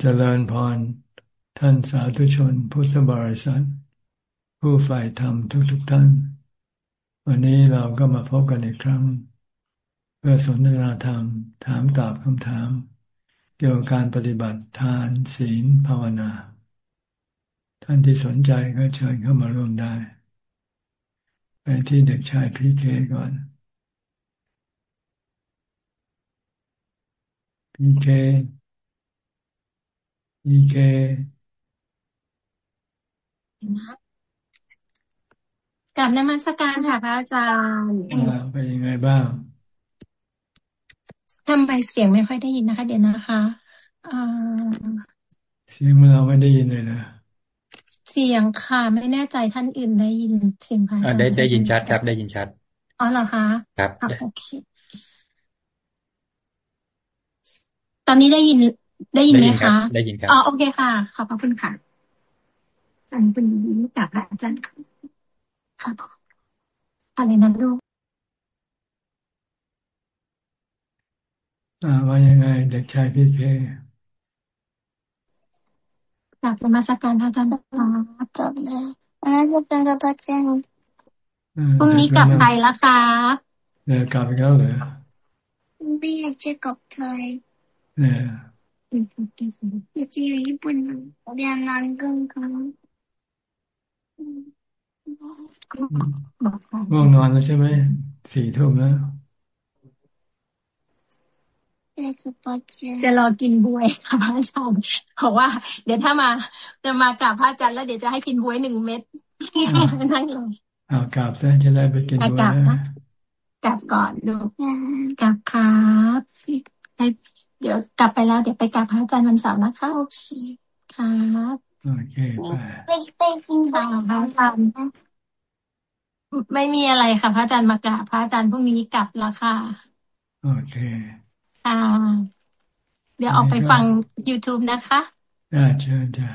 เจริญพร ท่านสาธุชนพุทธบริษัท ผู้ฝ่ายธรรมทุกๆทท่าน วันนี้เราก็มาพบกันอีกครั้ง เพื่อสนทนาธรรม ถามตอบคำถาม เกี่ยวกับการปฏิบัติทานศีลภาวนา ท่านที่สนใจก็เชิญเข้ามาร่วมได้ ไปที่เด็กชายพีเคก่อนพีเค พีเคกราบนมัสการค่ะพระอาจารย์เป็นยังไงบ้างทำไมเสียงไม่ค่อยได้ยินนะคะ เดี๋ยวนะคะเสียงเราไม่ได้ยินเลยนะ เสียงค่ะ ไม่แน่ใจท่านอื่นได้ยินเสียงค่ะได้ได้ยินชัดครับ ได้ยินชัด อ๋อเหรอคะ ครับ โอเค ตอนนี้ได้ยิน ได้ยินไหมคะได้ยินครับอ๋อโอเคค่ะ ขอบพระคุณค่ะอันเป็นยินกับอาจารย์ค่ะอะไรนั้นลูกอ่าว่ายังไง เด็กชายพี่เคกลับมาสักการพระอาจารย์ครับจบเลยอันนั้นพเป็นกับพระอาจารย์พรุ่งนี้กลับไทยแล้วครับเนี่ยกลับไปแล้วเหรอไม่อยากจะกลับไทยเนี่ย อยากจะอยู่ญี่ปุ่นเรียนนานเกินครับง่วงนอนแล้วใช่ไหมสี่ทุ่มแล้วจะรอกินบวยค่ะพระอาจารย์บอกว่า เดี๋ยวถ้ามาจะมากับพระอาจารย์แล้วเดี๋ยวจะให้กินบวยหนึ่งเม็ดนั่งเลยเอากลับซะจะได้ไปกินบวยกลับนะกลับก่อนดูกลับครับให้ เดี๋ยวกลับไปแล้ว เดี๋ยวไปกลับพระอาจารย์วันเสาร์นะคะ โอเคครับโอเคไปไปกินบวยพระอาจารย์ไม่มีอะไรค่ะ พระอาจารย์มากราบพระอาจารย์พรุ่งนี้กลับแล้วค่ะ โอเคค่ะเดี๋ยวออกไปฟัง youtube นะคะได้เชิญจ้ะ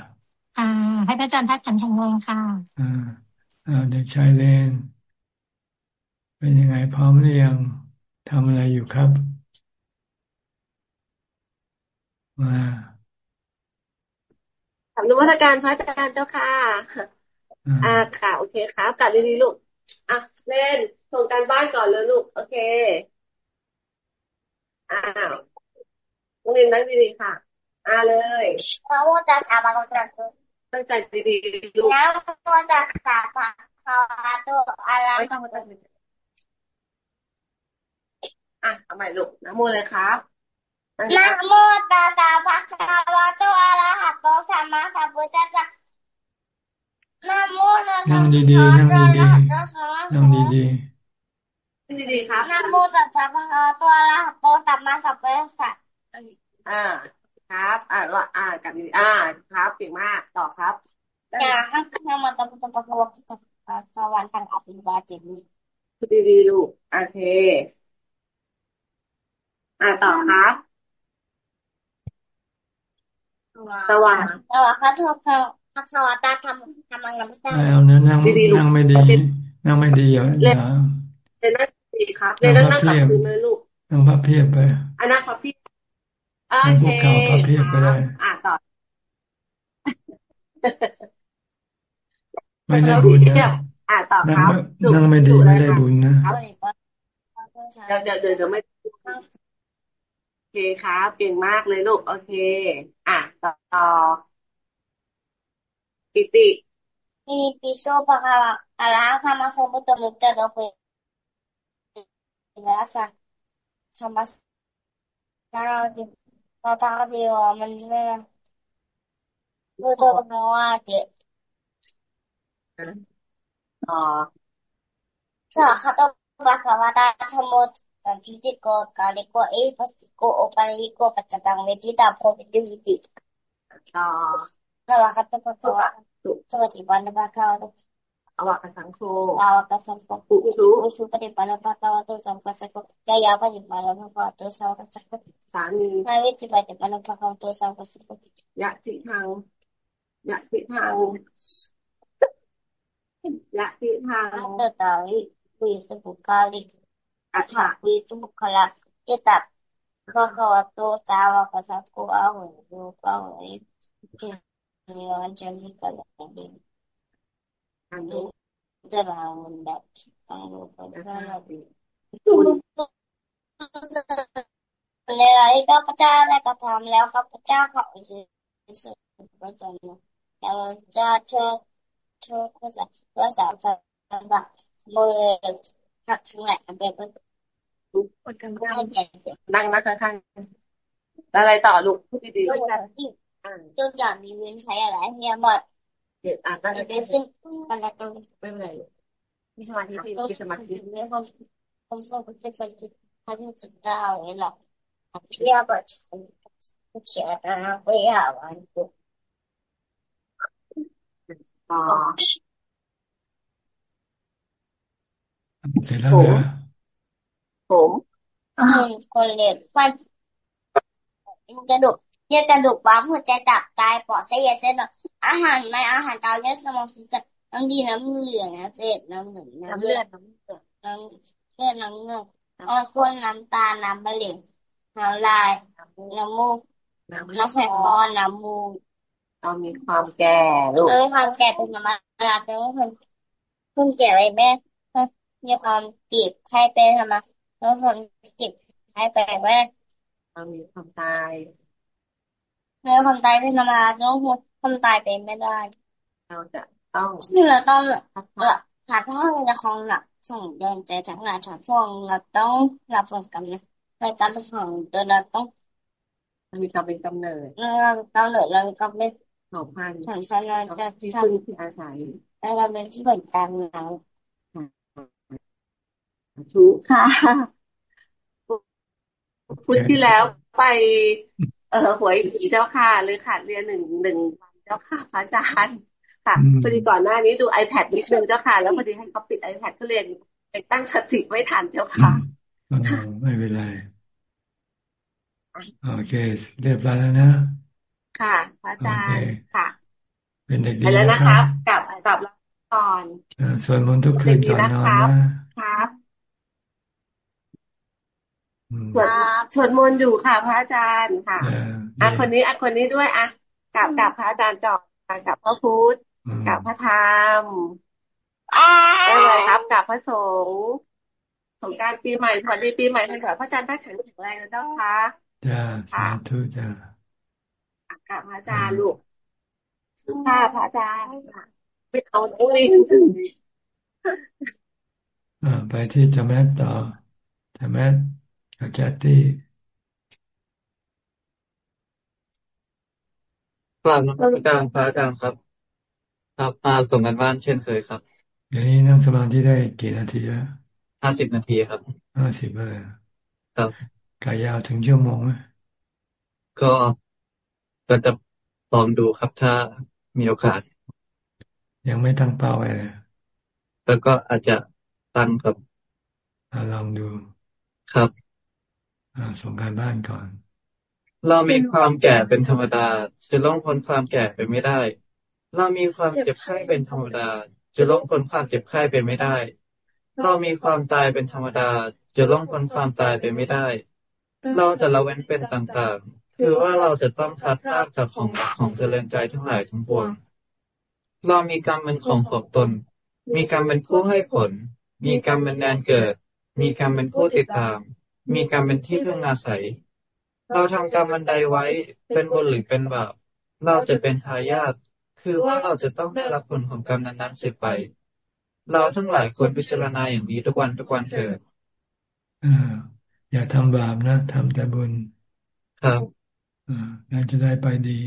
อ่า ให้พระอาจารย์ทัดขันแข็งแรงค่ะอ่าอ่าเด็กชายเลน เป็นยังไงพร้อมหรือยังทำอะไรอยู่ครับ มาถามนวัตการพระอาจารย์เจ้าค่ะ อ่าค่ะ โอเคครับกลับดีๆลูก อะ เล่นส่งการบ้านก่อนเลยลูก โอเค อ้าวโรงเรียนนั่งดีๆค่ะ อ่าเลยนะโมตัสสะภะคะวะโตตั้งใจดีๆลูกนะโมตัสสะภะคะวะโตอะระไม่ต้องมาตั้งอะทำไมลูกนะโมเลยครับ นะโมตัสสะภะคะวะโตอะระหะโตสัมมาสัมพุทธัสสะนะโมตัสสะนั่งดีๆนั่งดีๆนั่งดีๆดีๆครับนะโมตัสสะภะคะวะโตอะระหะโตสัมมาสัมพุทธัสสะอ่าครับ อ่าว่าอ่ากับดีอ่าครับเก่งมากต่อครับอย่าข้างข้างมาตะตะตะวันตะสวรรค์ทางอภิวาเจดีดีๆลูกโอเคอ่าต่อครับ สว่างสว่างพระทุกพระสวัสดิ์ทำทำมังงสร้างเอาเนื้อนั่งนั่งไม่ดี นั่งไม่ดีอย่าอย่าเรียนนั่งดีครับเรียนนั่งนั่งกับพื้นเลยลูกนั่งพับเพียบไปอันนั้นพับเพียบโอเคพับเพียบก็ได้อ่าต่อไม่ได้บุญนะอ่าต่อครับนั่งไม่ดีไม่ได้บุญนะเดี๋ยวเดี๋ยวเดี๋ยวไม่โอ เคครับ เก่งมากเลยลูก โอเค อะ ต่อ ปิติมีปิโสภะคะวะอะระหะสัมมาสัมพุทธมุตตะโตเปรสะสัมมาสัรติเราตาดีว่ามันไม่รู้ตัวเราว่าเจ็บอ๋อสาขาตบะคะวะตาธรรมโม สันติโกกาลิโกเอปัสโกโอปาริโกปัจจตังเวทิตาโพวิจุหิติอ๋อสวากาตปะคะวะสวัสดิวันบะคะวะอวกสังโฆอวกสังโฆปุชุปุชุปฏิปันปะคะวะโตสัมปัสสะโกยายาปฏิปันปะคะวะโตสัมปัสสะโกสามีมาวิจิปฏิปันปะคะวะโตสัมปัสสะโกยะทิทางยะทิทางยะทิทางตตาวิวิสุ ภุคาลิอัฏฐวิสุภุคละเจตั Bhagavato Sava Pasaku Ahu Rupa Anjali Kalani Dharamunda Sangupadhanabi ในไรข้าพเจ้าได้กระทำแล้วข้าพเจ้าขอที่สุดประสงค์แล้วจะเชิญเชิญภาษาภาษาสัตว์มือหักทั้งหลายเป็นุกคนั่งนะข้างๆอะไรต่อลูกพูดดีๆจนอย่างมีเว้นใช้อะไรเนี่ยหมดเด็ดอ่านตั้งแต่ซึ่งมันจะต้องไม่เป็นไรมีสมาธิสิมีสมาธิไม่ยผมผมผมเป็นคนที่ทำให้สุดท้เลยหรอกเรียบร้อยเขียนนะไม่อยวันปุ๊บอ๋อเสร็จแล้วเหรอ ผมคนเล็กฟันกระดูกเยื่อกระดูกบ้ามหัวใจตับตายปอดเส้นใยเส้นอาหารไม่อาหารเกาเนื้อสมองศีรษะน้ำดีน้ำเหลืองน้ำเจ็บน้ำเหลืองน้ำเลือดน้ำเลือดน้ำเลือดน้ำเงือกน้ำข้นน้ำตาน้ำมะเร็งน้ำลายน้ำมูกน้ำแข็งคอน้ำมูกเรามีความแก่ลูกเออความแก่เป็นธรรมดาเป็นคนคนแก่อะไรแม่มีความเจ็บไข้เป็นธรรมดา แล้วคนเจ็บไข้ไปแม่เรามีความตายเมื่อความตายเป็นธรรมดาต้องความตายเป็นไม่ได้ เราจะต้องนี่เราต้องละขาดพ่อในของหลักส่งเดินใจทั้งงานทั้งช่วงเราต้องรับผลกรรมในการเป็นของตัวเราต้องมีการเป็นกำเนิดเราต้องเนิดเราก็ไม่ของพันของฉันเราจะที่พึ่งที่อาศัยแล้วเราเป็นที่เหมือนกันเรา ถูกค่ะพุธที่แล้วไป เออหวยผีเจ้าค่ะเลยขาดเรียนหนึ่งหนึ่งวันเจ้าค่ะพระอาจารย์ค่ะพอดีก่อนหน้านี้ดู iPad นิดนึงเจ้าค่ะ แล้วพอดีให้เขาปิด iPad ก็เรียนตั้งสติไม่ทันเจ้าค่ะไม่เป็นไรโอเค เรียบร้อยแล้วนะ ค่ะพระอาจารย์ค่ะ เป็นเด็กดีแล้วนะครับกลับกลับก่อนส่วนมนทุกคืนก่อนนอนนะครับ สวดสวดมนต์อยู่ค่ะ พระอาจารย์ค่ะอะคนนี้อะคนนี้ด้วยอะกับกับพระอาจารย์จอดกับพระพุทธกับพระธรรมได้เลยครับกับพระสงฆ์สงการปีใหม่สวัสดีปีใหม่ท่านขอพระอาจารย์ท่านแข็งแรงนะเจ้าค่ะจ้าสาธุจ้ากับพระอาจารย์ลูกค่ะพระอาจารย์ไม่เอาตรงนี้ไปที่จำแม่ต่อจำแม่ กับแจตตี้กราบนักการพระอาจารย์ครับ ครับมาส่งกันบ้านเช่นเคยครับ เดี๋ยวนี้นั่งสมาธิได้กี่นาทีแล้วห้าสิบนาทีครับห้าสิบเลยครับกายยาวถึงชั่วโมงไหมก็ก็จะลองดูครับถ้ามีโอกาส ยังไม่ตั้งเป้าเลยแต่ก็อาจจะตั้งครับลองดูครับ ส่งการบ้านก่อน เรามีความแก่เป็นธรรมดา จะล่องพ้นความแก่ไปไม่ได้ เรามีความเจ็บไข้เป็นธรรมดา จะล่องพ้นความเจ็บไข้ไปไม่ได้ เรามีความตายเป็นธรรมดา จะล่องพ้นความตายไปไม่ได้ เราจะละเว้นเป็นต่างๆ คือว่าเราจะต้องพัดพากจากของของเจริญใจทั้งหลายทั้งปวง เรามีกรรมเป็นของของตน มีกรรมเป็นผู้ให้ผล มีกรรมเป็นแดนเกิด มีกรรมเป็นผู้ติดตาม มีกรรมเป็นที่พึ่งอาศัย เราทำกรรมมันใดไว้เป็นบุญหรือเป็นบาปเราจะเป็นทายาทคือว่าเราจะต้องได้รับผลของกรรมนั้นๆสืบไป เราทั้งหลายควรพิจารณาอย่างนี้ทุกวันทุกวันเถิดอย่าทำบาปนะทำแต่บุญ ครับอ่าน่าจะได้ไปดี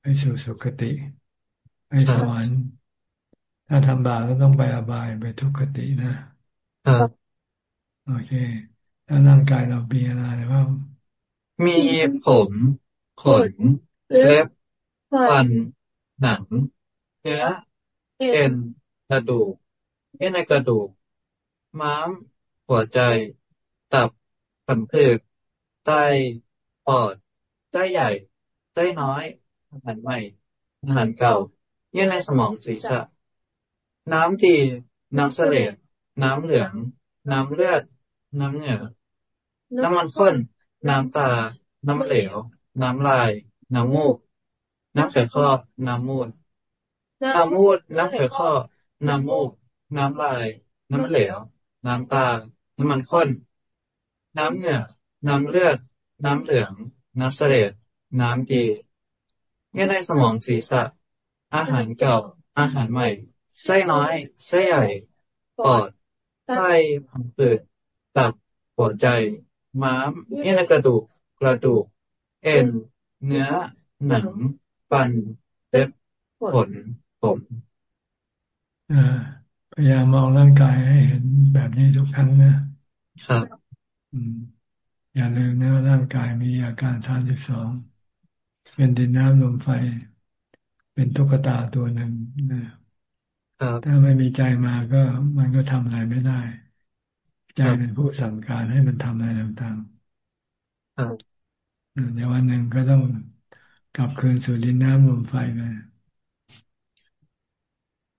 ไปสู่สุคติ ไปสวรรค์ถ้าทำบาปก็ต้องไปอบายไปทุกขตินะครับโอเค แล้วร่างกายเรามีอะไรบ้างมีผมขนเล็บฟัน หนัง เนื้อ เอ็นกระดูก เอ็นในกระดูก ม้าม หัวใจ ตับผันผืดไตปอดไตใหญ่ไตน้อยอาหารใหม่อาหารเก่า เยื่อในสมองศีรษะ น้ำดี น้ำเสลดน้ำเหลือง น้ำเลือด น้ำเหงื่อ น้ำมันข้น น้ำตา น้ำเหลว น้ำลาย น้ำมูก น้ำไขข้อ น้ำมูด น้ำมูด น้ำไขข้อ น้ำมูก น้ำลาย น้ำเหลว น้ำตา น้ำมันข้น น้ำเหงื่อ น้ำเลือด น้ำเหลือง น้ำเสลดน้ำดีเงื่อในสมองศีรษะ อาหารเก่า อาหารใหม่ ไส้น้อย ไส้ใหญ่ ปอดไส้ผังผืดตับ หัวใจ ม้ามเยื่อในกระดูกกระดูก เอ็น เนื้อ หนัง ฟันเล็บขนผมพยายามมองร่างกายให้เห็นแบบนี้ทุกครั้งนะ ครับอย่าลืมนะว่าร่างกายมีอาการทานที่สองเป็นดินน้ำลมไฟ เป็นตุ๊กตาตัวหนึ่งนะถ้าไม่มีใจมาก็มันก็ทำอะไรไม่ได้ ใจเป็นผู้สั่งการให้มันทำอะไรต่างๆในวันหนึ่งก็ต้องกลับคืนสู่ดินน้ำลมไฟไป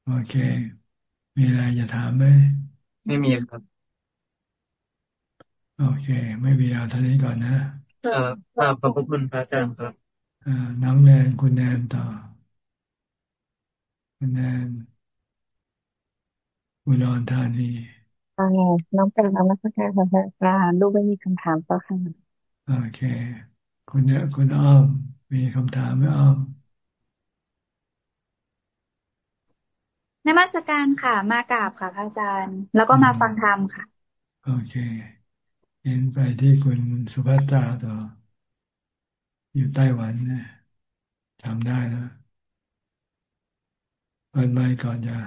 โอเค มีอะไรจะถามไหม ไม่มีครับ โอเค ไม่มีเอาท่านี้ก่อนนะครับขอบพระคุณพระอาจารย์ครับน้องแนนคุณแนนต่อ คุณแนนอุดรธานี น้องเป็นนักวิชาการพระอาจารย์ลูกไม่มีคำถามก็ค่ะโอเค คุณเนี่ยคุณอ้อมมีคำถามไหมอ้อมนมัสการค่ะ มากราบค่ะพระอาจารย์ แล้วก็มาฟังธรรมค่ะ โอเคเห็นไปที่คุณสุภัตราต่อ อยู่ไต้หวันนะจำได้นะเปิดไมค์ก่อนจะ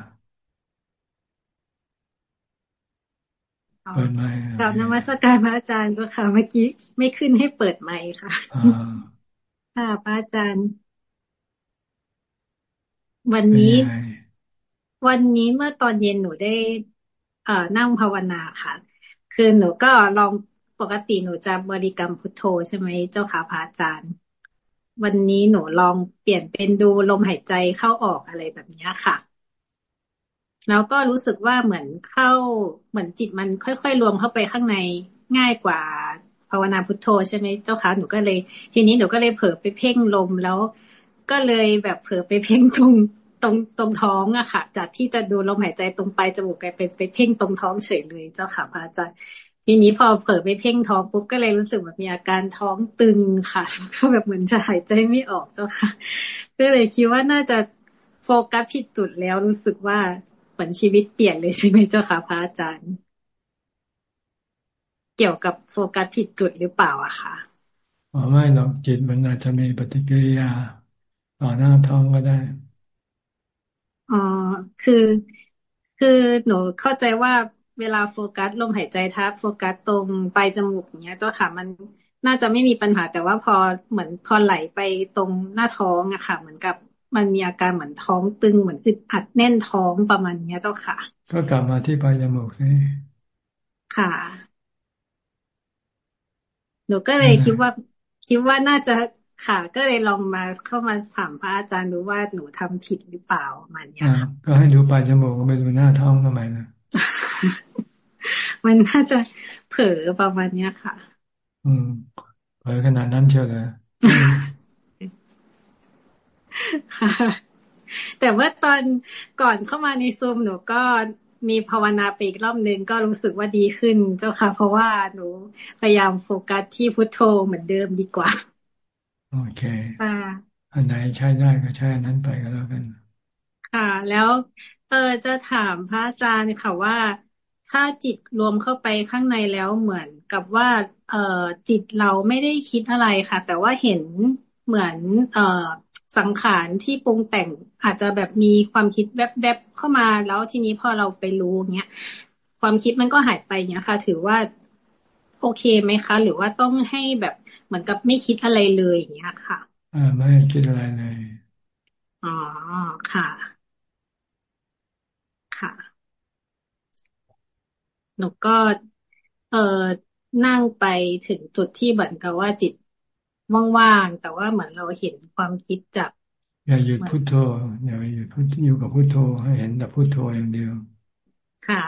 เปิดไมค์กลับนมัสการพระอาจารย์เจ้าค่ะ เมื่อกี้ไม่ขึ้นให้เปิดไมค์ค่ะค่ะพระอาจารย์ วันนี้ วันนี้เมื่อตอนเย็นหนูได้ เอ่อนั่งภาวนาค่ะ คือหนูก็ลองปกติหนูจะบริกรรมพุทโธใช่ไหมเจ้าค่ะพระอาจารย์ วันนี้หนูลองเปลี่ยนเป็นดูลมหายใจเข้าออกอะไรแบบนี้ค่ะ แล้วก็รู้สึกว่าเหมือนเข้าเหมือนจิตมันค่อย ๆ รวมเข้าไปข้างในง่ายกว่าภาวนาพุทโธใช่ไหมเจ้าคะหนูก็เลย ทีนี้หนูก็เลยเผลอไปเพ่งลมแล้ว ก็เลยแบบเผลอไปเพ่งตรงตรงตรงท้องอะค่ะ จากที่จะดูลมหายใจตรงปลายจมูกกลายเป็นไปเพ่งตรงท้องเฉยเลยเจ้าค่ะพระอาจารย์ทีนี้พอเผลอไปเพ่งท้องปุ๊บก็เลยรู้สึกแบบมีอาการท้องตึงค่ะก็แบบเหมือนจะหายใจไม่ออกเจ้าค่ะ ก็เลยคิดว่าน่าจะโฟกัสผิดจุดแล้วรู้สึกว่า มือนชีวิตเปลี่ยนเลยใช่ไหมเจ้าค่ะพระอาจารย์ เกี่ยวกับโฟกัสผิดจุดหรือเปล่าอะค่ะอ๋อไม่หรอกจิตมันอาจจะมีปฏิกิริยาต่อหน้าท้องก็ได้อ๋อคือ คือหนูเข้าใจว่าเวลาโฟกัสลมหายใจทับโฟกัสตรงปลายจมูกอย่างเงี้ย เจ้าค่ะมันน่าจะไม่มีปัญหาแต่ว่าพอเหมือนพอไหลไปตรงหน้าท้องอะค่ะ เหมือนกับ มันมีอาการเหมือนท้องตึงเหมือนอึดอัดแน่นท้องประมาณนี้เจ้าค่ะ ก็กลับมาที่ปลายจมูกนี่ค่ะ หนูก็เลยคิดว่า คิดว่าน่าจะค่ะ ก็เลยลองมาเข้ามาถามพระอาจารย์ดูว่าหนูทำผิดหรือเปล่ามันเนี้ยก็ให้ดูปลายจมูกก็ไปดูหน้าท้องทำไมนะมันน่าจะเผลอประมาณเนี้ยค่ะ อืมเผลอขนาดนั้นเชียวเลยค่ะ แต่ว่าตอนก่อนเข้ามาในซูมหนูก็มีภาวนาไปอีกรอบหนึ่งก็รู้สึกว่าดีขึ้นเจ้าค่ะ เพราะว่าหนูพยายามโฟกัสที่พุทโธเหมือนเดิมดีกว่า โอเคอันไหนใช้ได้ก็ใช้อันนั้นไปก็แล้วกันค่ะ แล้วเออจะถามพระอาจารย์ค่ะว่า ถ้าจิตรวมเข้าไปข้างในแล้วเหมือนกับว่า เออจิตเราไม่ได้คิดอะไรค่ะ แต่ว่าเห็นเหมือน เออ สังขารที่ปรุงแต่งอาจจะแบบมีความคิดแวบๆเข้ามาแล้วทีนี้พอเราไปรู้เงี้ยความคิดมันก็หายไปเนี้ยค่ะ ถือว่าโอเคไหมคะ หรือว่าต้องให้แบบเหมือนกับไม่คิดอะไรเลยอย่างเงี้ยค่ะ อ่าไม่คิดอะไรเลยอ๋อค่ะ ค่ะหนูก็เออนั่งไปถึงจุดที่เหมือนกับว่าจิต ว่างๆแต่ว่าเหมือนเราเห็นความคิดจาก อย่าหยุดพุโทโธอย่าไปหยุดพุทอยู่กับพุโทโธให้เห็นแต่พุโทโธอย่างเดียว ค่ะ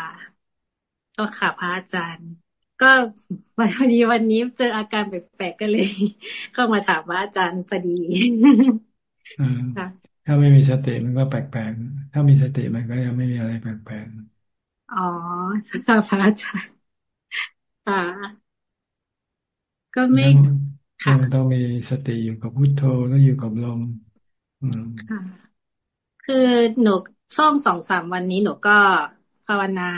ก็ค่ะพระอาจารย์ ก็พอดีวันนี้เจออาการแปลกๆก็เลย เข้ามาถามว่าอาจารย์พอดีถ้าไม่มีสติมันก็แปลกๆ ถ้ามีสติมันก็ยังไม่มีอะไรแปลกๆ อ๋อสักพระอาจารย์ค่ะ ก็ไม่ ค่ะต้องมีสติอยู่กับพุทโธแล้วอยู่กับลมค่ะ คือหนูช่วงสองสามวันนี้หนูก็ภาวนา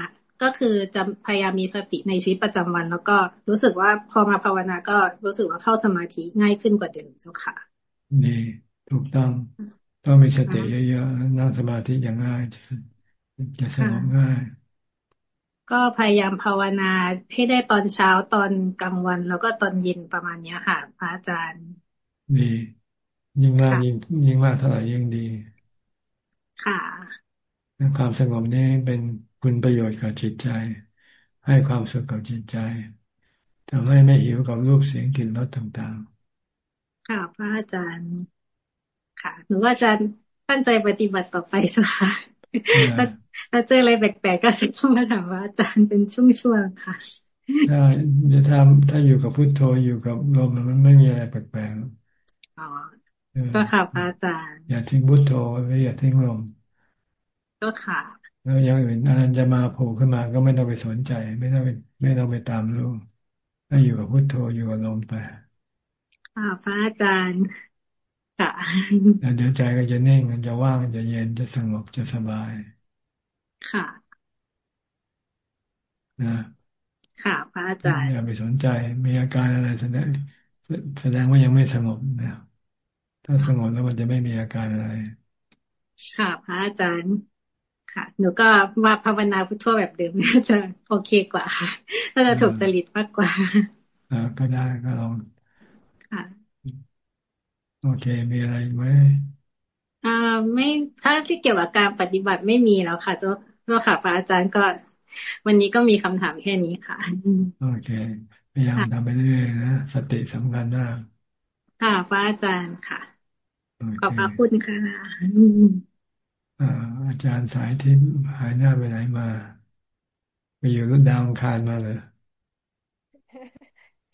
ก็คือจะพยายามมีสติในชีวิตประจำวัน แล้วก็รู้สึกว่าพอมาภาวนาก็รู้สึกว่าเข้าสมาธิง่ายขึ้นกว่าเดิมเจ้าค่ะดีถูกต้องต้องมีสติเยอะๆนั่งสมาธิอย่างง่ายจะสงบง่าย ก็พยายามภาวนาให้ได้ตอนเช้าตอนกลางวัน แล้วก็ตอนเย็นประมาณนี้ค่ะพระอาจารย์ดียิ่งมากยิ่งยิ่งมากเท่าไหร่ยิ่งดี ค่ะความสงบนี้เป็นคุณประโยชน์กับจิตใจ ให้ความสุขกับจิตใจทำให้ไม่หิวกับรูปเสียงกลิ่นรสต่างๆ ค่ะ พระอาจารย์ ค่ะ หนูว่าอาจารย์ตั้งใจปฏิบัติต่อไปสักค่ะ ถ้าเจออะไรแปลกๆก็จะต้องมาถามว่าอาจารย์เป็นช่วงๆค่ะถ้าจะทำถ้าอยู่กับพุทโธอยู่กับลมมันไม่มีอะไรแปลกๆอ๋อก็ค่ะพระอาจารย์ อย่าทิ้งพุทโธไม่อย่าทิ้งลมก็ค่ะแล้วอย่างอื่นอันจะมาโผล่ขึ้นมาก็ไม่ต้องไปสนใจ ไม่ต้องไปไม่ต้องไปตามรู้ถ้าอยู่กับพุทโธอยู่กับลมไปค่ะพระอาจารย์ ค่ะแล้วเดี๋ยวใจก็จะนิ่งจะว่างจะเย็นจะสงบจะสบาย ค่ะนะค่ะพระอาจารย์อย่าไปสนใจ มีอาการอะไรแสดงแสดงว่ายังไม่สงบนะถ้าสงบแล้วมันจะไม่มีอาการอะไร ค่ะพระอาจารย์ ค่ะ หนูก็มาภาวนาพุทโธแบบเดิมน่าจะโอเคกว่าค่ะน่าจะถูกจริตมากกว่าอ่าก็ได้ก็ลองค่ะ โอเค มีอะไรไหมอ่าไม่ถ้าที่เกี่ยวกับการปฏิบัติไม่มีแล้วค่ะเจ้าเจ้าค่ะพระอาจารย์ก็วันนี้ก็มีคำถามแค่นี้ค่ะ โอเค พยายามทำไปเรื่อยๆนะ สติสำคัญมาก ค่ะพระอาจารย์ค่ะ ขอบพระคุณค่ะอาจารย์สายที่หายหน้าไปไหนมาไปอยู่รุ่นดาวคารมาเลย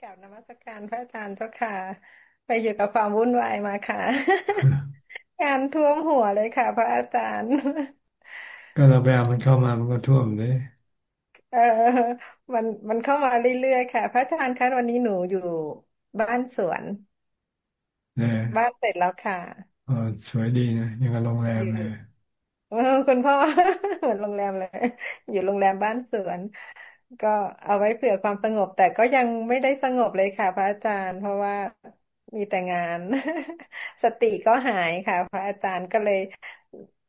กล่าวนมัสการพระอาจารย์เจ้าค่ะ ไปอยู่กับความวุ่นวายมาค่ะ งานท่วมหัวเลยค่ะ พระอาจารย์ ก็เราไปเอามันเข้ามามันก็ท่วมเลยเออมันมันเข้ามาเรื่อยๆค่ะ พระอาจารย์คะวันนี้หนูอยู่บ้านสวนบ้านเสร็จแล้วค่ะอ๋อสวยดีนะยังกับโรงแรมเลยคุณพ่อเหมือนโรงแรมเลย อยู่โรงแรมบ้านสวน ก็เอาไว้เผื่อความสงบ แต่ก็ยังไม่ได้สงบเลยค่ะ พระอาจารย์ เพราะว่า มีแต่งาน สติก็หายค่ะ พระอาจารย์ก็เลย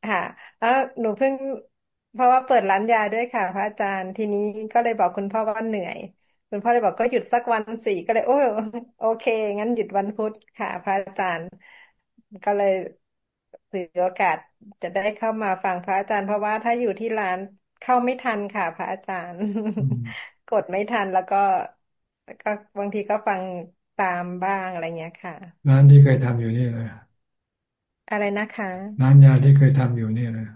ค่ะเออหนูเพิ่ง เพราะว่าเปิดร้านยาด้วยค่ะ พระอาจารย์ทีนี้ก็เลยบอกคุณพ่อว่าเหนื่อย คุณพ่อเลยบอกก็หยุดสักวันสี่ก็เลยโอ้โอเค งั้นหยุดวันพุธค่ะ พระอาจารย์ ก็เลยถือโอกาสจะได้เข้ามาฟังพระอาจารย์ เพราะว่าถ้าอยู่ที่ร้านเข้าไม่ทันค่ะ พระอาจารย์ กดไม่ทันแล้วก็ก็บางทีก็ฟัง ตามบ้างอะไรเงี้ยค่ะ ร้านที่เคยทำอยู่นี่เลยอะไรนะคะ ร้านยาที่เคยทำอยู่นี่เลย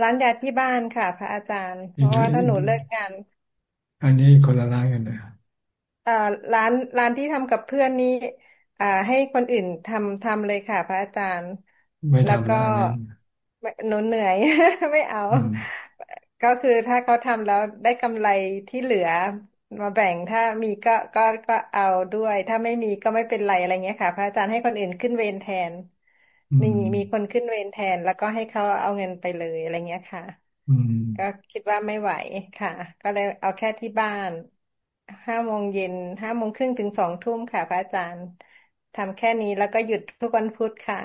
ร้านยาที่บ้านค่ะ พระอาจารย์ เพราะว่าถ้าหนูเลิกงาน อันนี้คนละร้านกันเลยอ่าร้านร้านที่ทำกับเพื่อนนี้อ่าให้คนอื่นทำทำเลยค่ะ พระอาจารย์ แล้วก็หนูเหนื่อยไม่เอา ก็คือถ้าเขาทำแล้วได้กำไรที่เหลือ มาแบ่งถ้ามีก็ก็ก็เอาด้วย ถ้าไม่มีก็ไม่เป็นไรอะไรเงี้ยค่ะ พระอาจารย์ให้คนอื่นขึ้นเวรแทนมีมีคนขึ้นเวรแทน แล้วก็ให้เขาเอาเงินไปเลยอะไรเงี้ยค่ะก็คิดว่าไม่ไหวค่ะ ก็เลยเอาแค่ที่บ้านห้าโมงเย็นห้าโมงครึ่งถึงสองทุ่มค่ะ พระอาจารย์ทำแค่นี้แล้วก็หยุดทุกวันพุธค่ะ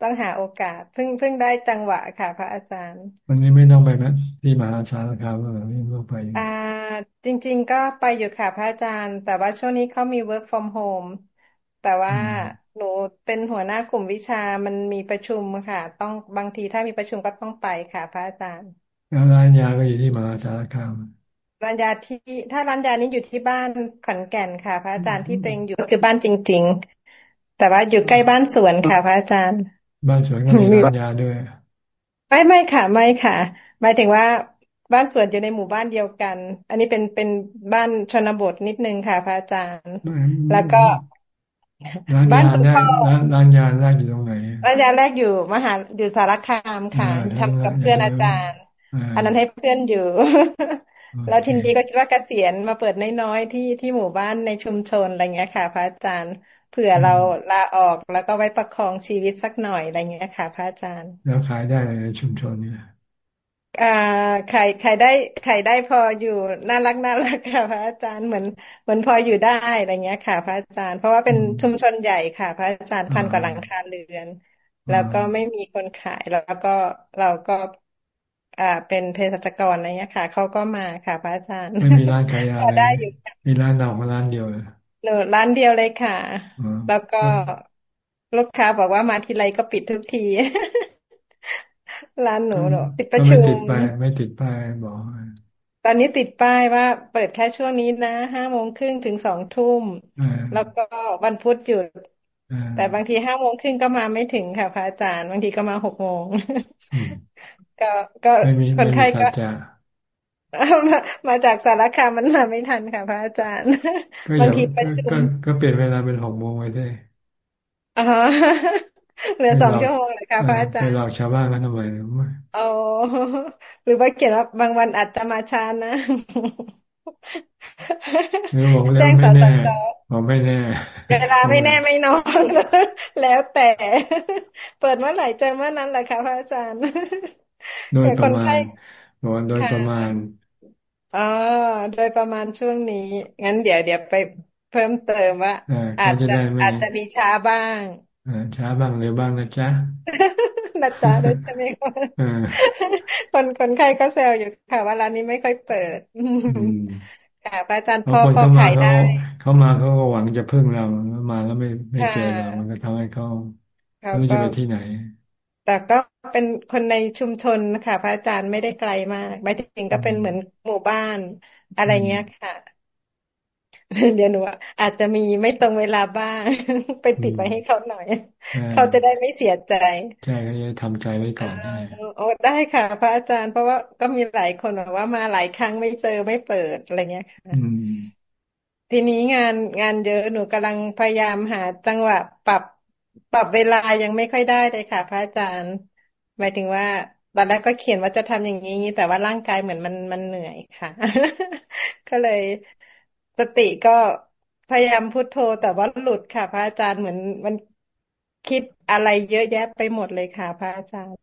ต้องหาโอกาสเพิ่งเพิ่งได้จังหวะค่ะ พระอาจารย์ วันนี้ไม่ต้องไปไหมที่มหาสารคามหรือไม่ต้องไป อ่า จริง ๆ ก็ไปอยู่ค่ะพระอาจารย์ แต่ว่าช่วงนี้เขามี work from home แต่ว่าหนูเป็นหัวหน้ากลุ่มวิชามันมีประชุมค่ะ ต้องบางทีถ้ามีประชุมก็ต้องไปค่ะ พระอาจารย์แล้วร้านยาก็อยู่ที่มหาสารคามร้านยาที่ถ้าร้านยานี้อยู่ที่บ้านขอนแก่นค่ะ พระอาจารย์ที่เต็งอยู่คือบ้านจริง ๆ แต่ว่าอยู่ใกล้บ้านสวนค่ะ พระอาจารย์ บ้านสวนก็มีร้านยาด้วย ไม่ไม่ค่ะไม่ค่ะ หมายถึงว่าบ้านสวนอยู่ในหมู่บ้านเดียวกัน อันนี้เป็นเป็นบ้านชนบทนิดนึงค่ะ พระอาจารย์ แล้วก็บ้านคุณพ่อร้านยาแรกอยู่ตรงไหนร้านยาแรกอยู่มหาอยู่สารคามค่ะทำกับเพื่อนอาจารย์ อันนั้นให้เพื่อนอยู่ แล้วทีนี้ก็คิดว่าเกษียณมาเปิดน้อยๆที่ที่หมู่บ้านในชุมชนอะไรเงี้ยค่ะ พระอาจารย์ เผื่อเราลาออกแล้วก็ไว้ประคองชีวิตสักหน่อยอะไรเงี้ยค่ะ พระอาจารย์ แล้วขายได้ในชุมชนเนี่ยอ่าใครใครได้ใครได้พออยู่น่ารักน่ารักค่ะพระอาจารย์เหมือนเหมือนพออยู่ได้อะไรเงี้ยค่ะ พระอาจารย์ เพราะว่าเป็นชุมชนใหญ่ค่ะ พระอาจารย์พันกว่าหลังคาเรือน แล้วก็ไม่มีคนขายแล้วก็เราก็อ่าเป็นเภสัชกรอะไรเงี้ยค่ะเขาก็มาค่ะ พระอาจารย์ไม่มีร้านขายยาได้อยู่มีร้านดอกมาร้านเดียวเลย หนูร้านเดียวเลยค่ะ แล้วก็ลูกค้าบอกว่ามาทีไรก็ปิดทุกที ร้านหนูหนูติดประชุม ไม่ติดป้ายไม่ติดป้ายบอก ตอนนี้ติดป้ายว่าเปิดแค่ช่วงนี้นะห้าโมงครึ่งถึงสองทุ่ม แล้วก็วันพุธหยุด แต่บางทีห้าโมงครึ่งก็มาไม่ถึงค่ะพระอาจารย์ บางทีก็มาหกโมง ก็ก็คนไข้ก็ มามาจากสารคามมันมาไม่ทันค่ะพระอาจารย์บางทีประชุมก็เปลี่ยนเวลาเป็นหกโมงไว้ได้อ๋อเหลือสองชั่วโมงเลยค่ะพระอาจารย์ไปหลอกชาวบ้านกันทำไมอ๋อหรือว่าเขียนว่าบางวันอาจจะมาช้านะแจ้งสสจบอกไม่แน่เวลาไม่แน่ไม่นอน แล้วแต่ เปิดเมื่อไหร่เจอเมื่อนั้นแหละค่ะพระอาจารย์โดยประมาณบอกโดยประมาณ อ๋อโดยประมาณช่วงนี้ งั้นเดี๋ยวเดี๋ยวไปเพิ่มเติมว่าอาจจะอาจจะมีช้าบ้างช้าบ้างเร็วบ้างนะจ๊ะนะจ๊ะด้วยใช่ไหมคะคนคนไข้ก็แซวอยู่ค่ะว่าร้านนี้ไม่ค่อยเปิดค่ะพระอาจารย์พอพอขายได้ เขามาเขาก็หวังจะพึ่งเรามาแล้วไม่ไม่เจอเรา มันก็ทำให้เขาไม่รู้จะไปที่ไหน แต่ก็ เป็นคนในชุมชนค่ะ พระอาจารย์ไม่ได้ไกลมากไม่ถึงก็เป็นเหมือนหมู่บ้านอะไรเงี้ยค่ะเดี๋ยวหนูอาจจะมีไม่ตรงเวลาบ้าง ไปติดไปให้เขาหน่อย เขาจะได้ไม่เสียใจ ใช่ก็จะทำใจไว้ก่อนได้โอ้ได้ค่ะ พระอาจารย์เพราะว่าก็มีหลายคนบอกว่ามาหลายครั้งไม่เจอไม่เปิดอะไรเงี้ยค่ะทีนี้งานงานเยอะหนูกำลังพยายามหาจังหวะปรับปรับเวลายังไม่ค่อยได้เลยค่ะ พระอาจารย์ หมายถึงว่าตอนแรกก็เขียนว่าจะทำอย่างนี้แต่ว่าร่างกายเหมือนมันมันเหนื่อยค่ะ ก็เลยสติก็พยายามพุโทโธ แต่ว่าหลุดค่ะ พระอาจารย์เหมือนมันคิดอะไรเยอะแยะไปหมดเลยค่ะ พระอาจารย์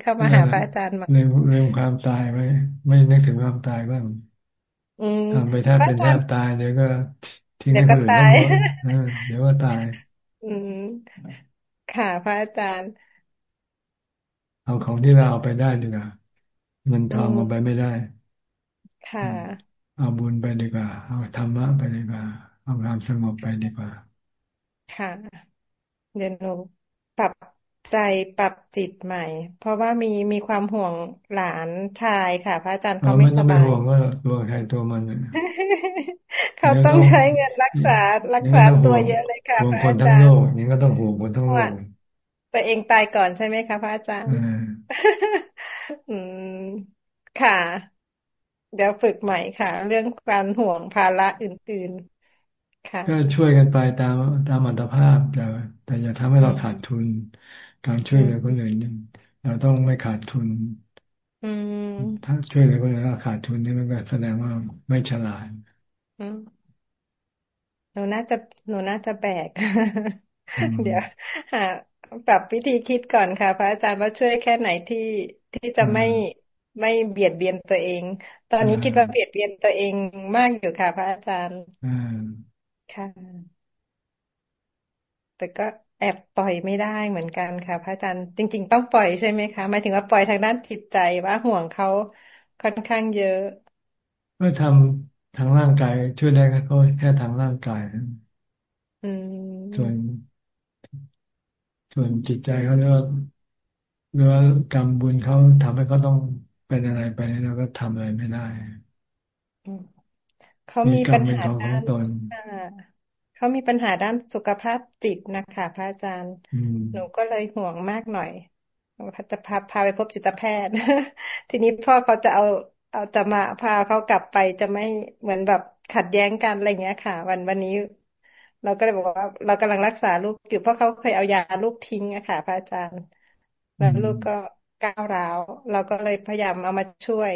เข้ามาหาพระอาจารย์มาเรื่องเรื่องความตายไหมไม่นึกถึงความตายบ้างทำไปแทบเป็นแทบตายเดี๋ยวก็ทิ้งให้คนอื่นเดี๋ยวก็ตาย อืมค่ะ พระอาจารย์ เอาของที่เราเอาไปได้ดีกว่าเงินทองเอาไปไม่ได้ ค่ะ เอาบุญไปดีกว่า เอาธรรมะไปดีกว่า เอาความสงบไปดีกว่า ค่ะเดี๋ยวหนูปรับใจปรับจิตใหม่ เพราะว่ามีมีความห่วงหลานชายค่ะ พระอาจารย์เขาไม่สบายห่วงก็ตัวใครตัวมันเขาต้องใช้เงินรักษารักษาตัวเยอะเลยค่ะพระอาจารย์นี่ก็ต้องห่วงคนทั้งโลก ตัวเองตายก่อนใช่ไหมคะพระอาจารย์อืมค่ะ เดี๋ยวฝึกใหม่ค่ะ เรื่องการห่วงภาระอื่น ๆ ค่ะ ก็ช่วยกันไปตามตามอัตภาพแต่แต่อย่าทำให้เราขาดทุน การช่วยเหลือคนอื่นเราต้องไม่ขาดทุนถ้าช่วยเหลือคนอื่นเราขาดทุนนี่มันก็แสดงว่าไม่ฉลาดหนูน่าจะหนูน่าจะแบกเดี๋ยวหา ปรับวิธีคิดก่อนค่ะ พระอาจารย์ว่าช่วยแค่ไหนที่ที่จะไม่ไม่เบียดเบียนตัวเอง ตอนนี้คิดว่าเบียดเบียนตัวเองมากอยู่ค่ะ พระอาจารย์ค่ะ แต่ก็แอบปล่อยไม่ได้เหมือนกันค่ะ พระอาจารย์จริง ๆ ต้องปล่อยใช่ไหมคะหมายถึงว่าปล่อยทางด้านจิตใจว่าห่วงเขาค่อนข้างเยอะก็ทำทางร่างกายช่วยได้ก็แค่ทางร่างกายส่วน ส่วนจิตใจเขาเรียกว่าหรือว่ากรรมบุญเขาทำให้เขาต้องเป็นอะไรไปแล้วก็ทำอะไรไม่ได้เขามีปัญหาด้านเขามีปัญหาด้านสุขภาพจิตนะคะพระอาจารย์หนูก็เลยห่วงมากหน่อยจะพาพาไปพบจิตแพทย์ ทีนี้พ่อเขาจะเอาเอาจะมาพาเขากลับไปจะไม่เหมือนแบบขัดแย้งกันอะไรเงี้ยค่ะ วันวันนี้ เราก็เลยบอกว่า เรากำลังรักษาลูกอยู่เพราะเขาเคยเอายาลูกทิ้งอะค่ะ พระอาจารย์ แล้วลูกก็ก้าวร้าว เราก็เลยพยายามเอามาช่วย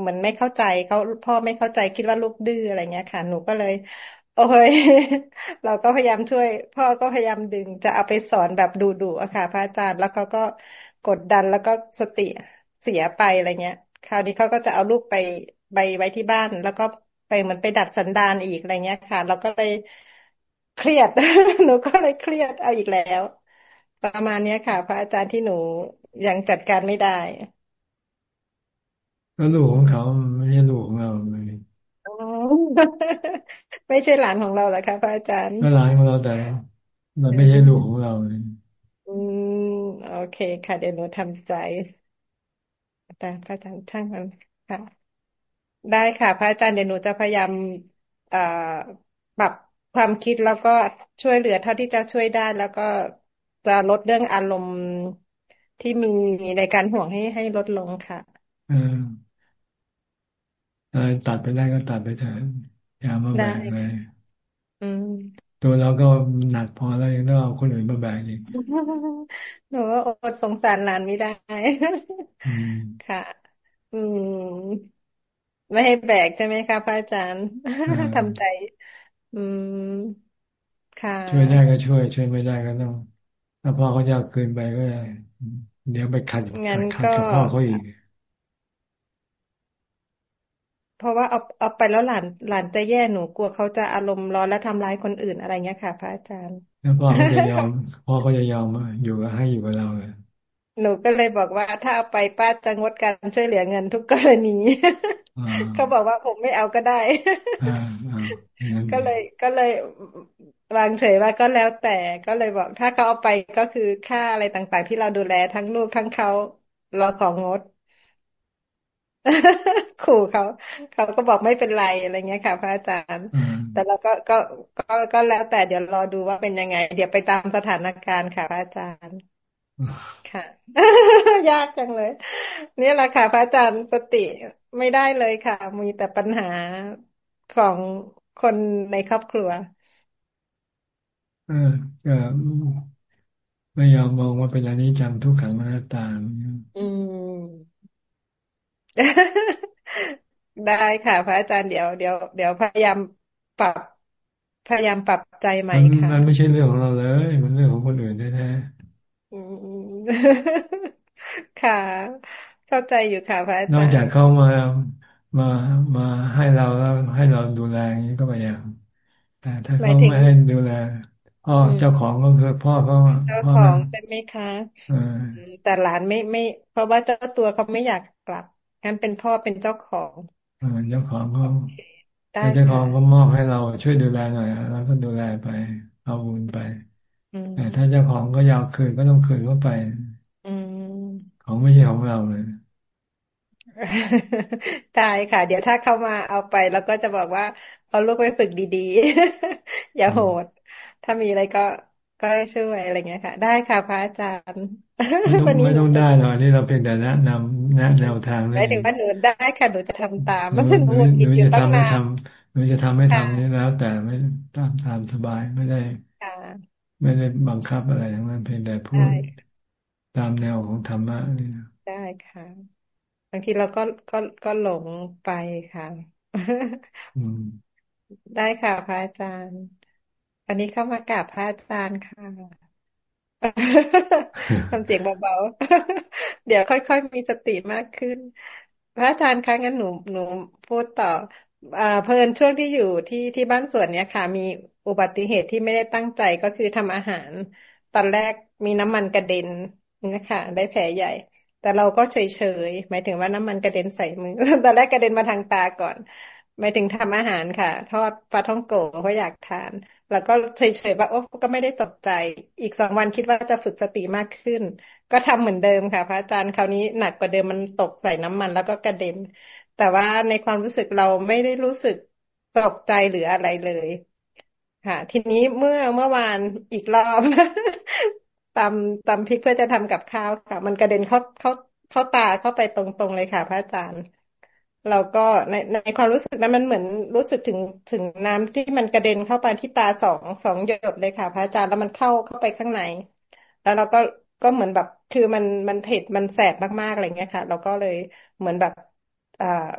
เหมือนไม่เข้าใจเขาพ่อไม่เข้าใจคิดว่าลูกดื้ออะไรเงี้ยค่ะ หนูก็เลย โอ้ยเราก็พยายามช่วย พ่อก็พยายามดึงจะเอาไปสอนแบบดุดุอะค่ะ พระอาจารย์ แล้วเขาก็กดดันแล้วก็สติเสียไปอะไรเงี้ย คราวนี้เขาก็จะเอาลูกไปไปไว้ที่บ้าน แล้วก็ไปเหมือนไปดัดสันดานอีกอะไรเงี้ยค่ะ เราก็เลย เครียด หนูก็เลยเครียดเอาอีกแล้ว ประมาณนี้ค่ะ พระอาจารย์ที่หนูยังจัดการไม่ได้ก็ลูกของเขาไม่ใช่ลูกของเราเลยไม่ใช่หลานของเราเหรอคะพระอาจารย์ก็หลานของเราแต่มันไม่ใช่ลูกของเราเลยอืมโอเคค่ะ เดี๋ยวหนูทำใจแต่พระอาจารย์ช่างมันค่ะ ได้ค่ะ พระอาจารย์เดี๋ยวหนูจะพยายามเอ่อปรับ ความคิดแล้วก็ช่วยเหลือเท่าที่จะช่วยได้ แล้วก็จะลดเรื่องอารมณ์ที่มีในการห่วงให้ให้ลดลงค่ะอตัดไปได้ก็ตัดไปเถอะอย่ามาแบกเลยตัวเราก็หนักพอแล้วยังต้องเอาคนอื่นมาแบกอีกหนูอดสงสารหลานไม่ได้ค่ะ อืม ไม่ให้แบกใช่ไหมคะพระอาจารย์ทำใจ อืมค่ะ ช่วยได้ก็ช่วย ช่วยไม่ได้ก็ต้องถ้าพ่อเขาจะเอาคืนไปก็ได้เดี๋ยวไปขัดขัดกับพ่อเขาอีกเพราะว่าเอาเอาไปแล้วหลานหลานจะแย่หนูกลัวเขาจะอารมณ์ร้อนและทำร้ายคนอื่นอะไรเงี้ยค่ะ พระอาจารย์แล้วพ่อเขาจะยอมพ่อเขาจะยอมอยู่กับให้อยู่กับเราเลยหนูก็เลยบอกว่าถ้าเอาไปป้าจะงดการช่วยเหลือเงินทุกกรณีเขาบอกว่าผมไม่เอาก็ได้ ก็เลยก็เลยวางเฉยว่าก็แล้วแต่ก็เลยบอก ถ้าเขาเอาไปก็คือค่าอะไรต่างๆ ที่เราดูแลทั้งลูกทั้งเขาเราของงด ขู่เขาเขาก็บอกไม่เป็นไรอะไรเงี้ยค่ะ พระอาจารย์ แต่เราก็ก็ก็ก็แล้วแต่เดี๋ยวรอดูว่าเป็นยังไง เดี๋ยวไปตามสถานการณ์ค่ะพระอาจารย์ค่ะ ยากจังเลย นี่แหละค่ะ พระอาจารย์สติไม่ได้เลยค่ะ มีแต่ปัญหาของ คนในครอบครัวเออก็ไม่ยอมมองว่าเป็นอนิจจังทุกขังอนัตตาอืมได้ค่ะ พระอาจารย์เดี๋ยวเดี๋ยวเดี๋ยวพยายามปรับพยายามปรับใจใหม่ค่ะมันไม่ใช่เรื่องของเราเลย มันเรื่องของคนอื่นแท้ๆค่ะ เข้าใจอยู่ค่ะพระอาจารย์นอกจากเขามา มามาให้เราแล้วให้เราดูแลอย่างนี้ก็พยายามแต่ถ้าเขาไม่ให้ดูแลพ่อเจ้าของก็คือพ่อเขาเจ้าของใช่ไหมคะแต่หลานไม่ไม่ เพราะว่าเจ้าตัวเขาไม่อยากกลับงั้นเป็นพ่อเป็นเจ้าของเจ้าของเขาเจ้าของก็มอบให้เราช่วยดูแลหน่อยแล้วก็ดูแลไปเอาบุญไปแต่ถ้าเจ้าของก็ยาวคืนก็ต้องคืนเข้าไปของไม่ใช่ของเราเลย ได้ค่ะ เดี๋ยวถ้าเข้ามาเอาไปแล้วก็จะบอกว่า เอาลูกไปฝึกดีๆ อย่าโหด ถ้ามีอะไรก็ก็ช่วยอะไรเงี้ยค่ะ ได้ค่ะพระอาจารย์วันนี้ไม่ต้องได้หรอกนี่เราเพียงแต่แนะนำแนะแนวทางเลยถึงว่าหนูได้ค่ะหนูจะทำตามมันหนูหนูจะทำไม่ทำหนูจะทำไม่ทำนี่แล้ว แต่ไม่ตามตามสบายไม่ได้ไม่ได้บังคับอะไรทั้งนั้นเพียงแต่พูดตามแนวของธรรมะนี่นะได้ค่ะ บางทีเราก็ก็ก็หลงไปค่ะได้ค่ะพระอาจารย์วันนี้เข้ามากราบพระอาจารย์ค่ะทำเสียงเบาๆ เดี๋ยวค่อยๆมีสติมากขึ้น พระอาจารย์คะงั้นหนูหนูพูดต่ออ่าเพลินช่วงที่อยู่ที่ที่บ้านสวนเนี้ยค่ะ มีอุบัติเหตุที่ไม่ได้ตั้งใจก็คือทำอาหาร ตอนแรกมีน้ำมันกระเด็นนะคะได้แผลใหญ่ แต่เราก็เฉยๆหมายถึงว่าน้ำมันกระเด็นใส่มือตอนแรกกระเด็นมาทางตาก่อน หมายถึงทำอาหารค่ะ ทอดปลาท่องโกเพราะอยากทาน แล้วก็เฉยๆว่าโอ้ก็ไม่ได้ตกใจ อีกสองวันคิดว่าจะฝึกสติมากขึ้น ก็ทำเหมือนเดิมค่ะ พระอาจารย์คราวนี้หนักกว่าเดิมมันตกใส่น้ำมัน แล้วก็กระเด็น แต่ว่าในความรู้สึกเราไม่ได้รู้สึกตกใจหรืออะไรเลย ค่ะ ทีนี้เมื่อเมื่อวานอีกรอบ ตำตำพริกเพื่อจะทำกับข้าวค่ะ มันกระเด็นเข้าเข้าเข้าตาเข้าไปตรงๆเลยค่ะ พระอาจารย์เราก็ในในความรู้สึกนั้นมันเหมือนรู้สึกถึงถึงน้ำที่มันกระเด็นเข้าไปที่ตาสองสองหยดเลยค่ะ พระอาจารย์แล้วมันเข้าเข้าไปข้างใน แล้วเราก็ก็เหมือนแบบคือมันมันเผ็ดมันแสบมากๆอะไรเงี้ยค่ะ เราก็เลยเหมือนแบบ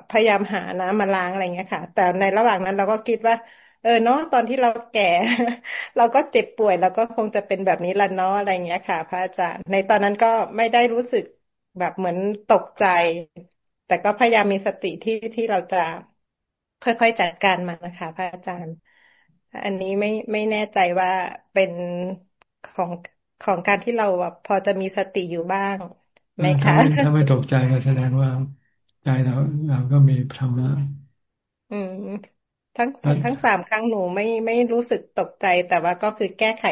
พยายามหาน้ำมาล้างอะไรเงี้ยค่ะ แต่ในระหว่างนั้นเราก็คิดว่า เออเนาะตอนที่เราแก่ เราก็เจ็บป่วยเราก็คงจะเป็นแบบนี้ละเนาะอะไรเงี้ยค่ะ พระอาจารย์ ในตอนนั้นก็ไม่ได้รู้สึกแบบเหมือนตกใจ แต่ก็พยายามมีสติที่ที่เราจะค่อยๆจัดการมันนะคะ พระอาจารย์ อันนี้ไม่ไม่แน่ใจว่าเป็นของของการที่เราแบบพอจะมีสติอยู่บ้างไหมคะถ้าไม่ตกใจก็แสดงว่าใจเราเราก็มีธรรมะอืม ทั้งทั้งสามครั้งหนูไม่ไม่รู้สึกตกใจ แต่ว่าก็คือแก้ไข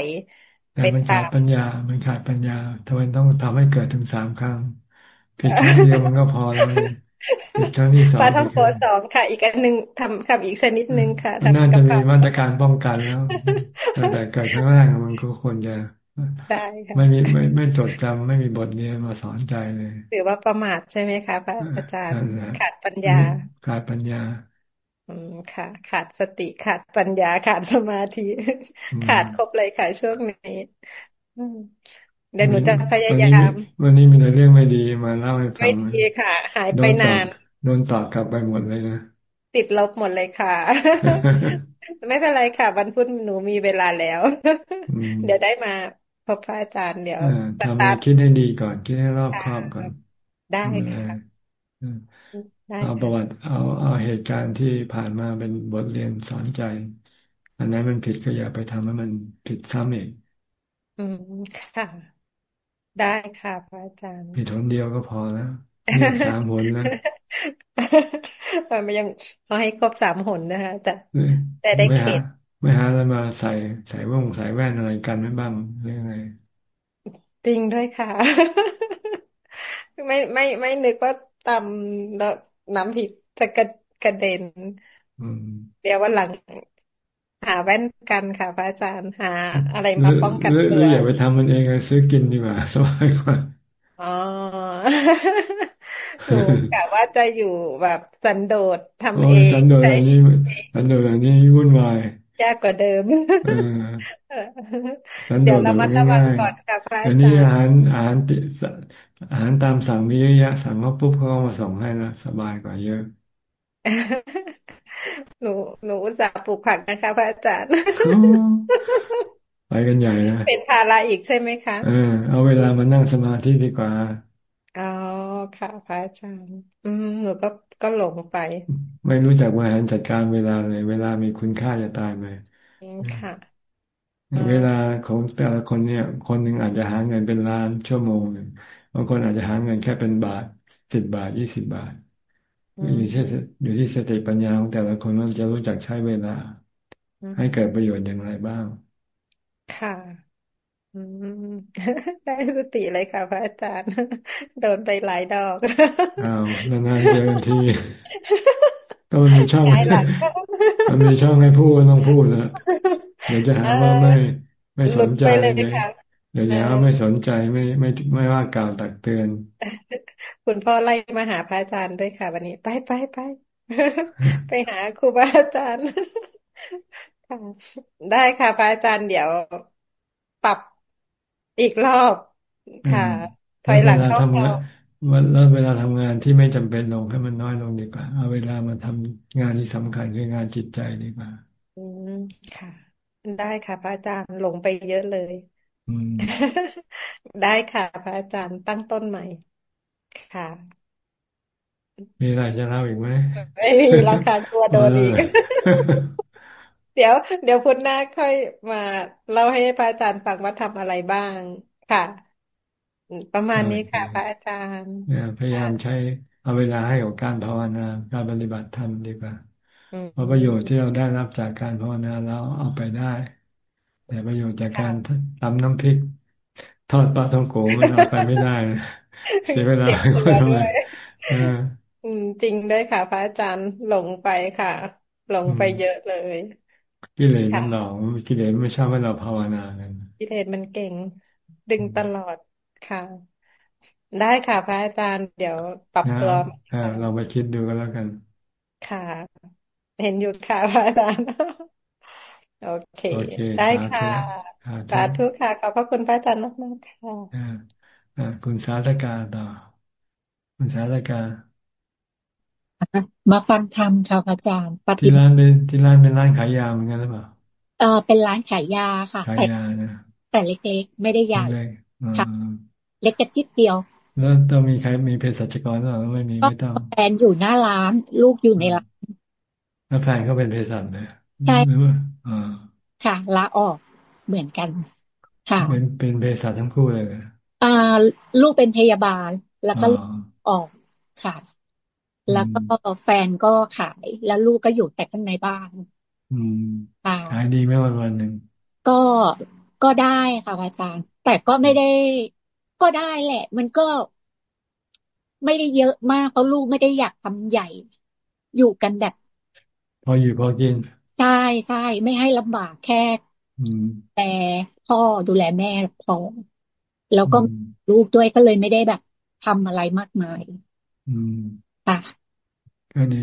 แต่มันขาดปัญญา มันขาดปัญญาทำไมต้องทำให้เกิดถึงสามครั้งผิดครั้งเดียวมันก็พอแล้วผิดครั้งที่สองปาท่องโกสองค่ะ อีกอันหนึ่งทำกับอีกชนิดหนึ่งค่ะน่าจะมีมาตรการป้องกันแล้วแต่เกิดครั้งแรกมันก็ควรจะได้ค่ะไม่มีไม่ไม่จดจำไม่มีบทเรียนมาสอนใจเลยถือว่าประมาทใช่ไหมคะพระอาจารย์ขาดปัญญา ขาดปัญญา อืมค่ะ ขาดสติขาดปัญญาขาดสมาธิ ขาดครบเลยค่ะช่วงนี้เดี๋ยวหนูจะพยายาม วันนี้มีแต่เรื่องไม่ดีมาเล่าให้ฟังไม่ดีค่ะ หายไปนานโดนตอบกลับไปหมดเลยนะติดลบหมดเลยค่ะ ไม่เป็นไรค่ะวันพุธหนูมีเวลาแล้ว เดี๋ยวได้มาพบพระอาจารย์เดี๋ยวทำคิดให้ดีก่อน คิดให้รอบคอบก่อน ได้ค่ะ เอาประวัติเอาเอาเหตุการณ์ที่ผ่านมาเป็นบทเรียนสอนใจ อันนั้นมันผิดก็อย่าไปทำให้มันผิดซ้ำอีกอืมค่ะ ได้ค่ะพระอาจารย์ผิดหนเดียวก็พอแล้วสามหนนะมันยังเอาให้ครบสามหนนะคะแต่แต่ได้เขตไม่หาแล้วมาใส่ใส่ว่งใส่แว่นอะไรกันไม่บ้างเรื่องอะไรจริงด้วยค่ะ ไม่ไม่ไม่นึกว่าตำแล้ว น้ำผิดจะกระกระเด็นเดี๋ยววันหลังหาแว่นกันค่ะพระอาจารย์หา อะไรมาป้องกันเพื่ออย่าไปทำมันเองเลยซื้อกินดีกว่าสบายกว่าอ๋อถูกกะว่าจะอยู่แบบสันโดษทำเองสันโดษอันนี้สันโดษอันนี้วุ่นวายยากกว่าเดิมเดี๋ยวเรามาระวังก่อนค่ะพระอาจารย์อันนี้อาหารอาหารติ อาหารตามสั่งมีเยอะแยะสั่งมาปุ๊บเขาก็มาส่งให้นะสบายกว่าเยอะ หนูหนูอุตส่าห์ปลูกผักนะคะพระอาจารย์ไปกันใหญ่นะเป็นภาระอีกใช่ไหมคะเออเอาเวลามานั่งสมาธิดีกว่าอ๋อค่ะพระอาจารย์ อืมหนูก็ก็หลงไป ไม่รู้จักบริหารจัดการเวลาเลยเวลามีคุณค่าจะตายไปค่ะเวลาของแต่ละคนเนี่ย คนหนึ่งอาจจะหาเงินเป็นล้านชั่วโมงหนึ่ง บางคนอาจจะหาเงินแค่เป็นบาทสิบบาทยี่สิบบาทอยู่ที่อยู่ที่สติปัญญาของแต่ละคนว่าจะรู้จักใช้เวลา ให้เกิดประโยชน์อย่างไรบ้าง ค่ะได้สติเลยค่ะ พระอาจารย์โดนไปหลายดอกอ้าวนานๆเจอทีก็มันมีช่องมันมีช่องให้พูดต้องพูดนะเดี๋ยวจะหาว่าไม่ ไม่สนใจเลย เดี๋ยวจะหาไม่สนใจไม่ไม่ไม่ว่ากล่าวตักเตือน คุณพ่อไล่มาหาพระอาจารย์ด้วยค่ะ วันนี้ไปไปไปไปหาครูบาอาจารย์ได้ค่ะพระอาจารย์เดี๋ยวปรับอีกรอบค่ะถอยหลังเข้าเราแล้วเวลาทำงานที่ไม่จำเป็นลงให้มันน้อยลงดีกว่า เอาเวลามาทำงานที่สำคัญคืองานจิตใจดีกว่า อืมค่ะ ได้ค่ะพระอาจารย์หลงไปเยอะเลย ได้ค่ะ พระอาจารย์ตั้งต้นใหม่ ค่ะ มีอะไรจะเล่าอีกไหมไม่มีราคากลัวโดนอีกเดี๋ยว เดี๋ยวพุธหน้าค่อยมาเล่าให้พระอาจารย์ฟังว่าทำอะไรบ้างค่ะ ประมาณนี้ค่ะ พระอาจารย์พยายามใช้เอาเวลาให้กับการภาวนาการปฏิบัติธรรมดีกว่าเพราะประโยชน์ที่เราได้รับจากการภาวนาแล้วเอาไปได้ แต่ประโยชน์จากการตำน้ำพริก ทอดปลาท่องโกมันเอาไปไม่ได้เสียเวลาคนทำไมจริงด้วยค่ะ พระอาจารย์หลงไปค่ะ หลงไปเยอะเลยกิเลสมันหลอกกิเลสไม่ชอบให้เราภาวนากันกิเลสมันเก่ง ดึงตลอดค่ะ ได้ค่ะพระอาจารย์ เดี๋ยวปรับตัวอ่าเราไปคิดดูกันแล้วกัน ค่ะ เห็นอยู่ค่ะพระอาจารย์ โอเค ได้ค่ะสาธุค่ะ ขอบพระคุณพระอาจารย์มากๆค่ะอ่าคุณสาธกาต่อ คุณสาธกา มาฟังธรรมค่ะอาจารย์ที่ร้านเป็นที่ร้านเป็นร้านขายยาเหมือนกันหรือเปล่า เออเป็นร้านขายยาค่ะ ขายยานะแต่เล็กๆ ไม่ได้ใหญ่ค่ะเล็กกระจิตเดียว แล้วต้องมีใครมีเภสัชกรหรือเปล่าไม่มีไม่ต้องแฟนอยู่หน้าร้าน ลูกอยู่ในร้านแล้วแฟนก็เป็นเภสัชเลย ใช่อ่าค่ะลาออกเหมือนกัน ค่ะ เป็นเป็นเภสัชทั้งคู่เลยอ่าลูกเป็นพยาบาลแล้วก็ออกค่ะ แล้วก็แฟนก็ขายแล้วลูกก็อยู่แต่ข้างในบ้านอืมขายดีไหมวันวันหนึ่งก็ก็ได้ค่ะอาจารย์ แต่ก็ไม่ได้ก็ได้แหละ มันก็ไม่ได้เยอะมากเพราะลูกไม่ได้อยากทำใหญ่ อยู่กันแบบ พออยู่พอกิน ใช่ใช่ไม่ให้ลำบากแค่แต่พ่อดูแลแม่พอแล้วก็ลูกด้วยก็เลยไม่ได้แบบทำอะไรมากมาย อืมค่ะก็ดี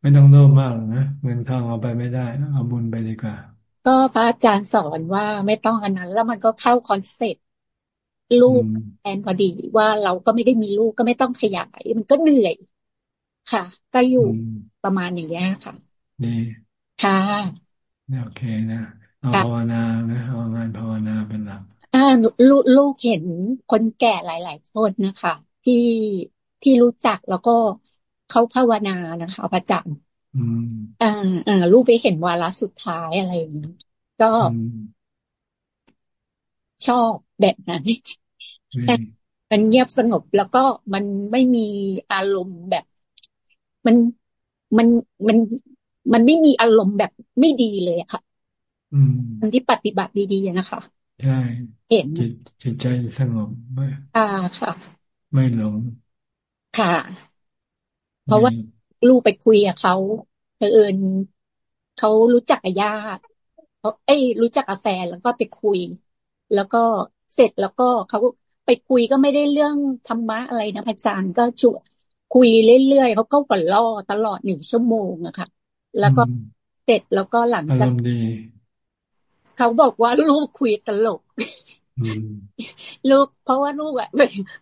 ไม่ต้องโลภมากนะเงินทองเอาไปไม่ได้ เอาบุญไปดีกว่า ก็พระอาจารย์สอนว่าไม่ต้องอันนั้น แล้วมันก็เข้าคอนเซ็ปต์ลูกแอนพอดีว่าเราก็ไม่ได้มีลูกก็ไม่ต้องขยายมันก็เหนื่อย ค่ะ ก็อยู่ประมาณอย่างนี้ค่ะดี ค่ะโอเคนะเอาภาวนานะเอางานภาวนาเป็นหลักอ่าลูกลูกเห็นคนแก่หลาย ๆ คนนะคะ ที่ที่รู้จักแล้วก็เขาภาวนานะคะประจำอ่าอ่าลูกไปเห็นวาระสุดท้ายอะไรอย่างนี้ก็ชอบแบบนั้นมันเงียบสงบแล้วก็มันไม่มีอารมณ์แบบ มันมันมัน มันไม่มีอารมณ์แบบไม่ดีเลยอะค่ะมันที่ปฏิบัติดีๆนะคะ ใช่เห็นจิตใจสงบไม่อ่าค่ะ ไม่หลงค่ะ เพราะว่าลูกไปคุยกับเขาเผอิญเขารู้จักกับญาติเขาเอ้ยรู้จักกับแฟนแล้วก็ไปคุย แล้วก็เสร็จแล้วก็เขาไปคุยก็ไม่ได้เรื่องธรรมะอะไรนะพระอาจารย์ก็ชวนคุยเรื่อยๆเขาก็กดล่อตลอดหนึ่งชั่วโมงอะค่ะ แล้วก็เสร็จแล้วก็หลังจากเขาบอกว่าลูกคุยตลกลูกเพราะว่าลูกอะ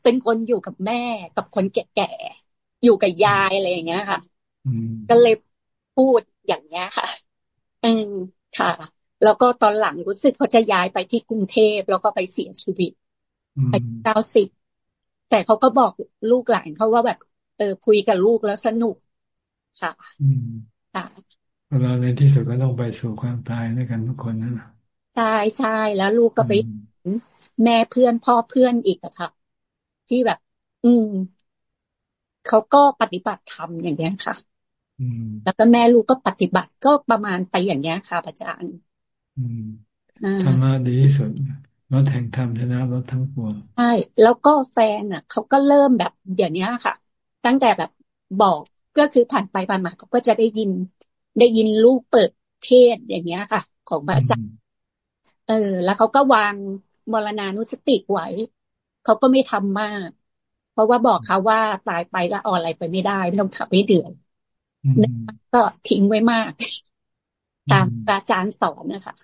เป็นคนอยู่กับแม่กับคนแก่อยู่กับยายอะไรอย่างเงี้ยค่ะก็เลยพูดอย่างเงี้ยค่ะ อืมค่ะ แล้วก็ตอนหลังรู้สึกเขาจะย้ายไปที่กรุงเทพแล้วก็ไปเสียชีวิตไปเก้าสิบแต่เขาก็บอกลูกหลานเขาว่าแบบ เออคุยกับลูกแล้วสนุกค่ะค่ะ เราในที่สุดก็ต้องไปสู่ความตายด้วยกันทุกคนนั่นแหละใช่ใช่แล้วลูกก็ไปแม่เพื่อนพ่อเพื่อนอีกอะค่ะ ที่แบบ อืมเขาก็ปฏิบัติธรรมอย่างนี้ค่ะแล้วก็แม่ลูกก็ปฏิบัติก็ประมาณไปอย่างนี้ค่ะอาจารย์ธรรมะดีที่สุดรถแห่งธรรมชนะรถทั้งปวงใช่แล้วก็แฟนอะเขาก็เริ่มแบบเดี๋ยวนี้ค่ะ ตั้งแต่แบบบอก ก็คือผ่านไปผ่านมาเขาก็จะได้ยิน ได้ยินลูกเปิดเทศอย่างเงี้ยค่ะ ของพระอาจารย์เออ แล้วเขาก็วางมรณานุสติไว้เขาก็ไม่ทำมาก เพราะว่าบอกเขาว่าตายไปแล้วออะไรไปไม่ได้ไม่ต้องขับไม่เดือดก็ทิ้งไว้มาก ตามอาจารย์สอนนะคะ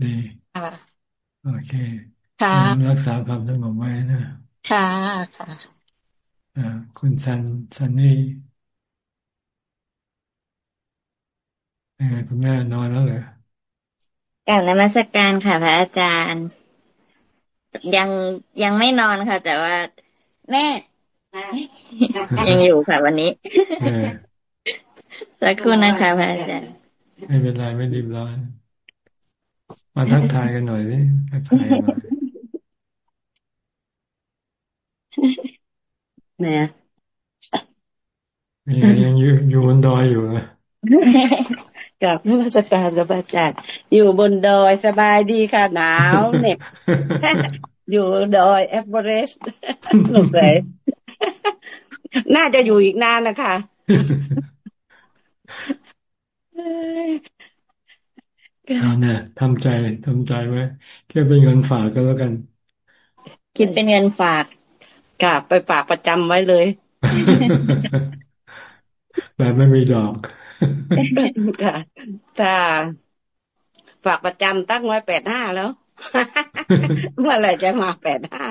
ดีค่ะโอเคค่ะรักษาความสงบไว้นะค่ะค่ะอ่าคุณซันซันนี่ คุณแม่นอนแล้วเหรอกลับนมัสการค่ะพระอาจารย์ ยังยังไม่นอนค่ะ แต่ว่าแม่ยังอยู่ค่ะวันนี้สักครู่นะคะพระอาจารย์ไม่เป็นไรไม่รีบร้อนมาทักทายกันหน่อยสิทักทายหน่อยเนี่ยยังอยู่อยู่บนดอยอยู่นะ กับนวัตการกับอาจารย์อยู่บนดอยสบายดีค่ะหนาวเนี่ยอยู่ดอยเอเวอเรสต์สงสัยน่าจะอยู่อีกนานนะคะเอาเนี่ยทำใจทำใจไว้แค่เป็นเงินฝากก็แล้วกัน คิดเป็นเงินฝากกาบไปฝากประจำไว้เลยแบบไม่มีดอก ค่ะถ้าฝากประจำตั้งไว้แปดห้าแล้วเมื่อไหร่จะมาแปดห้า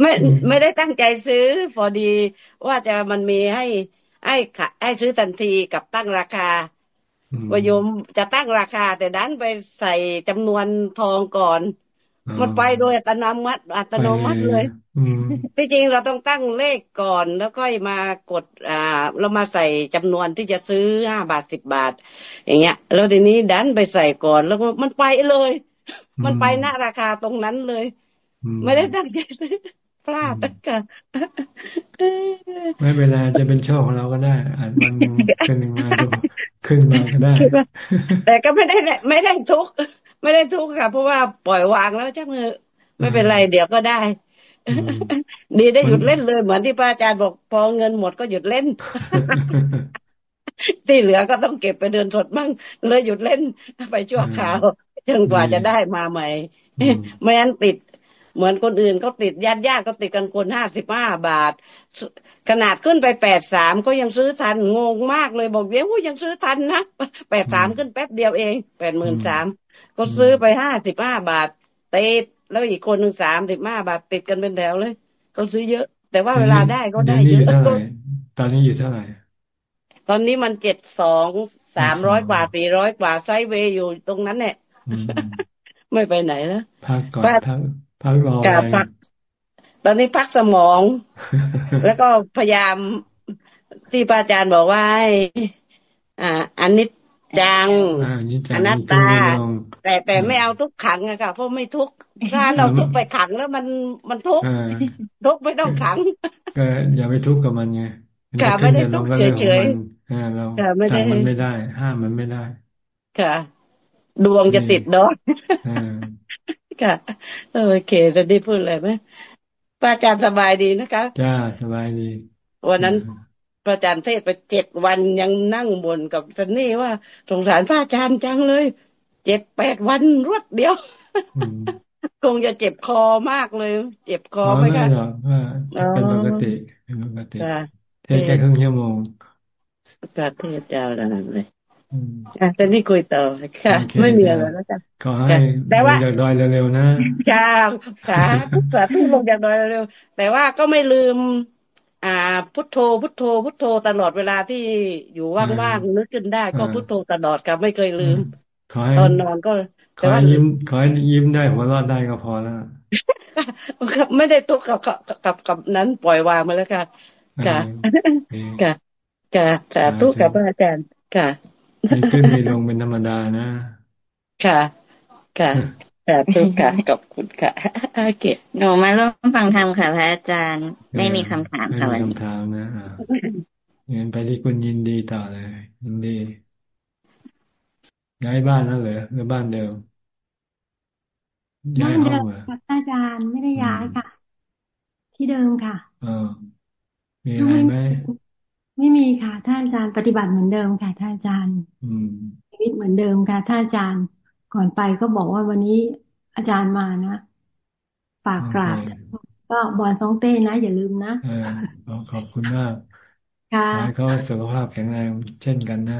ไม่ไม่ได้ตั้งใจซื้อพอดีว่าจะมันมีให้ให้ให้ซื้อทันทีกับตั้งราคาประโยมจะตั้งราคา แต่ดันไปใส่จำนวนทองก่อน มันไปโดยอัตโนมัติ อัตโนมัติเลยที่จริงเราต้องตั้งเลขก่อนแล้วก็มากด อ่า เรามาใส่จำนวนที่จะซื้อห้าบาทสิบบาท อย่างเงี้ย แล้วทีนี้ดันไปใส่ก่อนแล้วมันไปเลย มันไปหน้าราคาตรงนั้นเลย ไม่ได้ตั้งใจซื้อพลาดค่ะไม่เป็นไรจะเป็นโชคของเราก็ได้อาจมันขึ้นมาขึ้นมาก็ได้ แต่ก็ไม่ได้ไม่ได้ทุก ไม่ได้ทุกข์ค่ะ เพราะว่าปล่อยวางแล้วจ้ามือไม่เป็นไร เดี๋ยวก็ได้ ดีได้หยุดเล่นเลยเหมือนที่พระอาจารย์บอกพอเงินหมดก็หยุดเล่น ที่เหลือก็ต้องเก็บไปเดินสดมั่งเลยหยุดเล่นไปชั่วคราวจนกว่าจะได้มาใหม่ไม่งั้นติด เหมือนคนอื่นเขาติดญาติญาติก็ติดกันคนห้าสิบห้าบาท ขนาดขึ้นไปแปดสามก็ยังซื้อทันงงมากเลยบอกเดี๋ยวยังซื้อทันนะแปดสามขึ้นแป๊บเดียวเองแปดหมื่นสาม ก็ซื้อไปห้าสิบห้าบาทติดแล้วอีกคนหนึ่งสามสิบห้าบาทติดกันเป็นแถวเลยก็ซื้อเยอะ แต่ว่าเวลาได้ก็ได้เยอะตอนนี้อยู่เท่าไหร่ ตอนนี้มันเจ็ดสองสามร้อยกว่าสี่ร้อยกว่าไซเวย์อยู่ตรงนั้นเนี่ยไม่ไปไหนแล้วพักก่อนพักพักรอพักตอนนี้พักสมอง แล้วก็พยายามที่พระอาจารย์บอกว่าอ่าอันนี้ จังอนัตตา แต่แต่ไม่เอาทุกขังอะค่ะเพราะไม่ทุกถ้าเราทุกไปขังแล้วมันมันทุกทุกไม่ต้องขัง ก็อย่าไปทุกข์กับมันไงค่ะไม่ได้ทุกข์เฉยๆเราสั่งมันไม่ได้ ห้ามมันไม่ได้ ค่ะ ดวงจะติดดอนค่ะโอเคจะได้พูดอะไรไหมป้าอาจารย์สบายดีนะคะจ้าสบายดี วันนั้น พระอาจารย์เทศไปเจ็ดวันยังนั่งบนกับสันนี่ว่าสงสารพระอาจารย์จังเลยเจ็ดแปดวันรวดเดียวคงจะเจ็บคอมากเลย เจ็บคอไหมคะเป็นปกติเป็นปกติเทศแค่ครึ่งชั่วโมงการเทศเจ้าแล้วเลยอะตอนนี้คุยต่อค่ะ ไม่มีอะไรแล้วจ้ะขอให้แต่ว่าจากดอยเร็วๆนะจ้าสาธุสาธุลงจากดอยเร็วๆแต่ว่าก็ไม่ลืม อ่า พุทโธ พุทโธ พุทโธตลอดเวลาที่อยู่ว่างๆนึกขึ้นได้ ก็พุทโธตลอดครับไม่เคยลืมตอนนอนก็ขอให้ยิ้มขอให้ยิ้มได้หัวเราะได้ก็พอแล้วไม่ได้ทุกข์กับกับกับนั้นปล่อยวางมาแล้วค่ะค่ะค่ะค่ะสาธุกับพระอาจารย์ค่ะมีขึ้นมีลงเป็นธรรมดานะ ค่ะ ค่ะ สาธุค่ะขอบคุณค่ะโอเคหนูมาร่วมฟังธรรมค่ะพระอาจารย์ ไม่มีคำถามค่ะวันนี้คำถามนะงั้นไปที่คุณยินดีต่อเลย ยินดีย้ายบ้านแล้วเหรอหรือบ้านเดิมย้ายห้องเหรออาจารย์ไม่ได้ย้ายค่ะ ที่เดิมค่ะเออมีอะไรไหมไม่มีค่ะท่านอาจารย์ปฏิบัติเหมือนเดิมค่ะท่านอาจารย์ชีวิตเหมือนเดิมค่ะท่านอาจารย์ ก่อนไปก็บอกว่าวันนี้อาจารย์มานะฝากกราบก็บอลซองเต้นะ อย่าลืมนะขอบคุณมากค่ะเขาสุขภาพแข็งแรงเช่นกันนะ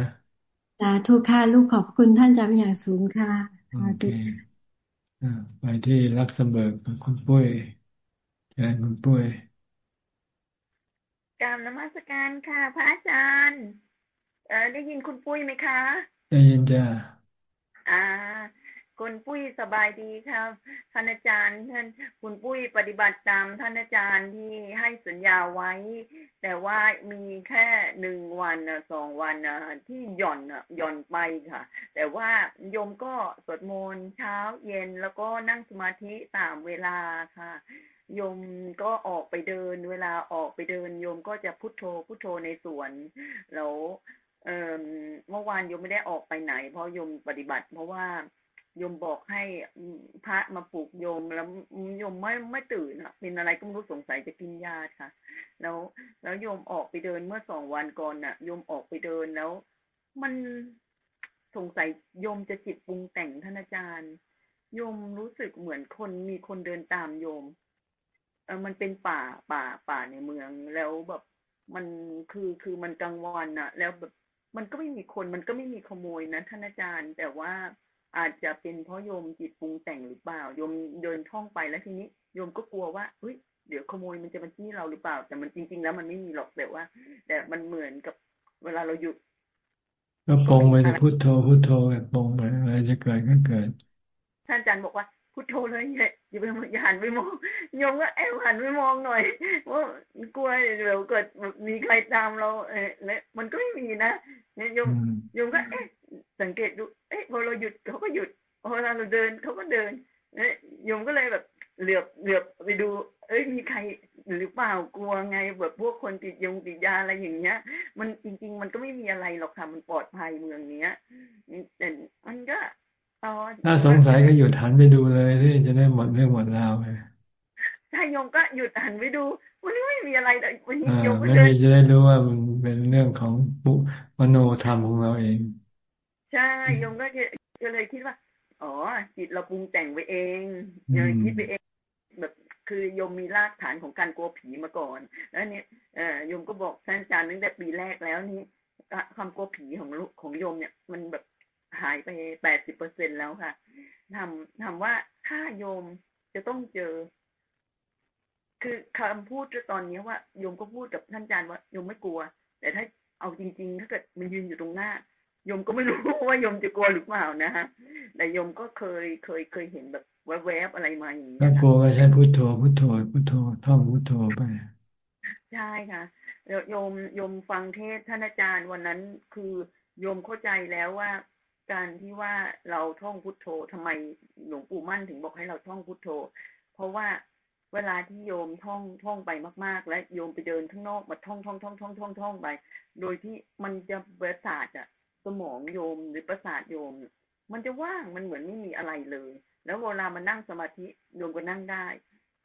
สาธุค่ะลูกขอบคุณท่านจารย์อย่างสูงค่ะโอเคไปที่รักสมเบิกคุณปุ้ยเชิญคุณปุ้ยกรรมนมัสการค่ะ พระอาจารย์เออได้ยินคุณปุ้ยไหมคะ ได้ยินจ้า อ่าคุณปุ้ยสบายดีครับท่านอาจารย์ท่านคุณปุ้ยปฏิบัติตามท่านอาจารย์ที่ให้สัญญาไว้ แต่ว่ามีแค่หนึ่งวันสองวันที่หย่อนหย่อนไปค่ะ แต่ว่าโยมก็สวดมนต์เช้าเย็นแล้วก็นั่งสมาธิตามเวลาค่ะโยมก็ออกไปเดิน เวลาออกไปเดิน โยมก็จะพุโทโธพุโทโธในสวนแล้ว เอ่อเมื่อวานโยมไม่ได้ออกไปไหน เพราะโยมปฏิบัติ เพราะว่าโยมบอกให้พระมาปลูกโยมแล้วโยมไม่ไม่ตื่นอะเป็นอะไรก็ไม่รู้สงสัยจะกินยาค่ะ แล้วแล้วโยมออกไปเดินเมื่อสองวันก่อนอะโยมออกไปเดินแล้ว มันสงสัยโยมจะจิตปรุงแต่งท่านอาจารย์โยมรู้สึกเหมือนคนมีคนเดินตามโยมเออมันเป็นป่าป่าป่าในเมืองแล้วแบบมันคือคือมันกลางวันอะแล้วแบบ มันก็ไม่มีคนมันก็ไม่มีขโมยนะท่านอาจารย์ แต่ว่าอาจจะเป็นเพราะโยมจิตปรุงแต่งหรือเปล่าโยมเดินท่องไปแล้วทีนี้โยมก็กลัวว่าเฮ้ยเดี๋ยวขโมยมันจะมาที่เราหรือเปล่า แต่มันจริง ๆ แล้วมันไม่มีหรอกแต่ว่า แต่มันเหมือนกับเวลาเราหยุดก็ปองไปในพุทโธพุทโธแบบปองไปอะไรจะเกิดก็เกิดท่านอาจารย์บอกว่าพุทโธเลยอย่าไปอย่าหันไปมองโยมก็แอบหันไปมองหน่อยว่ากลัวเดี๋ยวเกิดมีใครตามเรา เออเนี่ยมันก็ไม่มีนะ เนี่ยโยมโยมก็เอ๊ะสังเกตดู เอ๊ะพอเราหยุดเขาก็หยุดพอเราเดินเขาก็เดินเนี่ยโยมก็เลยแบบเหลือบเหลือบไปดู เอ้ยมีใครหรือเปล่ากลัวไงแบบพวกคนติดยงติดยาอะไรอย่างเงี้ย มันจริง ๆ มันก็ไม่มีอะไรหรอกค่ะมันปลอดภัยเมืองเนี้ยแต่มันก็ถ้าสงสัยก็หยุดหันไปดูเลยที่จะได้หมดเรื่องหมดราวไปใช่โยมก็หยุดหันไปดู วันนี้ไม่มีอะไรแต่วันนี้โยมก็เลยจะได้รู้ว่ามันเป็นเรื่องของปุมโนธรรมของเราเอง ใช่โยมก็ก็เลยคิดว่า อ๋อ จิตเราปรุงแต่งไปเองยังคิดไปเอง แบบคือโยมมีรากฐานของการกลัวผีมาก่อน แล้วเนี่ยเออโยมก็บอกท่านอาจารย์ตั้งแต่ปีแรกแล้วนี่ความกลัวผีของลูกของโยมเนี่ย มันแบบหายไปแปดสิบเปอร์เซ็นแล้วค่ะทำทำว่าถ้าโยมจะต้องเจอ คือคำพูดตอนนี้ว่าโยมก็พูดกับท่านอาจารย์ว่าโยมไม่กลัว แต่ถ้าเอาจริง ๆ ถ้าเกิดมันยืนอยู่ตรงหน้าโยมก็ไม่รู้ว่าโยมจะกลัวหรือเปล่านะฮะแต่โยมก็เคยเคยเคยเห็นแบบแวบๆอะไรมาอย่างนี้ถ้ากลัวก็ใช้พุทโธพุทโธพุทโธท่องพุทโธไปใช่ค่ะโยมโยมฟังเทศท่านอาจารย์วันนั้นคือโยมเข้าใจแล้วว่า การที่ว่าเราท่องพุทโธทำไมหลวงปู่มั่นถึงบอกให้เราท่องพุทโธ เพราะว่า เวลาที่โยมท่องท่องไปมาก ๆ และโยมไปเดินข้างนอกมาท่องท่องท่องท่องท่องท่องไป โดยที่มันจะประสาทอะสมองโยมหรือประสาทโยม มันจะว่างมันเหมือนไม่มีอะไรเลย แล้วเวลามานั่งสมาธิโยมก็นั่งได้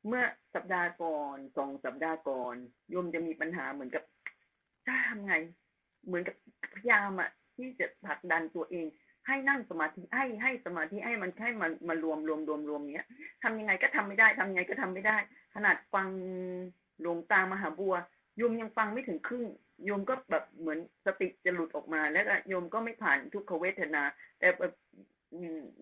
เมื่อสัปดาห์ก่อนสองสัปดาห์ก่อนโยมจะมีปัญหาเหมือนกับจะทำไง เหมือนกับพยายามอะที่จะผลักดันตัวเอง ให้นั่งสมาธิให้ให้สมาธิให้มันให้มันมารวมรวมรวมรวมเนี้ยทำยังไงก็ทำไม่ได้ทำยังไงก็ทำไม่ได้ ขนาดฟังหลวงตามหาบัวโยมยังฟังไม่ถึงครึ่งโยมก็แบบเหมือนสติจะหลุดออกมา แล้วก็โยมก็ไม่ผ่านทุกขเวทนา แต่แบบ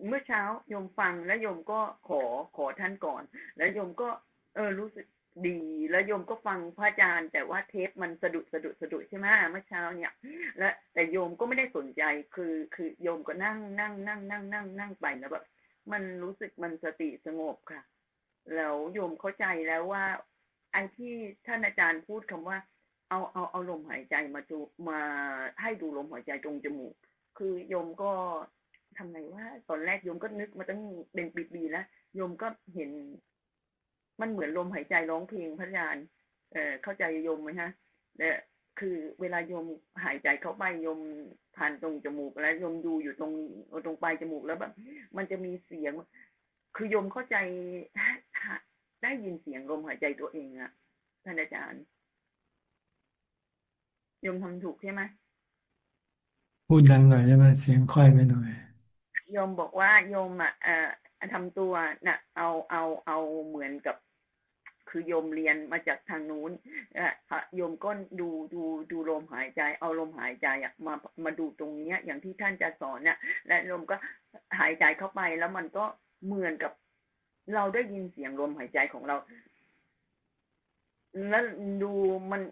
เมื่อเช้าโยมฟังแล้วโยมก็ขอขอท่านก่อน แล้วโยมก็ เออรู้สึก ดี แล้วโยมก็ฟังพระอาจารย์ แต่ว่าเทปมันสะดุดสะดุดสะดุดใช่ไหมเมื่อเช้าเนี่ย และแต่โยมก็ไม่ได้สนใจคือคือโยมก็นั่งนั่งนั่งนั่งนั่งนั่งไปแล้วแบบมันรู้สึกมันสติสงบค่ะ แล้วโยมเข้าใจแล้วว่าไอ้ที่ท่านอาจารย์พูดคำว่า เอาเอาเอาลมหายใจมาดูมาให้ดูลมหายใจตรงจมูก คือโยมก็ทำไงว่าตอนแรกโยมก็นึกมาตั้งเป็นปีๆแล้วโยมก็เห็น มันเหมือนลมหายใจร้องเพลงพระญาณเอ่อเข้าใจโยมไหมฮะเนี่ยคือเวลาโยมหายใจเข้าไปโยมผ่านตรงจมูก แล้วโยมดูอยู่ตรงตรงปลายจมูกแล้วแบบมันจะมีเสียง คือโยมเข้าใจได้ยินเสียงลมหายใจตัวเองอะท่านอาจารย์โยมทำถูกใช่ไหมพูดดังหน่อยใช่ไหมเสียงค่อยไปหน่อยโยมบอกว่าโยมอะเอ่อทำตัวน่ะ เอาเอาเอาเหมือนกับ คือโยมเรียนมาจากทางนู้นโยมก็ดูดูดูลมหายใจ เอาลมหายใจอะมามาดูตรงเนี้ย อย่างที่ท่านจะสอนเนี่ยและลมก็หายใจเข้าไปแล้วมันก็เหมือนกับเราได้ยินเสียงลมหายใจของเรา แล้วดูมัน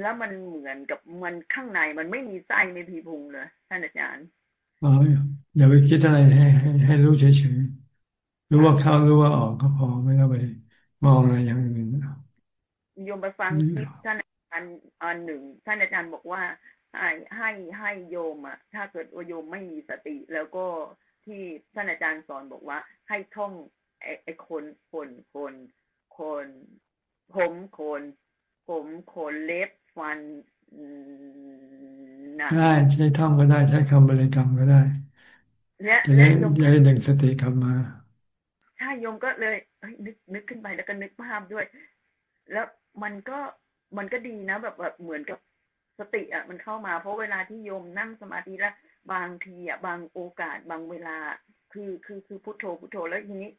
แล้วมันเหมือนกับมันข้างในมันไม่มีไส้ไม่พีพุงเลยท่านอาจารย์อ๋ออย่าไปคิดอะไรให้ให้ให้รู้เฉยๆรู้ว่าเข้ารู้ว่าออกก็พอไม่ต้องไป มองอะไรอย่างอื่นโยมไปฟังคลิปท่านอาจารย์อันหนึ่งท่านอาจารย์บอกว่าให้ให้ให้โยมอะ ถ้าเกิดว่าโยมไม่มีสติ แล้วก็ที่ท่านอาจารย์สอนบอกว่า ให้ท่องไอ้ไอ้คนคนคนคนผมคนผมขนเล็บฟันได้ใช้ท่องก็ได้ใช้คำบริกรรมก็ได้จะได้จะได้ดึงสติกลับมาใช่โยมก็เลย นึกนึกขึ้นไปแล้วก็นึกภาพด้วย แล้วมันก็มันก็ดีนะแบบแบบเหมือนกับสติอะมันเข้ามาเพราะเวลาที่โยมนั่งสมาธิแล้วบางทีอะบางโอกาสบางเวลา คือคือคือพุทโธพุทโธแล้วทีนี้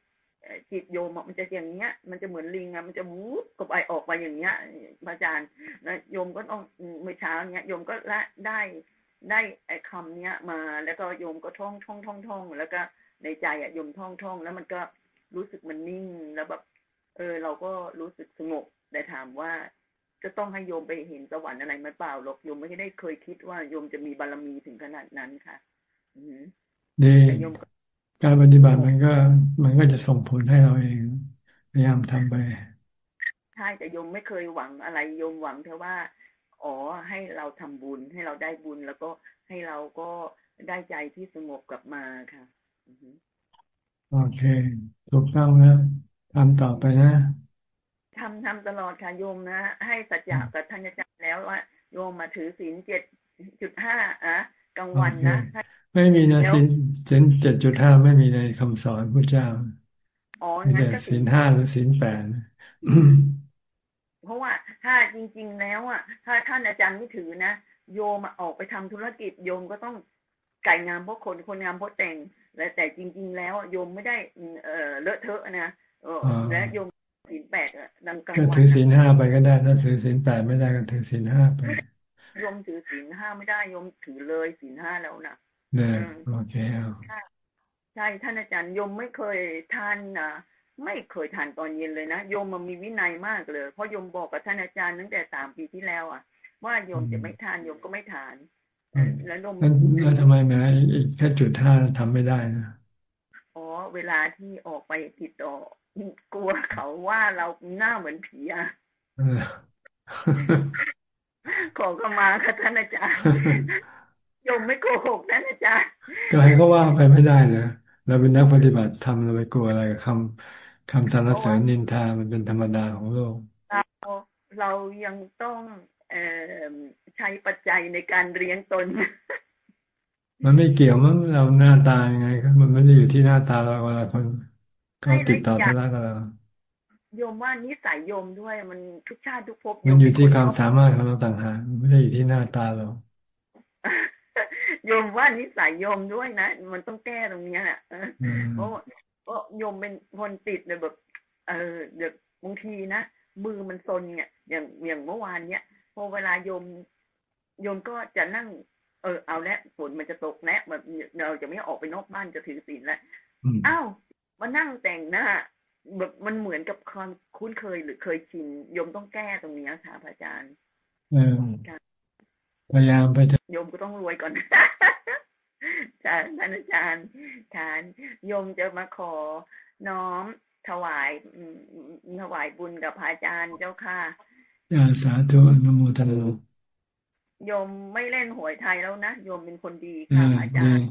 จิตโยมมันจะอย่างเงี้ย มันจะเหมือนลิงอะมันจะวูบก็ไปออกมาอย่างเงี้ยพระอาจารย์นะโยมก็ต้องเมื่อเช้าเนี้ยโยมก็ละได้ได้ไอ้คำเนี้ยมาแล้วก็โยมก็ท่องท่องท่องท่องแล้วก็ในใจอะโยมท่องท่องแล้วมันก็ รู้สึกมันนิ่งแล้วแบบ เออ เราก็รู้สึกสงบแต่ถามว่าจะต้องให้โยมไปเห็นสวรรค์อะไรไหมเปล่าหรอกโยมไม่ได้เคยคิดว่าโยมจะมีบารมีถึงขนาดนั้นค่ะดีการปฏิบัติมันก็ มันก็จะส่งผลให้เราเองพยายามทำไปใช่แต่โยมไม่เคยหวังอะไรโยมหวังแค่ว่า อ๋อให้เราทำบุญให้เราได้บุญแล้วก็ให้เราก็ได้ใจที่สงบกลับมาค่ะ โอเค ถูกต้องนะทำต่อไปนะทำทำตลอดค่ะโยมนะ ให้สัจจะกับท่านอาจารย์แล้วว่าโยมมาถือศีลเจ็ดจุดห้าอะกลางวันนะไม่มีนะศีลศีลเจ็ดจุดห้าไม่มีในคำสอนพระเจ้าอ๋องั้นก็ศีลห้าหรือศีลแปดเพราะว่าถ้าจริง ๆ แล้วอะถ้าท่านอาจารย์ไม่ถือนะโยมออกไปทำธุรกิจโยมก็ต้อง ไก่งามเพราะคนคนงามเพราะแต่ง และแต่จริง ๆ แล้วโยมไม่ได้เออเลอะเทอะนะและโยมศีลแปดอะนำกลางวันก็ถือศีลห้าไปก็ได้ถ้าถือศีลแปดไม่ได้ก็ถือศีลห้าไปโยมถือศีลห้าไม่ได้โยมถือเลยศีลห้าแล้วนะเนี่ยโอเคใช่ท่านอาจารย์โยมไม่เคยทานนะไม่เคยทานตอนเย็นเลยนะโยมมันมีวินัยมากเลย เพราะโยมบอกกับท่านอาจารย์ตั้งแต่สามปีที่แล้วอะ ว่าโยมจะไม่ทานโยมก็ไม่ทาน แล้วโยมแล้วทำไมแม้แค่จุดห้าทำไม่ได้นะอ๋อ เวลาที่ออกไปติดต่อกลัวเขาว่าเราหน้าเหมือนผีอะขอเข้ามาค่ะท่านอาจารย์โยมไม่โกหกท่านอาจารย์ก็ให้เขาว่าไปไม่ได้นะเราเป็นนักปฏิบัติทำเราไปกลัวอะไรกับคำคำสรรเสริญนินทามันเป็นธรรมดาของโลกเราเรายังต้องเอ ใช้ปัจจัยในการเลี้ยงตน มันไม่เกี่ยวมั้งเราหน้าตายังไงครับมันไม่ได้อยู่ที่หน้าตาเราเวลาคนเขาติดต่อธุระกับเราโยมว่านิสัยโยมด้วยมันทุกชาติทุกภพมันอยู่ที่ความสามารถของเราต่างหากไม่ได้อยู่ที่หน้าตาเราโยมว่านิสัยโยมด้วยนะมันต้องแก้ตรงนี้แหละเพราะเพราะโยมเป็นคนติดเลยแบบ เออเดี๋ยวบางทีนะมือมันซนเนี่ยอย่างอย่างเมื่อวานเนี้ย พอเวลาโยมโยมก็จะนั่ง เออเอาแล้วฝนมันจะตกแล้วแบบเราจะไม่ออกไปนอกบ้านจะถือศีลแล้วอ้าวมานั่งแต่งหน้าแบบมันเหมือนกับความคุ้นเคยหรือเคยชินโยมต้องแก้ตรงนี้ค่ะพระอาจารย์พยายามไปโยมก็ต้องรวยก่อนท่านอาจารย์ทานโยมจะมาขอน้อมถวายถวายบุญกับพระอาจารย์เจ้าค่ะ ยาสาธุอนุโมทนาโยมไม่เล่นหวยไทยแล้วนะโยมเป็นคนดีค่ะอาจารย์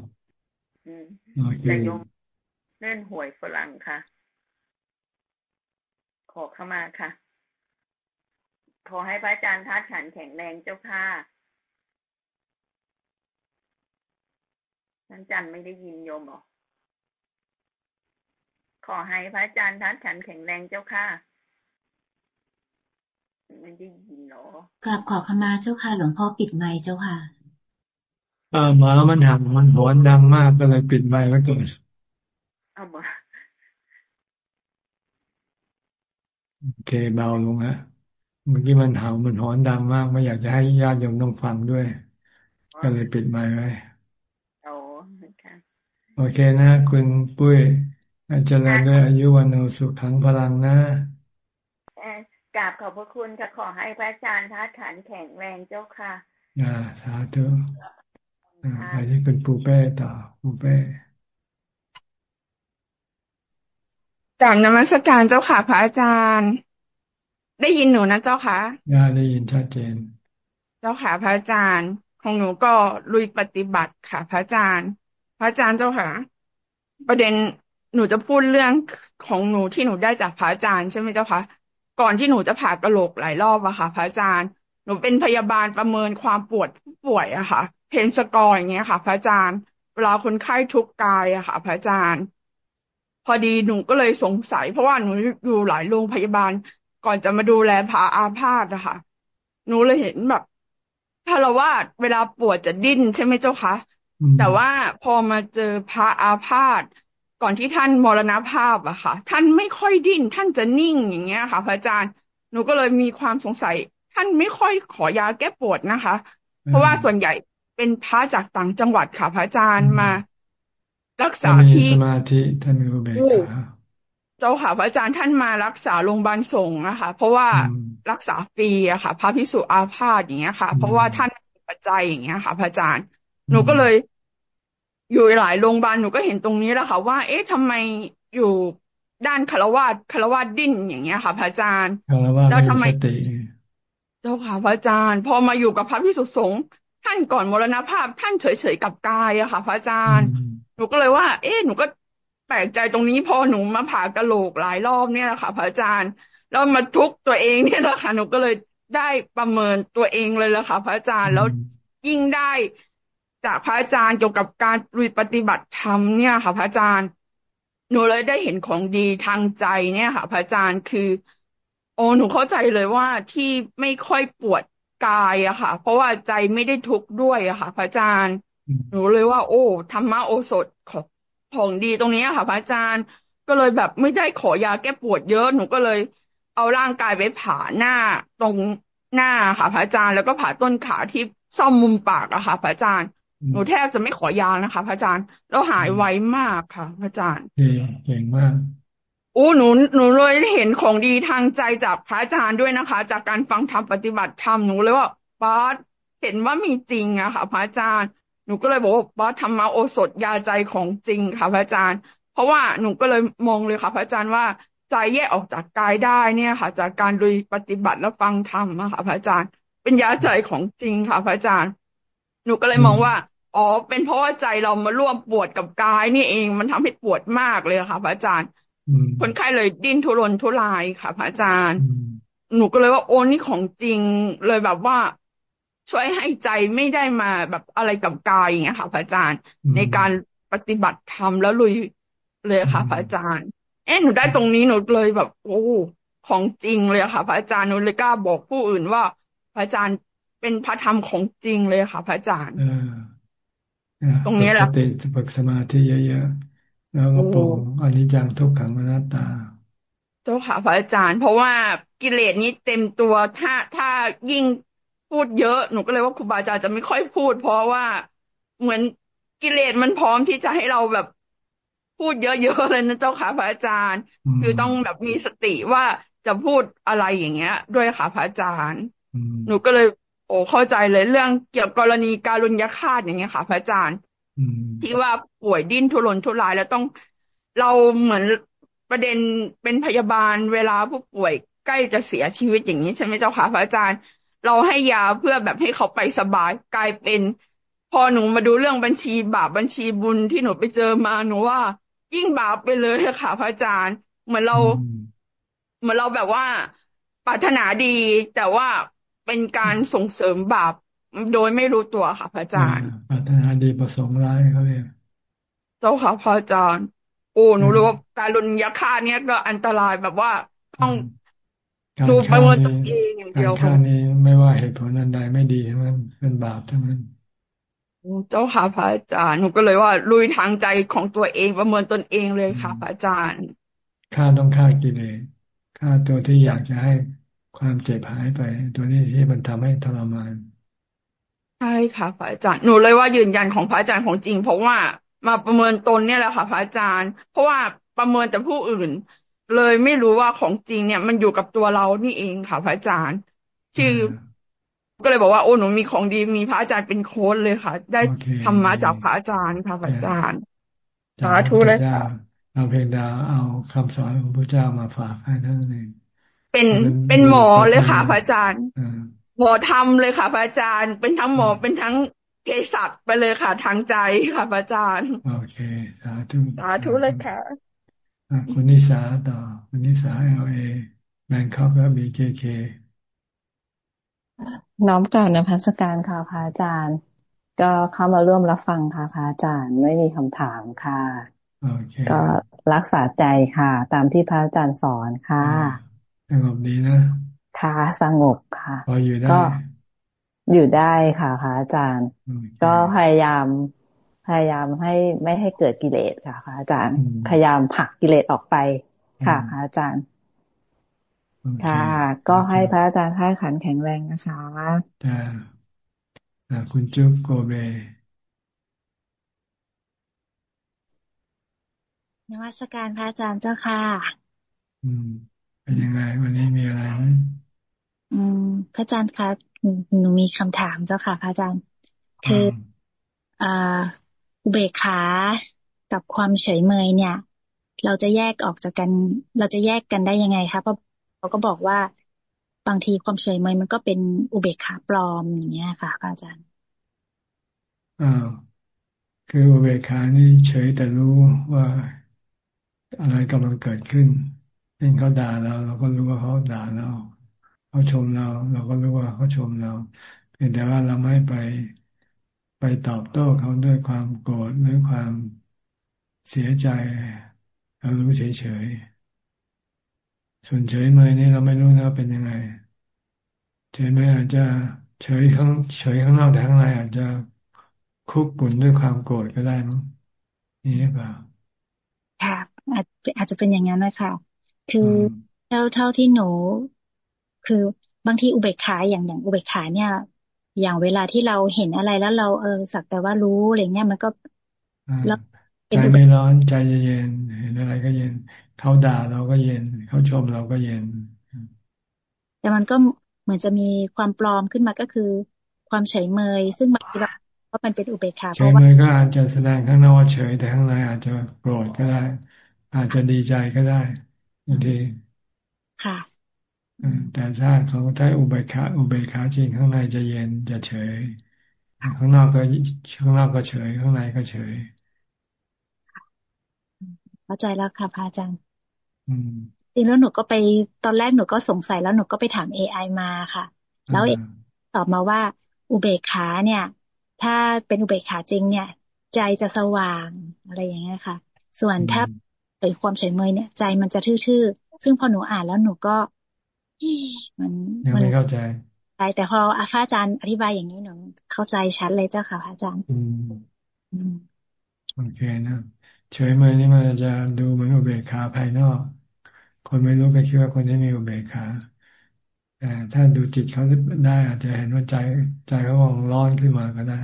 แต่โยมเล่นหวยฝรั่งค่ะ ขอเข้ามาค่ะ ขอให้พระอาจารย์ทัดขันแข็งแรงเจ้าค่ะท่านจันไม่ได้ยินโยมหรอขอให้พระอาจารย์ทัดขันแข็งแรงเจ้าค่ะ ไม่ได้ยินหรอกราบขอขมาเจ้าค่ะ หลวงพ่อปิดไมค์เจ้าค่ะอ่าหมามันหักมันหอนดังมากก็เลยปิดไมค์ไว้ก่อนเอามาโอเคเบาลงฮะเมื่อกี้มันเห่ามันหอนดังมากไม่อยากจะให้ญาติโยมต้องฟังด้วย ก็เลยปิดไมค์ไว้โอเคนะ คุณปุ้ยอาจารย์ด้วยอายุวันโนสุขังพลังนะ กราบขอบพระคุณค่ะขอให้พระอาจารย์ทัดขันแข็งแรงเจ้าค่ะอ่าสาธุอันนี้เป็นปูเป้ต่อปูเป้กลางนมัสการเจ้าค่ะ พระอาจารย์ ได้ยินหนูนะเจ้าค่ะได้ยินชัดเจน เจ้าค่ะ พระอาจารย์ ของหนูก็ลุยปฏิบัติค่ะ พระอาจารย์ พระอาจารย์เจ้าค่ะ ประเด็นหนูจะพูดเรื่องของหนูที่หนูได้จากพระอาจารย์ใช่ไหมเจ้าคะ ก่อนที่หนูจะผ่ากระโหลกหลายรอบอะค่ะ พระอาจารย์ หนูเป็นพยาบาลประเมินความปวดผู้ป่วยอะค่ะ เพนสกอร์อย่างเงี้ยค่ะ พระอาจารย์เวลาคนไข้ทุกกายอะค่ะ พระอาจารย์ พอดีหนูก็เลยสงสัย เพราะว่าหนูอยู่หลายโรงพยาบาล ก่อนจะมาดูแลพาอาพาธอะค่ะ หนูเลยเห็นแบบถ้าเราว่าเวลาปวดจะดิ้นใช่ไหมเจ้าคะแต่ว่าพอมาเจอพระอาพาธ ก่อนที่ท่านมรณภาพอะค่ะ ท่านไม่ค่อยดิ้น ท่านจะนิ่งอย่างเงี้ยค่ะ พระอาจารย์หนูก็เลยมีความสงสัย ท่านไม่ค่อยขอยาแก้ปวดนะคะ เพราะว่าส่วนใหญ่เป็นพระจากต่างจังหวัดค่ะ พระอาจารย์มา รักษาที่สมาธิท่านมีอุเบกขาเจ้าค่ะพระอาจารย์ท่านมารักษาโรงพยาบาลสงฆ์นะคะเพราะว่ารักษาฟรีอะค่ะ พระพิสุอาพาธอย่างเงี้ยค่ะ เพราะว่าท่านปัจจัยอย่างเงี้ยค่ะ พระอาจารย์หนูก็เลย อยู่หลายโรงพยาบาลหนูก็เห็นตรงนี้แล้วค่ะ ว่า เอ๊ะทำไมอยู่ด้านคารวาสคารวาสดิ้นอย่างเงี้ยค่ะ พระอาจารย์แล้วทำไมเจ้าค่ะพระอาจารย์ พอมาอยู่กับพระพิสุสงฆ์ท่านก่อนมรณภาพ ท่านเฉยๆกับกายอะค่ะ พระอาจารย์ หนูก็เลยว่า เอ๊ะหนูก็แปลกใจตรงนี้พอหนูมาผ่ากระโหลกหลายรอบเนี่ยแหละค่ะ พระอาจารย์แล้วมาทุกตัวเองเนี่ยแหละค่ะหนูก็เลยได้ประเมินตัวเองเลยละค่ะ พระอาจารย์แล้วยิ่งได้ จากพระอาจารย์เกี่ยวกับการปฏิบัติธรรมเนี่ยค่ะ พระอาจารย์ หนูเลยได้เห็นของดีทางใจเนี่ยค่ะ พระอาจารย์คือ โอ้หนูเข้าใจเลยว่าที่ไม่ค่อยปวดกายอะค่ะ เพราะว่าใจไม่ได้ทุกข์ด้วยอะค่ะ พระอาจารย์ หนูเลยว่า โอ้ธรรมะโอสถของของดีตรงนี้ค่ะ พระอาจารย์ก็เลยแบบไม่ได้ขอยาแก้ปวดเยอะหนูก็เลย เอาร่างกายไปผ่าหน้าตรงหน้าค่ะ พระอาจารย์แล้วก็ผ่าต้นขาที่ซ่อมมุมปากอะค่ะ พระอาจารย์ หนูแทบจะไม่ขอยานะคะ พระอาจารย์แล้วหายไวมากค่ะ พระอาจารย์เก่งมากโอ้หนูหนูเลยเห็นของดีทางใจจากพระอาจารย์ด้วยนะคะ จากการฟังธรรมปฏิบัติธรรมหนูเลยว่าป้าเห็นว่ามีจริงอะค่ะ พระอาจารย์หนูก็เลยบอกว่าป้าธรรมโอสถยาใจของจริงค่ะ พระอาจารย์ เพราะว่าหนูก็เลยมองเลยค่ะ พระอาจารย์ว่าใจแยกออกจากกายได้เนี่ยค่ะ จากการโดยปฏิบัติและฟังธรรมะค่ะ พระอาจารย์ เป็นยาใจของจริงค่ะ พระอาจารย์ หนูก็เลยมองว่า อ๋อ เป็นเพราะว่าใจเรามาร่วมปวดกับกายนี่เอง มันทำให้ปวดมากเลยค่ะ พระอาจารย์ คนไข้เลยดิ้นทุรนทุรายค่ะ พระอาจารย์ หนูก็เลยว่าโอ้นี่ของจริงเลยแบบว่าช่วยให้ใจไม่ได้มาแบบอะไรกับกายอย่างเงี้ยค่ะ พระอาจารย์ ในการปฏิบัติธรรมแล้วลุยเลยค่ะ พระอาจารย์ เอ๊ะหนูได้ตรงนี้หนูเลยแบบ โอ้ของจริงเลยค่ะ พระอาจารย์หนูเลยกล้าบอกผู้อื่นว่า พระอาจารย์เป็นพระธรรมของจริงเลยค่ะ พระอาจารย์ ตรงนี้แหละติฝึกสมาธิเยอะๆแล้วก็ปรงอนิจจังทุกขังอนัตตา เจ้าค่ะพระอาจารย์ เพราะว่ากิเลสนี้เต็มตัวถ้าถ้ายิ่งพูดเยอะหนูก็เลยว่าครูบาอาจารย์จะไม่ค่อยพูด เพราะว่าเหมือนกิเลสมันพร้อมที่จะให้เราแบบพูดเยอะๆเลยนะเจ้าค่ะพระอาจารย์ คือต้องแบบมีสติว่าจะพูดอะไรอย่างเงี้ย ด้วยค่ะพระอาจารย์ หนูก็เลย โอ้เข้าใจเลยเรื่องเกี่ยวกับกรณีการลุญยฆาตอย่างเงี้ยค่ะ พระอาจารย์ที่ว่าป่วยดิ้นทุรนทุรายแล้วต้องเราเหมือนประเด็นเป็นพยาบาลเวลาผู้ป่วยใกล้จะเสียชีวิตอย่างนี้ใช่ไหมเจ้าค่ะพระอาจารย์ เราให้ยาเพื่อแบบให้เขาไปสบายกลายเป็น พอหนูมาดูเรื่องบัญชีบาปบัญชีบุญที่หนูไปเจอมาหนูว่า ยิ่งบาปไปเลยค่ะ พระอาจารย์ เหมือนเรา เหมือนเราแบบว่าปรารถนาดีแต่ว่า เป็นการส่งเสริมบาปโดยไม่รู้ตัวค่ะพระอาจารย์ปรารถนาดีประสงค์ร้ายเขาเลยเจ้าค่ะพระอาจารย์ โอ้หนูรู้ว่าการลุนยาฆ่าเนี้ยก็อันตรายแบบว่าต้องดูประเมินตัวเองอย่างเดียวการฆ่านี้ไม่ว่าเหตุผลอันใดไม่ดีมันเป็นบาปทั้งนั้นเจ้าค่ะพระอาจารย์หนูก็เลยว่า ลุยทางใจของตัวเองประเมินตนเองเลยค่ะพระอาจารย์ฆ่าต้องฆ่ากิเลสฆ่าตัวที่อยากจะให้ ความเจ็บหายไป ตัวนี้ที่มันทำให้ทรมาน ใช่ค่ะพระอาจารย์หนูเลยว่ายืนยันของพระอาจารย์ของจริง เพราะว่ามาประเมินตนเนี่ยแหละค่ะพระอาจารย์ เพราะว่าประเมินแต่ผู้อื่น เลยไม่รู้ว่าของจริงเนี่ย มันอยู่กับตัวเรานี่เองค่ะพระอาจารย์ชื่อก็เลยบอกว่าโอ้หนูมีของดีมีพระอาจารย์เป็นโค้ดเลยค่ะ ได้ธรรมะจากพระอาจารย์ค่ะพระอาจารย์สาธุเลยค่ะเราเพียงดาเอาคำสอนของพระเจ้ามาฝากให้ท่านเอง เป็นเป็นหมอเลยค่ะพระอาจารย์หมอทำเลยค่ะพระอาจารย์ เป็นทั้งหมอเป็นทั้งเภสัชไปเลยค่ะทางใจค่ะพระอาจารย์โอเคสาธุสาธุเลยค่ะคุณนิสาต่อคุณนิสาเอลเอแบงคอกและบีเคเคน้อมกล่าวนพัสการค่ะพระอาจารย์ ก็เข้ามาร่วมรับฟังค่ะพระอาจารย์ไม่มีคำถามค่ะ ก็รักษาใจค่ะ ตามที่พระอาจารย์สอนค่ะ สงบดีนะค่ะสงบค่ะพออยู่ได้ก็อยู่ได้ค่ะพระอาจารย์ ก็พยายามพยายามให้ไม่ให้เกิดกิเลสค่ะพระอาจารย์ พยายามผลักกิเลสออกไปค่ะพระอาจารย์ ค่ะ ก็ให้พระอาจารย์ท่าขันแข็งแรงนะคะจ้าคุณจุ๊บโกเบนวัตการพระอาจารย์เจ้าค่ะ อืม เป็นยังไง วันนี้มีอะไรไหมอืมพระอาจารย์คะหนูมีคำถามเจ้าค่ะ พระอาจารย์ คืออ่าอุเบกขากับความเฉยเมยเนี่ย เราจะแยกออกจากกัน เราจะแยกกันได้ยังไงคะเพราะเขาก็บอกว่าบางทีความเฉยเมยมันก็เป็นอุเบกขาปลอมอย่างเงี้ยค่ะพระอาจารย์อ่าคืออุเบกขานี่เฉยแต่รู้ว่าอะไรกำลังเกิดขึ้นเช่นเขาด่าเราเราก็รู้ว่าเขาด่าเราเขาชมเรา เราก็รู้ว่าเขาชมเราเพียงแต่ว่าเราไม่ไปไปตอบโต้เขาด้วยความโกรธหรือความเสียใจเรารู้เฉยๆส่วนเฉยเมยนี่เราไม่รู้นะเป็นยังไง เฉยเมยอาจจะเฉยข้างเฉยข้างนอกแต่ข้างในอาจจะคุกปุ่นด้วยความโกรธก็ได้มั้งนี่หรือเปล่าค่ะอาจอาจจะเป็นอย่างนั้นนะคะ คือเท่าเท่าที่หนู คือบางทีอุเบกขาอย่างอย่างอุเบกขาเนี่ย อย่างเวลาที่เราเห็นอะไรแล้วเราเออสักแต่ว่ารู้อะไรเงี้ยมันก็แล้วใจไม่ร้อนใจเย็นเห็นอะไรก็เย็นเขาด่าเราก็เย็นเขาชมเราก็เย็น แต่มันก็เหมือนจะมีความปลอมขึ้นมาก็คือ ความเฉยเมย ซึ่งบางทีเราว่ามันเป็นอุเบกขาเฉยเมยก็อาจจะแสดงข้างนอกเฉยแต่ข้างในอาจจะโกรธก็ได้ อาจจะดีใจก็ได้ บางทีค่ะแต่ถ้าเขาใช้อุเบกขาอุเบกขาจริงข้างในจะเย็นจะเฉยข้างนอกก็ข้างนอกก็เฉย ข้างในก็เฉยเข้าใจแล้วค่ะพระอาจารย์จริงแล้วหนูก็ไปตอนแรกหนูก็สงสัยแล้วหนูก็ไปถามเอไอมาค่ะ แล้วตอบมาว่า อุเบกขาเนี่ย ถ้าเป็นอุเบกขาจริงเนี่ย ใจจะสว่างอะไรอย่างเงี้ยค่ะ ส่วนถ้า เกิดความเฉยเมยเนี่ย ใจมันจะทื่อๆ ซึ่งพอหนูอ่านแล้วหนูก็มันยังไม่เข้าใจใช่แต่พออาจารย์อธิบายอย่างนี้หนูเข้าใจชัดเลยเจ้าค่ะอาจารย์ อืมโอเคนะเฉยเมยนี่มันจะดูเหมือนอุเบกขาภายนอก คนไม่รู้ก็คิดว่าคนนี้มีอุเบกขาแต่ถ้าดูจิตเขาได้อาจจะเห็นว่าใจใจเขาองร้อนขึ้นมาก็ได้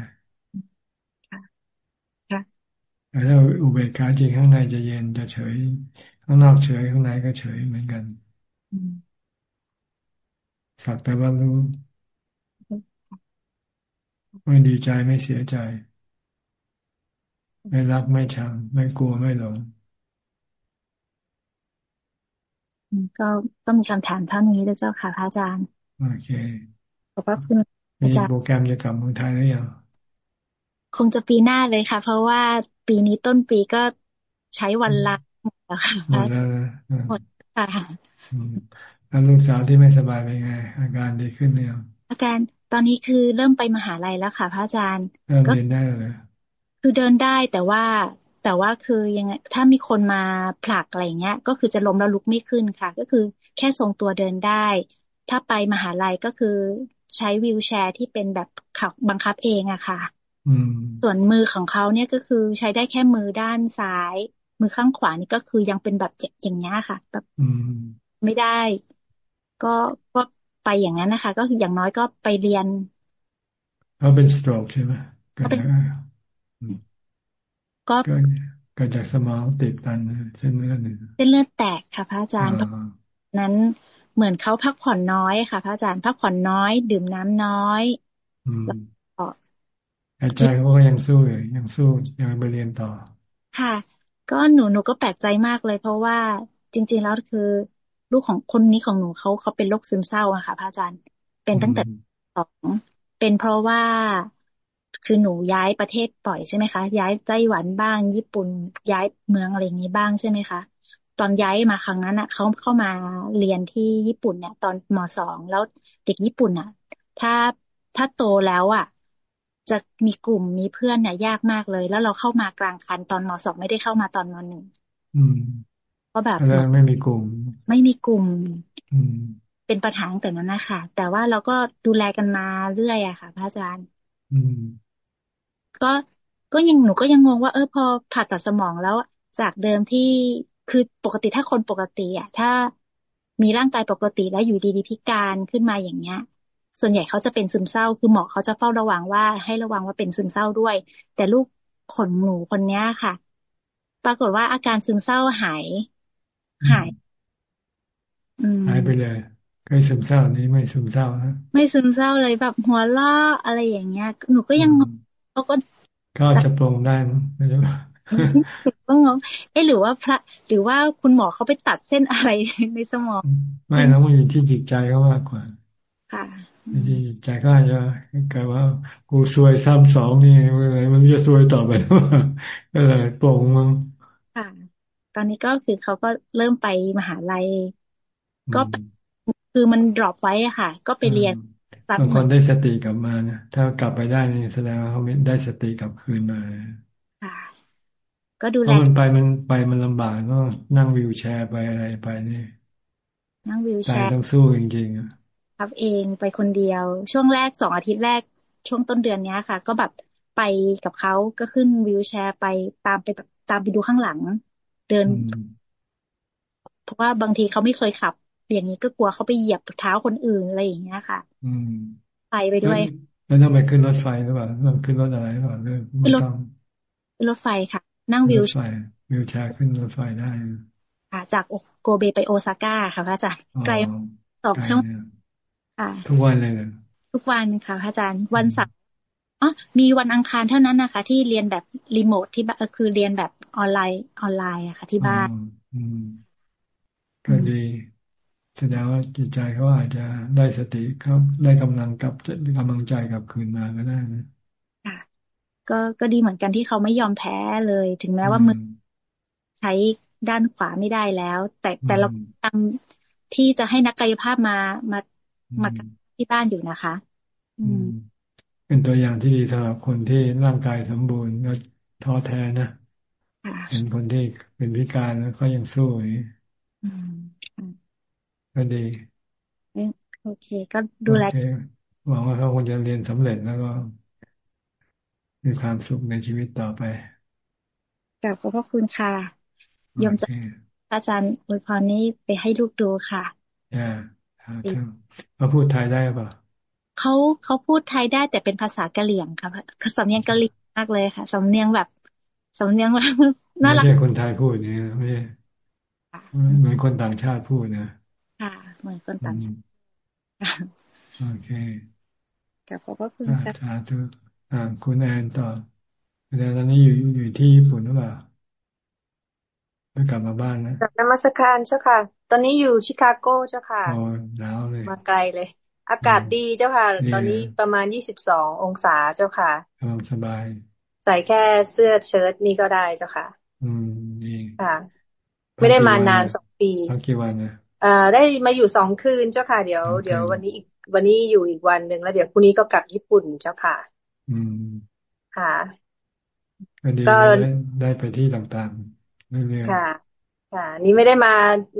แต่ถ้าอุเบกขาจริงข้างในจะเย็นจะเฉย ข้างนอกเฉยข้างในก็เฉยเหมือนกันสักแต่ว่ารู้ไม่ดีใจไม่เสียใจ ไม่รักไม่ชัง ไม่กลัวไม่หลงก็ก็มีคำถามเท่านี้ด้วยเจ้าค่ะพระอาจารย์ โอเคขอบพระคุณอาจารย์โปรแกรมจะกลับเมืองไทยหรือยังคงจะปีหน้าเลยค่ะ เพราะว่า ปีนี้ต้นปีก็ใช้วันละแล้วค่ะหมดแล้วหมดค่ะแล้วลูกสาวที่ไม่สบายเป็นไง อาการดีขึ้นไหมอาการตอนนี้คือเริ่มไปมหาลัยแล้วค่ะ พระอาจารย์เริ่มเรียนได้เลยคือเดินได้แต่ว่าแต่ว่าคือยังไงถ้ามีคนมาผลักอะไรเงี้ย ก็คือจะล้มแล้วลุกไม่ขึ้นค่ะ ก็คือแค่ทรงตัวเดินได้ ถ้าไปมหาลัยก็คือใช้วิวแชร์ที่เป็นแบบขับบังคับเองอะค่ะ ส่วนมือของเขาเนี่ยก็คือใช้ได้แค่มือด้านซ้าย มือข้างขวานี่ก็คือยังเป็นแบบอย่างนี้ค่ะ แบบไม่ได้ ก็ก็ไปอย่างนั้นนะคะ ก็คืออย่างน้อยก็ไปเรียนเขาเป็นสโตรกใช่ไหมก็เป็นก็เกิดจากสมองติดตันเส้นเลือดเส้นเลือดแตกค่ะ พระอาจารย์นั้นเหมือนเขาพักผ่อนน้อยค่ะ พระอาจารย์พักผ่อนน้อย ดื่มน้ำน้อย แล้วก็ใจเขาก็ยังสู้อยู่ยังสู้ยังไปเรียนต่อ ค่ะ ก็หนูหนูก็แปลกใจมากเลย เพราะว่าจริง ๆ แล้วคือ ลูกของคนนี้ของหนูเขาเขาเป็นโรคซึมเศร้าอะค่ะพระอาจารย์เป็นตั้งแต่สองเป็นเพราะว่าคือหนูย้ายประเทศปล่อยใช่ไหมคะ ย้ายไต้หวันบ้าง ญี่ปุ่นย้ายเมืองอะไรอย่างนี้บ้างใช่ไหมคะตอนย้ายมาครั้งนั้นอะเขาเข้ามาเรียนที่ญี่ปุ่นเนี่ย ตอนมสองแล้วเด็กญี่ปุ่นอะ ถ้าถ้าโตแล้วอะ จะมีกลุ่มมีเพื่อนเนี่ยยากมากเลย แล้วเราเข้ามากลางคันตอนมสองไม่ได้เข้ามาตอนมหนึ่งก็แบบไม่มีกลุ่ม ไม่มีกลุ่มเป็นปัญหาแต่นั้นนะคะแต่ว่าเราก็ดูแลกันมาเรื่อยอะค่ะ พระอาจารย์ก็ก็ยังหนูก็ยังงงว่าเออพอผ่าตัดสมองแล้ว จากเดิมที่คือปกติถ้าคนปกติอะถ้ามีร่างกายปกติแล้วอยู่ดีๆพิการขึ้นมาอย่างเงี้ย ส่วนใหญ่เขาจะเป็นซึมเศร้า คือหมอเขาจะเฝ้าระวังว่าให้ระวังว่าเป็นซึมเศร้าด้วย แต่ลูกขนหนูคนเนี้ยค่ะ ปรากฏว่าอาการซึมเศร้าหาย หายหายไปเลยเคยซึมเศร้านี้ไม่ซึมเศร้านะไม่ซึมเศร้าเลยแบบหัวล้ออะไรอย่างเงี้ย หนูก็ยังเขาก็ก็จะปรงได้ไม่รู้ก็งงเอ๊หรือว่าพระ หรือว่าคุณหมอเขาไปตัดเส้นอะไรในสมอง ไม่แล้วมันอยู่ที่จิตใจเขามากกว่า ค่ะ ที่ใจก็อาจจะกลายว่ากูซวยซ้ำสองนี่อะไรมันจะซวยต่อไปก็เลยปรงมั้งค่ะ ตอนนี้ก็คือเขาก็เริ่มไปมหาลัย ก็คือมันดรอปไว้ค่ะ ก็ไปเรียนบางคนได้สติกลับมานะถ้ากลับไปได้นี่แสดงว่าเขาได้สติกลับคืนมาค่ะ ก็ดูแลมันไปมันไปมันลำบากก็นั่งวิวแชร์ไปอะไรไปนี่นั่งวิวแชร์ต้องสู้จริงๆ ครับเองไปคนเดียว ช่วงแรกสองอาทิตย์แรกช่วงต้นเดือนเนี้ยค่ะ ก็แบบไปกับเขาก็ขึ้นวิวแชร์ไปตามไปตามไปดูข้างหลัง เดิน เพราะว่าบางทีเขาไม่เคยขับ อย่างนี้ก็กลัวเขาไปเหยียบเท้าคนอื่นอะไรอย่างเงี้ยค่ะ อืมไปไปด้วยแล้วต้องไปขึ้นรถไฟหรือเปล่าต้องขึ้นรถอะไรหรือเปล่าเรื่องไม่ต้องรถไฟค่ะ นั่งวิวไฟวีลแชร์ขึ้นรถไฟได้ค่ะจากโกเบไปโอซาก้าค่ะพระอาจารย์ไกลสองชั่วโมง ค่ะ ทุกวันเลยทุกวันค่ะพระอาจารย์วันเสาร์อ๋อมีวันอังคารเท่านั้นนะคะ ที่เรียนแบบรีโมทที่บ้านคือเรียนแบบออนไลน์ออนไลน์อะค่ะ ที่บ้านก็ดีแสดงว่าจิตใจเขาอาจจะได้สติเขาได้กำลังกับกำลังใจกับคืนมาก็ได้นะค่ะ ก็ก็ดีเหมือนกันที่เขาไม่ยอมแพ้เลย ถึงแม้ว่ามือใช้ด้านขวาไม่ได้แล้ว แต่แต่เราทำที่จะให้นักกายภาพมามา มาที่บ้านอยู่นะคะ อืม เป็นตัวอย่างที่ดีสำหรับคนที่ร่างกายสมบูรณ์ก็ท้อแท้นะเห็นคนที่เป็นพิการแล้วก็ยังสู้อย่างนี้ก็ดีโอเค ก็ดูแลหวังว่าเขาคงจะเรียนสำเร็จแล้วก็ มีความสุขในชีวิตต่อไปกลับขอบพระคุณค่ะยมจะอาจารย์อวยพรนี้ไปให้ลูกดูค่ะอ่า เขาพูดไทยได้ป่ะเขาเขาพูดไทยได้แต่เป็นภาษากะเหรี่ยงค่ะสำเนียงกะเหรี่ยงมากเลยค่ะสำเนียงแบบสำเนียงแบบน่ารักไม่ใช่คนไทยพูดนี่ไม่ใช่เหมือนคนต่างชาติพูดนะค่ะเหมือนคนต่างชาติโอเคกับขอบพระคุณค่ะสาธุอ่าคุณแอนต่อคุณแอนตอนนี้อยู่อยู่ที่ญี่ปุ่นหรือเปล่า ไม่กลับมาบ้านนะนมัสการเจ้าค่ะ ตอนนี้อยู่ชิคาโกเจ้าค่ะอ๋อหนาวเลยมาไกลเลย อากาศดีเจ้าค่ะ ตอนนี้ประมาณยี่สิบสององศาเจ้าค่ะสบาย ใส่แค่เสื้อเชิ้ตนี่ก็ได้เจ้าค่ะ อืมดีค่ะ ไม่ได้มานานสองปีพักกี่วันนะเอ่อได้มาอยู่สองคืนเจ้าค่ะ เดี๋ยวเดี๋ยววันนี้อีกวันนี้อยู่อีกวันหนึ่งแล้วเดี๋ยวพรุ่งนี้ก็กลับญี่ปุ่นเจ้าค่ะ อืมค่ะก็ได้ไปที่ต่างๆเรื่อยๆ ค่ะ ค่ะ นี่ไม่ได้มา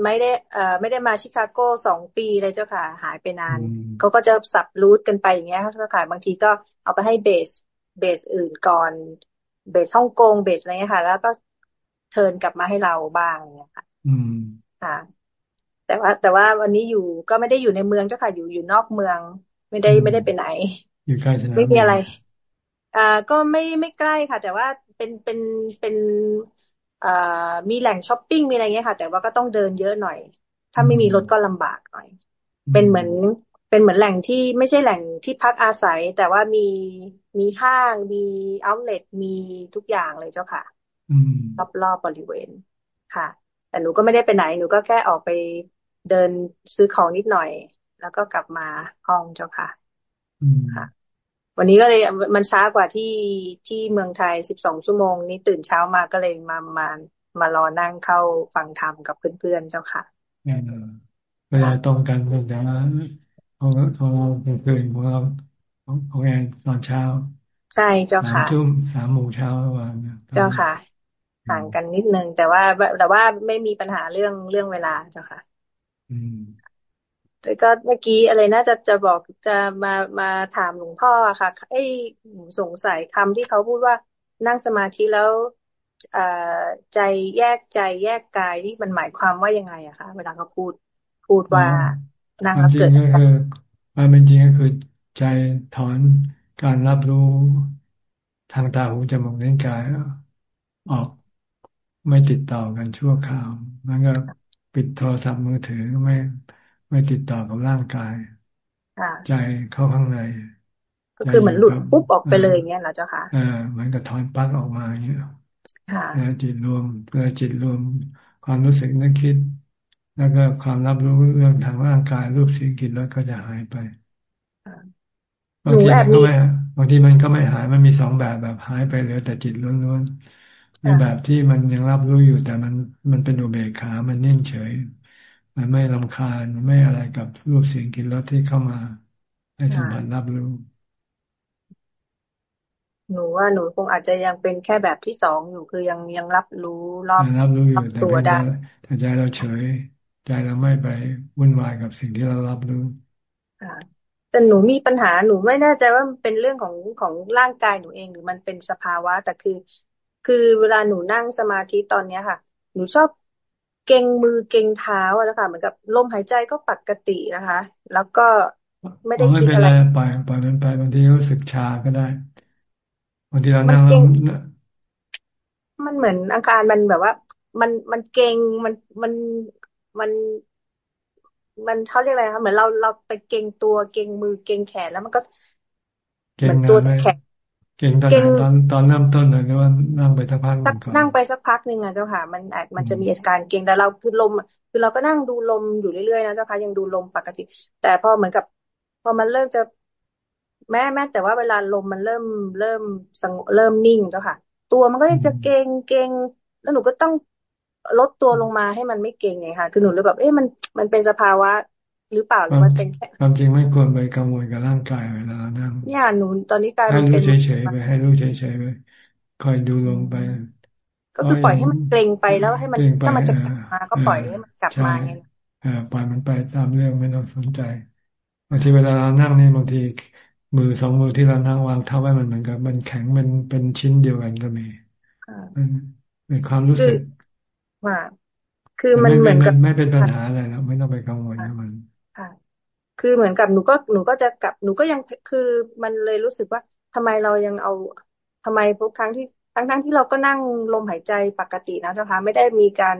ไม่ได้เอ่อไม่ได้มาชิคาโกสองปีเลยเจ้าค่ะ หายไปนานเขาก็จะสับรูทกันไปอย่างเงี้ยเจ้าค่ะ บางทีก็เอาไปให้เบสเบสอื่นก่อน เบสฮ่องกงเบสอะไรเงี้ยค่ะ แล้วก็เทินกลับมาให้เราบ้างอย่างเงี้ยค่ะ อืมค่ะ แต่ว่า แต่ว่าวันนี้อยู่ก็ไม่ได้อยู่ในเมืองเจ้าค่ะ อยู่อยู่นอกเมือง ไม่ได้ไม่ได้ไปไหน อยู่ใกล้สนามไม่มีอะไร อ่าก็ไม่ไม่ใกล้ค่ะ แต่ว่าเป็นเป็นเป็นอ่า มีแหล่งช้อปปิ้งมีอะไรเงี้ยค่ะ แต่ว่าก็ต้องเดินเยอะหน่อย ถ้าไม่มีรถก็ลำบากหน่อย เป็นเหมือนเป็นเหมือนแหล่งที่ไม่ใช่แหล่งที่พักอาศัย แต่ว่ามีมีห้างมีเอาท์เล็ตมีทุกอย่างเลยเจ้าค่ะรอบรอบบริเวณค่ะ แต่หนูก็ไม่ได้ไปไหน หนูก็แค่ออกไปเดินซื้อของนิดหน่อย แล้วก็กลับมาห้องเจ้าค่ะค่ะ วันนี้ก็เลยมันช้ากว่าที่ที่เมืองไทยสิบสองชั่วโมง นี้ตื่นเช้ามาก็เลยมามามารอนั่งเข้าฟังธรรมกับเพื่อนๆเจ้าค่ะเวลาตรงกันแต่ว่าของของเราเป็นคืนของเราของแอนตอนเช้า ใช่เจ้าค่ะสามทุ่มสามโมงเช้าวันเจ้าค่ะห่างกันนิดนึงแต่ว่าแต่ว่าไม่มีปัญหาเรื่องเรื่องเวลาเจ้าค่ะ แต่ก็เมื่อกี้อะไรน่าจะจะบอกจะมามาถามหลวงพ่อค่ะไอ้สงสัยคำที่เขาพูดว่านั่งสมาธิแล้วใจแยกใจแยกกายนี่มันหมายความว่ายังไงอะคะเวลาเขาพูดพูดว่านั่งแล้วเกิดก็คือความเป็นจริงก็คือใจถอนการรับรู้ทางตาหูจมูกนิ้วกายออกไม่ติดต่อกันชั่วคราวมันก็ปิดโทรศัพท์มือถือไม่ ไม่ติดต่อกับร่างกายใจเข้าข้างใน ก็คือเหมือนหลุดปุ๊บออกไปเลยเงี้ยเหรอเจ้าค่ะเออเหมือนกับถอนปลั๊กออกมาอย่างเงี้ยแล้วจิตรวมเพื่อจิตรวมความรู้สึกนึกคิด แล้วก็ความรับรู้เรื่องทางร่างกายรูปเสียงกลิ่นรสก็จะหายไปบางทีมันก็ไม่บางทีมันก็ไม่หายมันมีสองแบบแบบหายไปเหลือแต่จิตล้วนๆในแบบที่มันยังรับรู้อยู่แต่มันมันเป็นอุเบกขา มันนิ่งเฉย มันไม่ลำคาญไม่อะไรกับรูปเสียงกลิ่นรสที่เข้ามา ให้สัมผัสรับรู้ หนูว่าหนูคงอาจจะยังเป็นแค่แบบที่สองอยู่คือยังยังรับรู้รอบรับรู้อยู่ตัวได้แต่ใจเราเฉย ใจเราไม่ไปวุ่นวายกับสิ่งที่เรารับรู้แต่หนูมีปัญหาหนูไม่แน่ใจว่ามันเป็นเรื่องของของร่างกายหนูเองหรือมันเป็นสภาวะ แต่คือ คือเวลาหนูนั่งสมาธิตอนเนี้ยค่ะ หนูชอบ เก่งมือเก่งเท้าแล้วค่ะเหมือนกับลมหายใจก็ปกตินะคะ แล้วก็ไม่ได้คิดอะไรปล่อยปล่อยมันไปบางทีรู้สึกชาก็ได้บางทีเรานั่งแล้วมันเหมือนอาการมันแบบว่า มันมันเก่งมันมันมัน มันเขาเรียกอะไรคะเหมือนเราเราไปเก่งตัวเก่งมือเก่งแขนแล้วมันก็เหมือนตัวแข็ง เก่งตอนไหนตอนตอนเริ่มต้นเลยหรือว่านั่งไปสักพักก่อนนั่งไปสักพักหนึ่งอะเจ้าค่ะ มันอาจมันจะมีอาการเก่งแต่เราคือลมคือเราก็นั่งดูลมอยู่เรื่อยๆนะเจ้าค่ะยังดูลมปกติ แต่พอเหมือนกับ พอมันเริ่มจะแม้แม้แต่ว่าเวลาลมมันเริ่มเริ่มสงเริ่มนิ่งเจ้าค่ะ ตัวมันก็จะเกงเกงแล้วหนูก็ต้องลดตัวลงมาให้มันไม่เกงไงค่ะ คือหนูเลยแบบ เอ๊ะมันมันเป็นสภาวะ หรือเปล่าหรือมันเป็นแค่ความจริงไม่ควรไปกังวลกับร่างกายเวลานั่งเนี่ยหนูตอนนี้กลายเป็นให้รู้เฉยๆไปให้รู้เฉยๆไปคอยดูลงไป ก็คือปล่อยให้มันเกรงไปแล้วให้มันถ้ามันจะกลับมาก็ปล่อยให้มันกลับมาไงอ่าปล่อยมันไปตามเรื่องไม่ต้องสนใจบางทีเวลาเรานั่งนี่บางทีมือสองมือที่เรานั่งวางเท้าไว้มันเหมือนกับมันแข็งมันเป็นชิ้นเดียวกันก็มีเป็นความรู้สึกว่าคือมันเหมือนกับไม่เป็นปัญหาอะไรแล้วไม่ต้องไปกังวลกับมันค่ะ คือเหมือนกับหนูก็หนูก็จะกลับหนูก็ยังคือมันเลยรู้สึกว่าทำไมเรายังเอาทำไมทุกครั้งที่ทั้งทั้งที่เราก็นั่งลมหายใจปกตินะเจ้าค่ะไม่ได้มีการ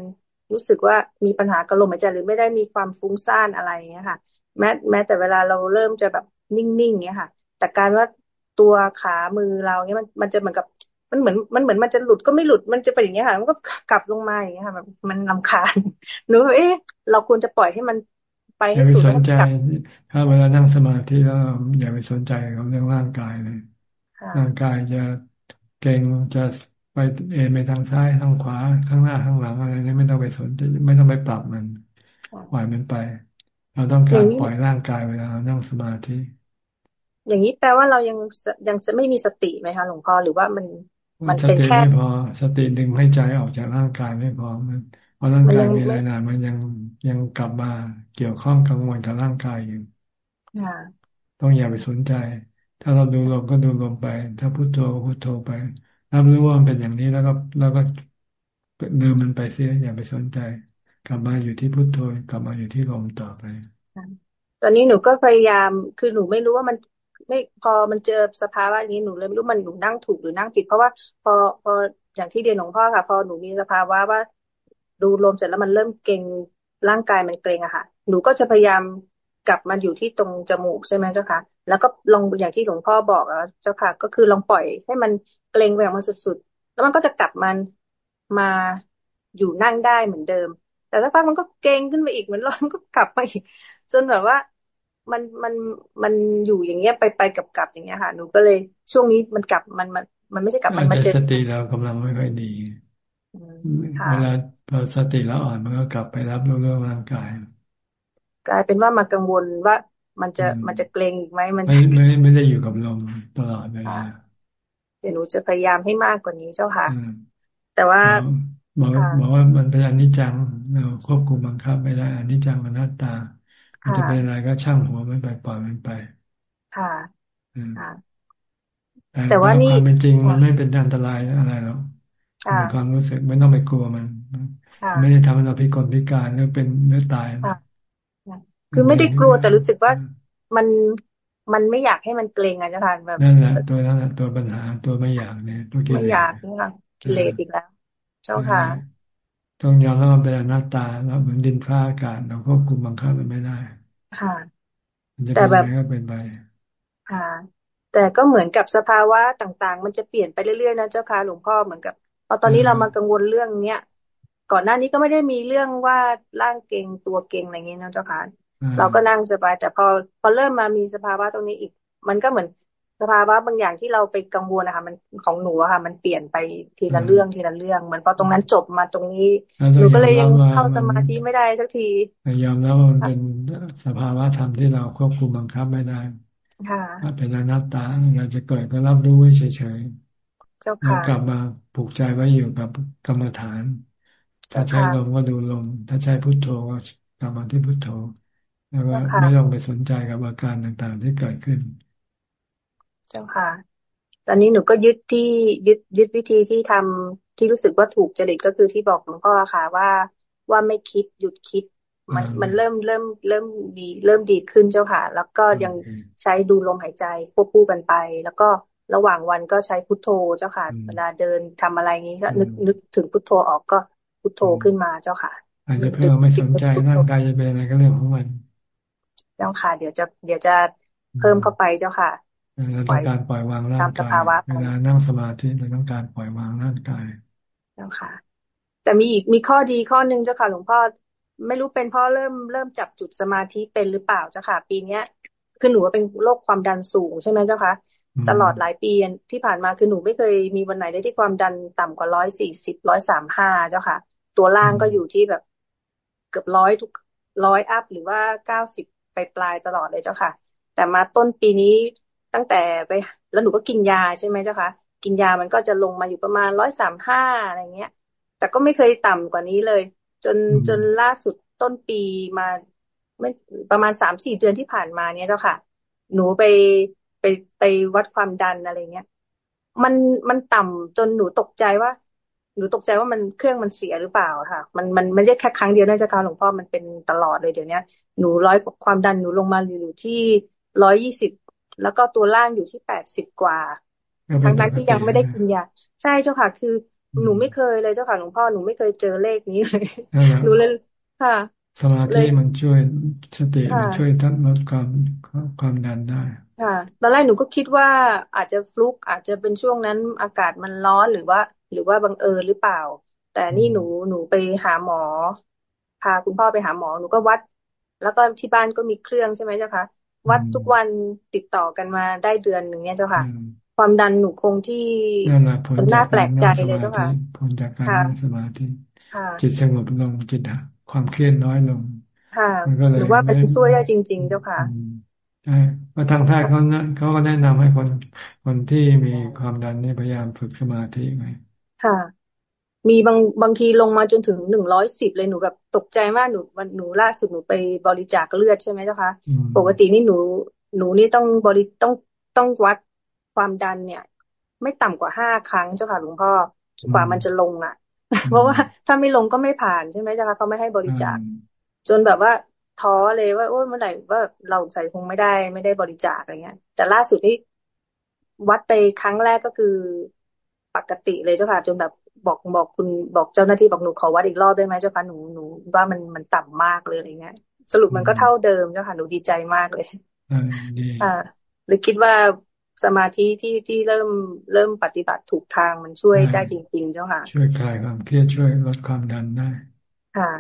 รู้สึกว่ามีปัญหากับลมหายใจหรือไม่ได้มีความฟุ้งซ่านอะไรเงี้ยค่ะ แม้แม้แต่เวลาเราเริ่มจะแบบนิ่งๆเงี้ยค่ะ แต่การว่าตัวขามือเราเนี่ยมันมันจะเหมือนกับมันเหมือนมันเหมือนมันจะหลุดก็ไม่หลุดมันจะเป็นอย่างนี้ค่ะ มันก็กลับลงมาอย่างนี้ค่ะแบบมันลำคาญหนูเอ๊ะเราควรจะปล่อยให้มัน ไปให้สุดแล้วกลับถ้าเวลานั่งสมาธิแล้วอย่าไปสนใจกับเรื่องร่างกายเลยร่างกายจะเก่งจะไปเอไปทางซ้ายทางขวาข้างหน้าข้างหลังอะไรนี่ไม่ต้องไปสนใจไม่ต้องไปปรับมันปล่อยมันไป เราต้องการปล่อยร่างกายเวลาเรานั่งสมาธิ อย่างนี้แปลว่าเรายังยังจะไม่มีสติไหมคะหลวงพ่อหรือว่ามันมันเป็นแค่ไม่พอสติดึงให้ใจออกจากร่างกายไม่พอมันเพ ราะร่างกายมีอะไรนานมันยังยังกลับมาเกี่ยวข้องกังวลกับร่างกายอยู่ต้องอย่าไปสนใจ ถ้าเราดูลมก็ดูลมไป ถ้าพุโทโธพุโทโธไปรับรู้ว่ามันเป็นอย่างนี้แล้วก็แล้วก็ลืมมันไปเสียอย่าไปสนใจ กลับมาอยู่ที่พุโทโธกลับมาอยู่ที่ลมต่อไปตอนนี้หนูก็พยายามคือหนูไม่รู้ว่ามันไม่พอมันเจอสภาวะนี้หนูเลยไม่รู้มันหนูนั่งถูกหรือนั่งผิด เพราะว่าพอพออย่างที่เรียนหลวงพ่อค่ะ พอหนูมีสภาวะว่า ดูลมเสร็จแล้วมันเริ่มเกร็งร่างกายมันเกร็งอะค่ะ หนูก็จะพยายามกลับมาอยู่ที่ตรงจมูกใช่ไหมเจ้าค่ะ แล้วก็ลองอย่างที่หลวงพ่อบอกอะเจ้าค่ะ ก็คือลองปล่อยให้มันเกร็งไปอย่างมันสุดๆ แล้วมันก็จะกลับมันมาอยู่นั่งได้เหมือนเดิม แต่ถ้าพักมันก็เกร็งขึ้นไปอีกเหมือนร้อนก็กลับมาอีก จนแบบว่ามันมันมันอยู่อย่างเงี้ยไปไปกับกับอย่างเงี้ยค่ะ หนูก็เลยช่วงนี้มันกลับมันมันมันไม่ใช่กลับมันมาเจอสติเรากำลังไม่ค่อยดีเวลา พอสติแล้วอ่อนมันก็กลับไปรับรู้เรื่องร่างกาย กลายเป็นว่ามากังวลว่ามันจะมันจะเกรงอีกไหมมันไม่ไม่ไม่ได้อยู่กับลมตลอดเวลาเดี๋ยวหนูจะพยายามให้มากกว่านี้เจ้าค่ะ แต่ว่าบอกบอกว่ามันเป็นอนิจจังเราควบคุมบังคับไม่ได้อนิจจังอนัตตาจะเป็นอะไรก็ช่างหัวมันไปปล่อยมันไปค่ะค่ะแต่ว่านี่ความเป็นจริงมันไม่เป็นอันตรายอะไรหรอกมีความรู้สึกไม่ต้องไปกลัวมัน ไม่ได้ทำให้เราพิกลพิการหรือเป็นหรือตายคือไม่ได้กลัวแต่รู้สึกว่ามันมันไม่อยากให้มันเกรงอะจ้ะค่ะแบบนั่นแหละตัวนั้นตัวปัญหาตัวไม่อยากเนี่ยตัวกิเลสไม่อยากนี่ค่ะกิเลสอีกแล้ว เจ้าค่ะต้องยอมรับมันเป็นอนัตตาแล้วเหมือนดินฟ้าอากาศเราควบคุมบังคับมันไม่ได้ ค่ะ แต่แบบก็เป็นไปค่ะ แต่ก็เหมือนกับสภาวะต่างๆ มันจะเปลี่ยนไปเรื่อยๆนะเจ้าค่ะหลวงพ่อเหมือนกับพอตอนนี้เรามากังวลเรื่องเนี้ย ก่อนหน้านี้ก็ไม่ได้มีเรื่องว่าร่างเก่งตัวเก่งอะไรเงี้ยนะเจ้าค่ะเราก็นั่งสบาย แต่พอพอเริ่มมามีสภาวะตรงนี้อีก มันก็เหมือนสภาวะบางอย่างที่เราไปกังวลนะคะมันของหนูอะค่ะ มันเปลี่ยนไปทีละเรื่องทีละเรื่อง เหมือนพอตรงนั้นจบมาตรงนี้ หนูก็เลยยังเข้าสมาธิไม่ได้สักทียอมแล้วมันเป็นสภาวะธรรมที่เราควบคุมบังคับไม่ได้ค่ะเป็นอนัตตาเราจะเกิดก็รับรู้ไว้เฉยๆแล้วกลับมาผูกใจไว้อยู่กับกรรมฐาน ถ้าใช้ลมก็ดูลม ถ้าใช้พุทโธก็กลับมาที่พุทโธแล้วก็ไม่ต้องไปสนใจกับอาการต่างๆที่เกิดขึ้น เจ้าค่ะ ตอนนี้หนูก็ยึดที่ยึดยึดวิธีที่ทำที่รู้สึกว่าถูกจริตก็คือที่บอกหลวงพ่อค่ะว่าว่าไม่คิดหยุดคิด มันมันเริ่มเริ่มเริ่มดีเริ่มดีขึ้นเจ้าค่ะ แล้วก็ยังใช้ดูลมหายใจควบคู่กันไป แล้วก็ระหว่างวันก็ใช้พุทโธเจ้าค่ะ เวลาเดินทำอะไรนี้ก็นึกนึกถึงพุทโธออกก็ พุทโธขึ้นมาเจ้าค่ะ อาจจะเพื่อไม่สนใจร่างกายจะเป็นอะไรก็เรื่องของมัน เจ้าค่ะ เดี๋ยวจะเดี๋ยวจะเพิ่มเข้าไปเจ้าค่ะเราต้องการปล่อยวางร่างกายเวลานั่งสมาธิเราต้องการปล่อยวางร่างกายเจ้าค่ะ แต่มีอีกมีข้อดีข้อหนึ่งเจ้าค่ะหลวงพ่อไม่รู้เป็นเพราะเริ่มเริ่มจับจุดสมาธิเป็นหรือเปล่าเจ้าค่ะ ปีเนี้ยคือหนูเป็นโรคความดันสูงใช่ไหมเจ้าค่ะตลอดหลายปีที่ผ่านมาคือหนูไม่เคยมีวันไหนได้ที่ความดันต่ำกว่าร้อยสี่สิบร้อยสามห้าเจ้าค่ะ ตัวล่างก็อยู่ที่แบบเกือบร้อยทุกร้อยอัพหรือว่าเก้าสิบไปปลายตลอดเลยเจ้าค่ะ แต่มาต้นปีนี้ตั้งแต่ไปแล้วหนูก็กินยาใช่ไหมเจ้าคะกินยามันก็จะลงมาอยู่ประมาณร้อยสามห้าอะไรเงี้ย แต่ก็ไม่เคยต่ำกว่านี้เลย จนจนล่าสุดต้นปีมาไม่ประมาณสามสี่เดือนที่ผ่านมาเนี้ยเจ้าค่ะ หนูไปไปไปวัดความดันอะไรเงี้ย มันมันต่ำจนหนูตกใจว่า หนูตกใจว่ามันเครื่องมันเสียหรือเปล่าค่ะ มันมันไม่ใช่แค่ครั้งเดียวนะเจ้าค่ะหลวงพ่อมันเป็นตลอดเลยเดี๋ยวนี้หนูร้อยความดันหนูลงมาอยู่ที่ร้อยยี่สิบแล้วก็ตัวล่างอยู่ที่แปดสิบกว่าทั้งนั้นที่ยังไม่ได้กินยาใช่เจ้าค่ะ คือหนูไม่เคยเลยเจ้าค่ะหลวงพ่อหนูไม่เคยเจอเลขนี้เลยหนูเลยค่ะ สมาธิมันช่วยสติมันช่วยทัดลดความความดันได้ค่ะตอนแรกหนูก็คิดว่าอาจจะฟลุกอาจจะเป็นช่วงนั้นอากาศมันร้อนหรือว่า หรือว่าบังเอิญหรือเปล่า แต่นี่หนูหนูไปหาหมอพาคุณพ่อไปหาหมอหนูก็วัด แล้วก็ที่บ้านก็มีเครื่องใช่ไหมเจ้าค่ะวัดทุกวันติดต่อกันมาได้เดือนหนึ่งเนี่ยเจ้าค่ะ ความดันหนูคงที่มันน่าแปลกใจเลยเจ้าค่ะผลจากการนั่งสมาธิจิตสงบลงจิต ความเครียดน้อยลง ค่ะหรือว่าเป็นช่วยได้จริง ๆ เจ้าค่ะใช่ว่าทางแพทย์เขาเขาก็แนะนำให้คนคนที่มีความดันนี่พยายามฝึกสมาธิไหมค่ะ มีบางบางทีลงมาจนถึงหนึ่งร้อยสิบเลยหนูแบบตกใจมากหนูวันหนูล่าสุดหนูไปบริจาคเลือดใช่ไหมเจ้าคะปกตินี่หนูหนูนี่ต้องบริต้องต้องวัดความดันเนี่ย ไม่ต่ำกว่าห้าครั้งเจ้าค่ะหลวงพ่อกว่ามันจะลงอะ เพราะว่าถ้าไม่ลงก็ไม่ผ่านใช่ไหมเจ้าคะเขาไม่ให้บริจาค จนแบบว่าท้อเลยว่าโอ้เมื่อไหร่ว่าเราใส่คงไม่ได้ไม่ได้บริจาคอะไรเงี้ย แต่ล่าสุดนี่วัดไปครั้งแรกก็คือปกติเลยเจ้าค่ะ จนแบบบอกบอกคุณบอกเจ้าหน้าที่บอกหนูขอวัดอีกรอบได้ไหมเจ้าค่ะหนูหนูว่ามันมันต่ำมากเลยอะไรเงี้ย สรุปมันก็เท่าเดิมเจ้าค่ะหนูดีใจมากเลยอ่าหรือคิดว่า สมาธิที่ที่เริ่มเริ่มปฏิบัติถูกทางมันช่วยได้จริง ๆ เจ้าค่ะ ช่วยคลายความเครียดช่วยลดความดันได้ ค่ะ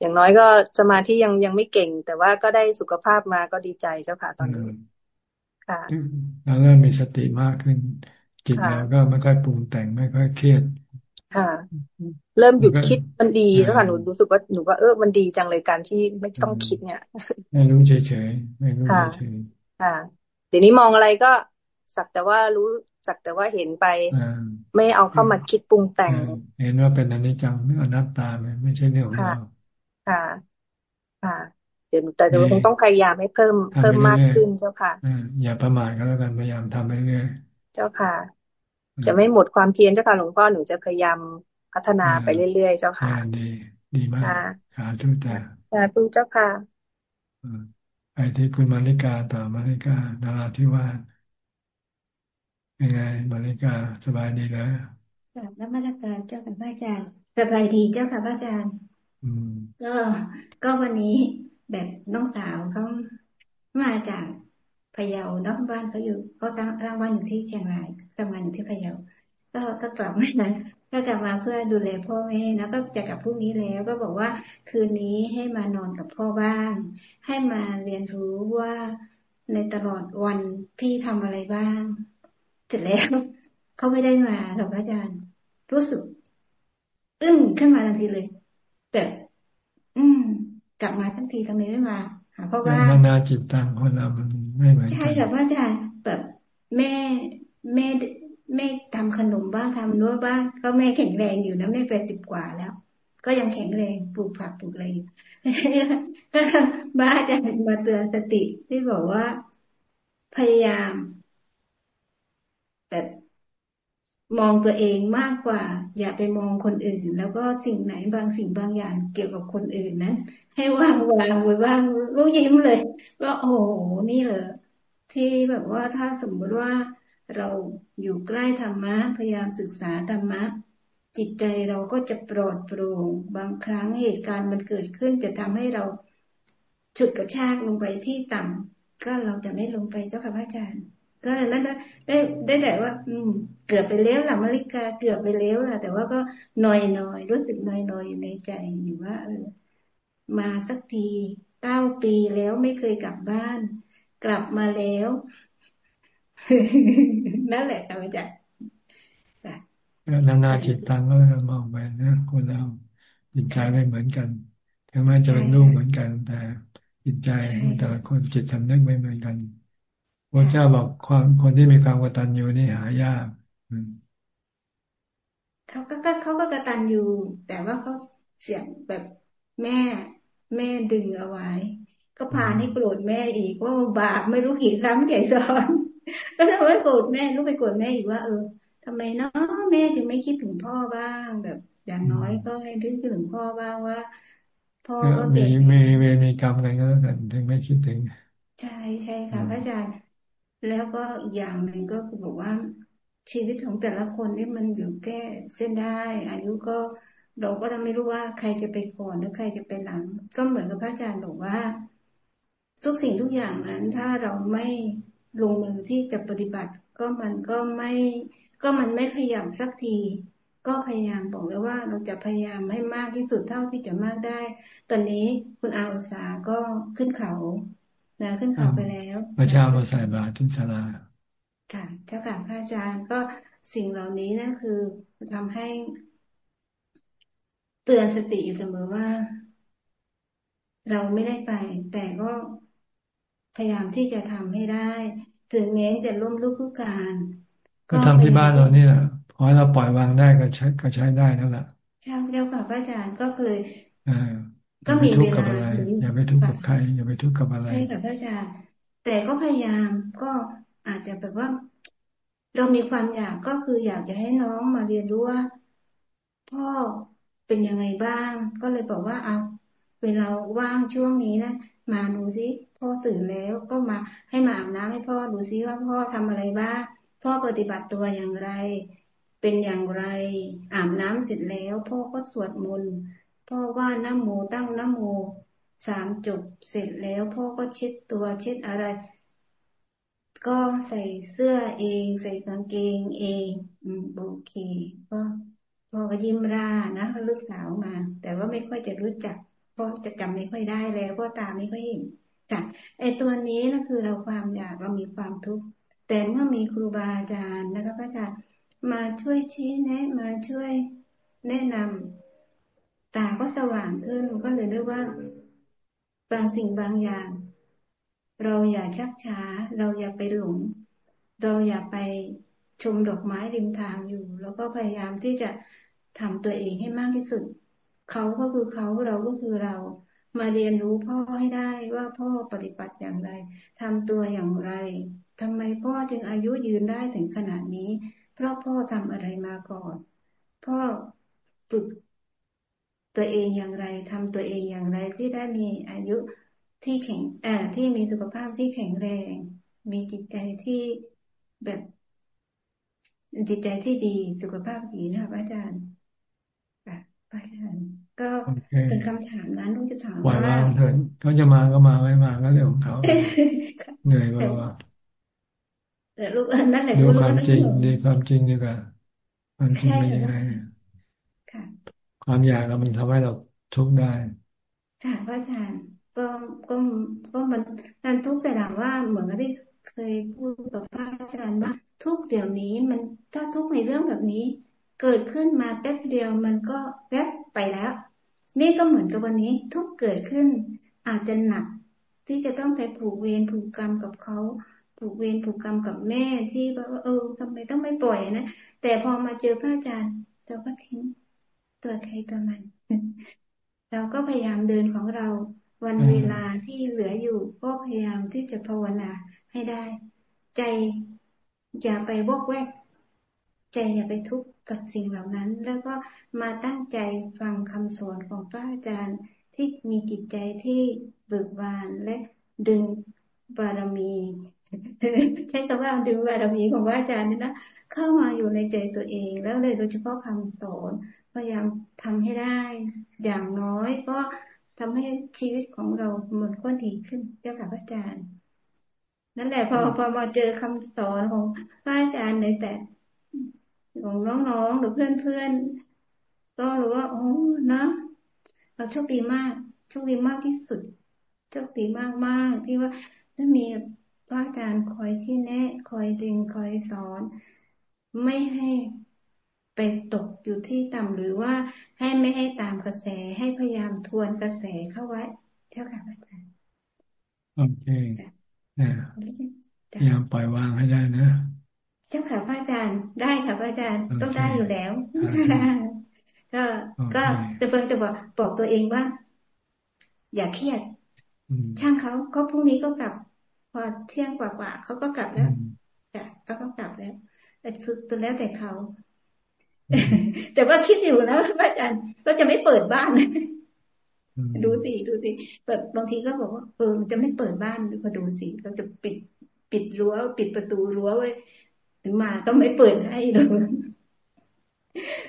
อย่างน้อยก็สมาธิยังยังไม่เก่ง แต่ว่าก็ได้สุขภาพมาก็ดีใจเจ้าค่ะตอนนี้ค่ะแล้วเริ่มมีสติมากขึ้น จิตแล้วก็ไม่ค่อยปรุงแต่งไม่ค่อยเครียดค่ะ เริ่มหยุดคิดมันดีแล้วค่ะหนูรู้สึกว่าหนูว่าเออมันดีจังเลยการที่ไม่ต้องคิดเนี่ยไม่รู้เฉยๆไม่รู้เฉยๆค่ะเดี๋ยวนี้มองอะไรก็ สักแต่ว่ารู้สักแต่ว่าเห็นไป ไม่เอาเข้ามาคิดปรุงแต่ง เห็นว่าเป็นอนิจจังอนัตตาไม่ใช่เรื่องของเราค่ะ ค่ะเดี๋ยวแต่เดี๋ยวคงต้องพยายามให้เพิ่มเพิ่มมากขึ้นเจ้าค่ะอย่าประมาทก็แล้วกันพยายามทำไปเรื่อยเจ้าค่ะ จะไม่หมดความเพียรเจ้าค่ะหลวงพ่อหนูจะพยายามพัฒนาไปเรื่อยๆเจ้าค่ะดีดีมากสาธุจ้าสาธุเจ้าค่ะไปที่คุณมาริกาต่อมาริกาดาราที่ว่า ยังไงมาริกาสบายดีแล้วกลับนมัสการเจ้าค่ะพระอาจารย์สบายดีเจ้าค่ะพระอาจารย์ก็ก็วันนี้แบบน้องสาวเขามาจากพะเยาน้องบ้านเขาอยู่เขาตั้งร่างบ้านอยู่ที่เชียงรายทำงานอยู่ที่พะเยาก็ก็กลับมาก็กลับมาเพื่อดูแลพ่อแม่แล้วก็จะกลับพรุ่งนี้แล้วก็บอกว่าคืนนี้ให้มานอนกับพ่อบ้าง ให้มาเรียนรู้ว่าในตลอดวันพี่ทำอะไรบ้างเสร็จแล้วเขาไม่ได้มาค่ะพระอาจารย์ รู้สึกอึ้งขึ้นมาทันทีเลยแบบอืม กลับมาทั้งทีทำไมไม่มาเพราะว่านานาจิตตังคนเรามันไม่เหมือนใช่ค่ะพระอาจารย์แบบแม่แม่แม่ทำขนมบ้างทำนู้นบ้างก็แม่แข็งแรงอยู่นะแม่แปดสิบกว่าแล้ว ก็ยังแข็งแรงปลูกผักปลูกอะไรอยู่ก็บ้าจะมาเตือนสติที่บอกว่า พยายาม แบบมองตัวเองมากกว่า อย่าไปมองคนอื่น แล้วก็สิ่งไหนบางสิ่งบางอย่างเกี่ยวกับคนอื่นนั้น ให้ว่างวางไว้บ้างรู้ยิ้มเลยว่าโอ้โหนี่เหรอที่แบบว่าถ้าสมมติว่าเราอยู่ใกล้ธรรมะพยายามศึกษาธรรมะ จิตใจเราก็จะปลอดโปร่งบางครั้งเหตุการณ์มันเกิดขึ้นจะทำให้เราฉุดกระชากลงไปที่ต่ำก็เราจะไม่ลงไปเจ้าค่ะพระอาจารย์ ก็นั้นได้ได้แต่ว่า อืม เกือบไปแล้วล่ะมาริกาเกือบไปแล้วล่ะ แต่ว่าก็น่อยน่อยรู้สึกน่อยน่อยอยู่ในใจอยู่ว่า เออ มาสักทีเก้าปีแล้วไม่เคยกลับบ้าน กลับมาแล้ว นั่นแหละค่ะอาจารย์นานาจิตตังก็มองไปนะคนเราจิตใจไม่เหมือนกันถึงแม้จะเป็นลูกเหมือนกันแต่จิตใจแต่ละคนจิตทำนึกไม่เหมือนกัน พระเจ้าบอกความคนที่มีความกตัญญูนี่หายากเขาก็เขาก็กตัญญูแต่ว่าเขาเสียงแบบแม่แม่ดึงเอาไว้ ก็พาให้โกรธแม่อีกว่าบาปไม่รู้กี่ครั้งกี่ซ้อนก็ทำให้โกรธแม่รู้ไปโกรธแม่อีกว่า เออทำไมเนาะแม่จึงไม่คิดถึงพ่อบ้างแบบอย่างน้อยก็ให้นึกถึงพ่อบ้างว่าพ่อก็มีมีเวรมีกรรมกันก็แล้วกันถึงไม่คิดถึง ใช่ใช่ค่ะพระอาจารย์ แล้วก็อย่างหนึ่งก็คือบอกว่าชีวิตของแต่ละคนนี่มันอยู่แค่เส้นได้ อายุก็เราก็จะไม่รู้ว่าใครจะไปก่อนหรือใครจะไปหลัง ก็เหมือนกับพระอาจารย์บอกว่า ทุกสิ่งทุกอย่างนั้น ถ้าเราไม่ลงมือที่จะปฏิบัติ ก็มันก็ไม่ ก็มันไม่ขยับสักที ก็พยายามบอกเลยว่าเราจะพยายามให้มากที่สุดเท่าที่จะมากได้ ตอนนี้คุณอาอุสาก็ขึ้นเขา นะขึ้นเขาไปแล้วพระเจ้ามาใส่บาตรที่ศาลาค่ะเจ้าค่ะพระอาจารย์ก็สิ่งเหล่านี้นั่นคือทำให้ เตือนสติอยู่เสมอว่า เราไม่ได้ไป แต่ก็พยายามที่จะทำให้ได้ ถึงแม้จะล้มลุกคุกการ ก็ทำที่บ้านเรานี่แหละพอเราปล่อยวางได้ก็ใช้ก็ใช้ได้นั่นแหละใช่เจ้าค่ะพระอาจารย์ก็เลยอ่า ก็มีเวลาอย่าไปทุกข์กับใคร อย่าไปทุกข์กับอะไรใช่ค่ะพระอาจารย์แต่ก็พยายามก็อาจจะแบบว่า เรามีความอยากก็คืออยากจะให้น้องมาเรียนรู้ว่า พ่อเป็นยังไงบ้าง ก็เลยบอกว่าเอาเวลาว่างช่วงนี้นะมาดูซิพ่อตื่นแล้วก็มาให้มาอาบน้ำให้พ่อดูซิว่าพ่อทำอะไรบ้างพ่อปฏิบัติตัวอย่างไร เป็นอย่างไร อาบน้ำเสร็จแล้ว พ่อก็สวดมนต์ พ่อว่าน้ำโมตั้งน้ำโมสามจบเสร็จแล้วพ่อก็เช็ดตัวเช็ดอะไร ก็ใส่เสื้อเอง ใส่กางเกงเอง อืมโอเค ก็พ่อก็ยิ้มรานะลูกสาวมา แต่ว่าไม่ค่อยจะรู้จักพ่อจะจำไม่ค่อยได้แล้วพ่อตาไม่ค่อยเห็นค่ะไอตัวนี้นะคือเราความอยากเรามีความทุกข์แต่เมื่อมีครูบาอาจารย์นะคะพระอาจารย์มาช่วยชี้แนะมาช่วยแนะนำ ตาก็สว่างขึ้นก็เลยเรียกว่า บางสิ่งบางอย่าง เราอย่าชักช้า เราอย่าไปหลง เราอย่าไปชมดอกไม้ริมทางอยู่ แล้วก็พยายามที่จะทำตัวเองให้มากที่สุด เขาก็คือเขาเราก็คือเรา มาเรียนรู้พ่อให้ได้ว่าพ่อปฏิบัติอย่างไรทำตัวอย่างไรททำไมพ่อจึงอายุยืนได้ถึงขนาดนี้ เพราะพ่อทำอะไรมาก่อน พ่อฝึก ตัวเองอย่างไรทำตัวเองอย่างไรที่ได้มีอายุที่แข็งอ่าที่มีสุขภาพที่แข็งแรง มีจิตใจที่แบบจิตใจที่ดีสุขภาพดีนะอาจารย์ค่ะอาจารย์ก็เป็นคำถามนั้นลูกจะถามว่าว่าเถิดเขาจะมาก็มาไม่มาก็เรื่องของเขาเหนื่อยเปล่าแต่ลูกนั่นแหละดูความจริงดูความจริงดีกว่าความจริงเป็นยังไง ความอยากมันทำให้เราทุกข์ได้ ค่ะพระอาจารย์ก็ก็ก็มันนั่นทุกข์แต่ถามว่าเหมือนกับที่เคยพูดกับพระอาจารย์ว่าทุกเดี๋ยวนี้มันถ้าทุกในเรื่องแบบนี้ เกิดขึ้นมาแป๊บเดียวมันก็แป๊บไปแล้ว นี่ก็เหมือนกับวันนี้ทุกเกิดขึ้น อาจจะหนักที่จะต้องไปผูกเวรผูกกรรมกับเขาผูกเวรผูกกรรมกับแม่ที่ว่าเออทำไมต้องไม่ปล่อยนะแต่พอมาเจอพระอาจารย์เราก็ทิ้ง ตัวใครตัวมัน เราก็พยายามเดินของเราวันเวลาที่เหลืออยู่ก็พยายามที่จะภาวนาให้ได้ ใจอย่าไปวอกแวก ใจอย่าไปทุกข์กับสิ่งเหล่านั้น แล้วก็มาตั้งใจฟังคำสอนของพระอาจารย์ที่มีจิตใจที่เบิกบานและดึงบารมีใช้คำว่าดึงบารมีของพระอาจารย์นี่นะเข้ามาอยู่ในใจตัวเอง แล้วเลยโดยเฉพาะคำสอน พยายามทำให้ได้ อย่างน้อยก็ทำให้ชีวิตของเรามันก็ดีขึ้นเจ้าค่ะพระอาจารย์ นั่นแหละพอพอมาเจอคำสอนของพระอาจารย์ในแต่ของน้องๆหรือเพื่อนๆก็รู้ว่าโอ้นะเราโชคดีมากโชคดีมากที่สุดโชคดีมากๆที่ว่าจะมีพระอาจารย์คอยชี้แนะ คอยดึงคอยสอน ไม่ให้ ไปตกอยู่ที่ต่ำหรือว่าให้ไม่ให้ตามกระแสให้พยายามทวนกระแสเข้าไว้เท่ากับอาจารย์โอเคพยายามปล่อยวางให้ได้นะ เจ้าค่ะพระอาจารย์ได้ค่ะพระอาจารย์ต้องได้อยู่แล้วก็ก็จะเพิ่งจะบอกบอกตัวเองว่า อย่าเครียด ช่างเขาเขาพรุ่งนี้ก็กลับ พอเที่ยงกว่าๆเขาก็กลับแล้วจ้ะเขาก็กลับแล้วแต่สุดแล้วแต่เขา แต่ว่าคิดอยู่นะพระอาจารย์เราจะไม่เปิดบ้านดูสิดูสิแบบบางทีก็บอกว่าเออจะไม่เปิดบ้านพอดูสิเราจะปิดปิดรั้ว ปิดประตูรั้วไว้ถึงมาก็ไม่เปิดให้เลย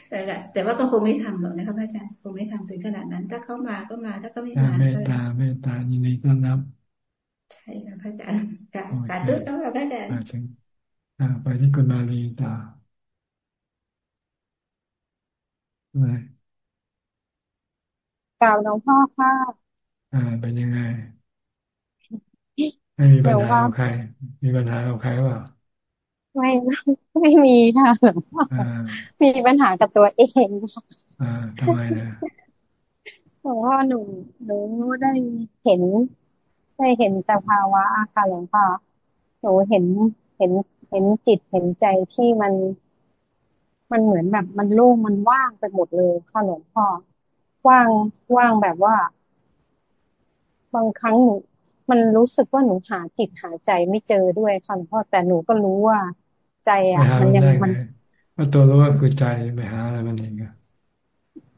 แต่แต่ว่าก็คงไม่ทำหรอกนะครับอาจารย์คงไม่ทำถึงขนาดนั้น ถ้าเข้ามาก็มาถ้าก็ไม่มาเมตตาเมตตายินดีต้อนรับใช่ครับอาจารย์สาธุต้องรับอาจารย์ไปที่คุณมาลีตา กล่าวหลวงพ่อค่ะ อ่า เป็นยังไง ไม่มีปัญหากับใคร มีปัญหากับใครเปล่าไม่ไม่มีค่ะหลวงพ่อมีปัญหากับตัวเองค่ะอ่าทำไมนะหลวงพ่อหนูหนูได้เห็น ได้เห็นสภาวะค่ะหลวงพ่อหนูเห็นเห็นเห็นจิตเห็นใจที่มัน มันเหมือนแบบมันโล่งมันว่างไปหมดเลยค่ะหลวงพ่อว่างว่างแบบว่า บางครั้งหนูมันรู้สึกว่าหนูหาจิตหาใจไม่เจอด้วยค่ะหลวงพ่อแต่หนูก็รู้ว่า ใจอะ มันยังมันว่าตัวรู้ว่าคือใจไปหาอะไรมันเองอะ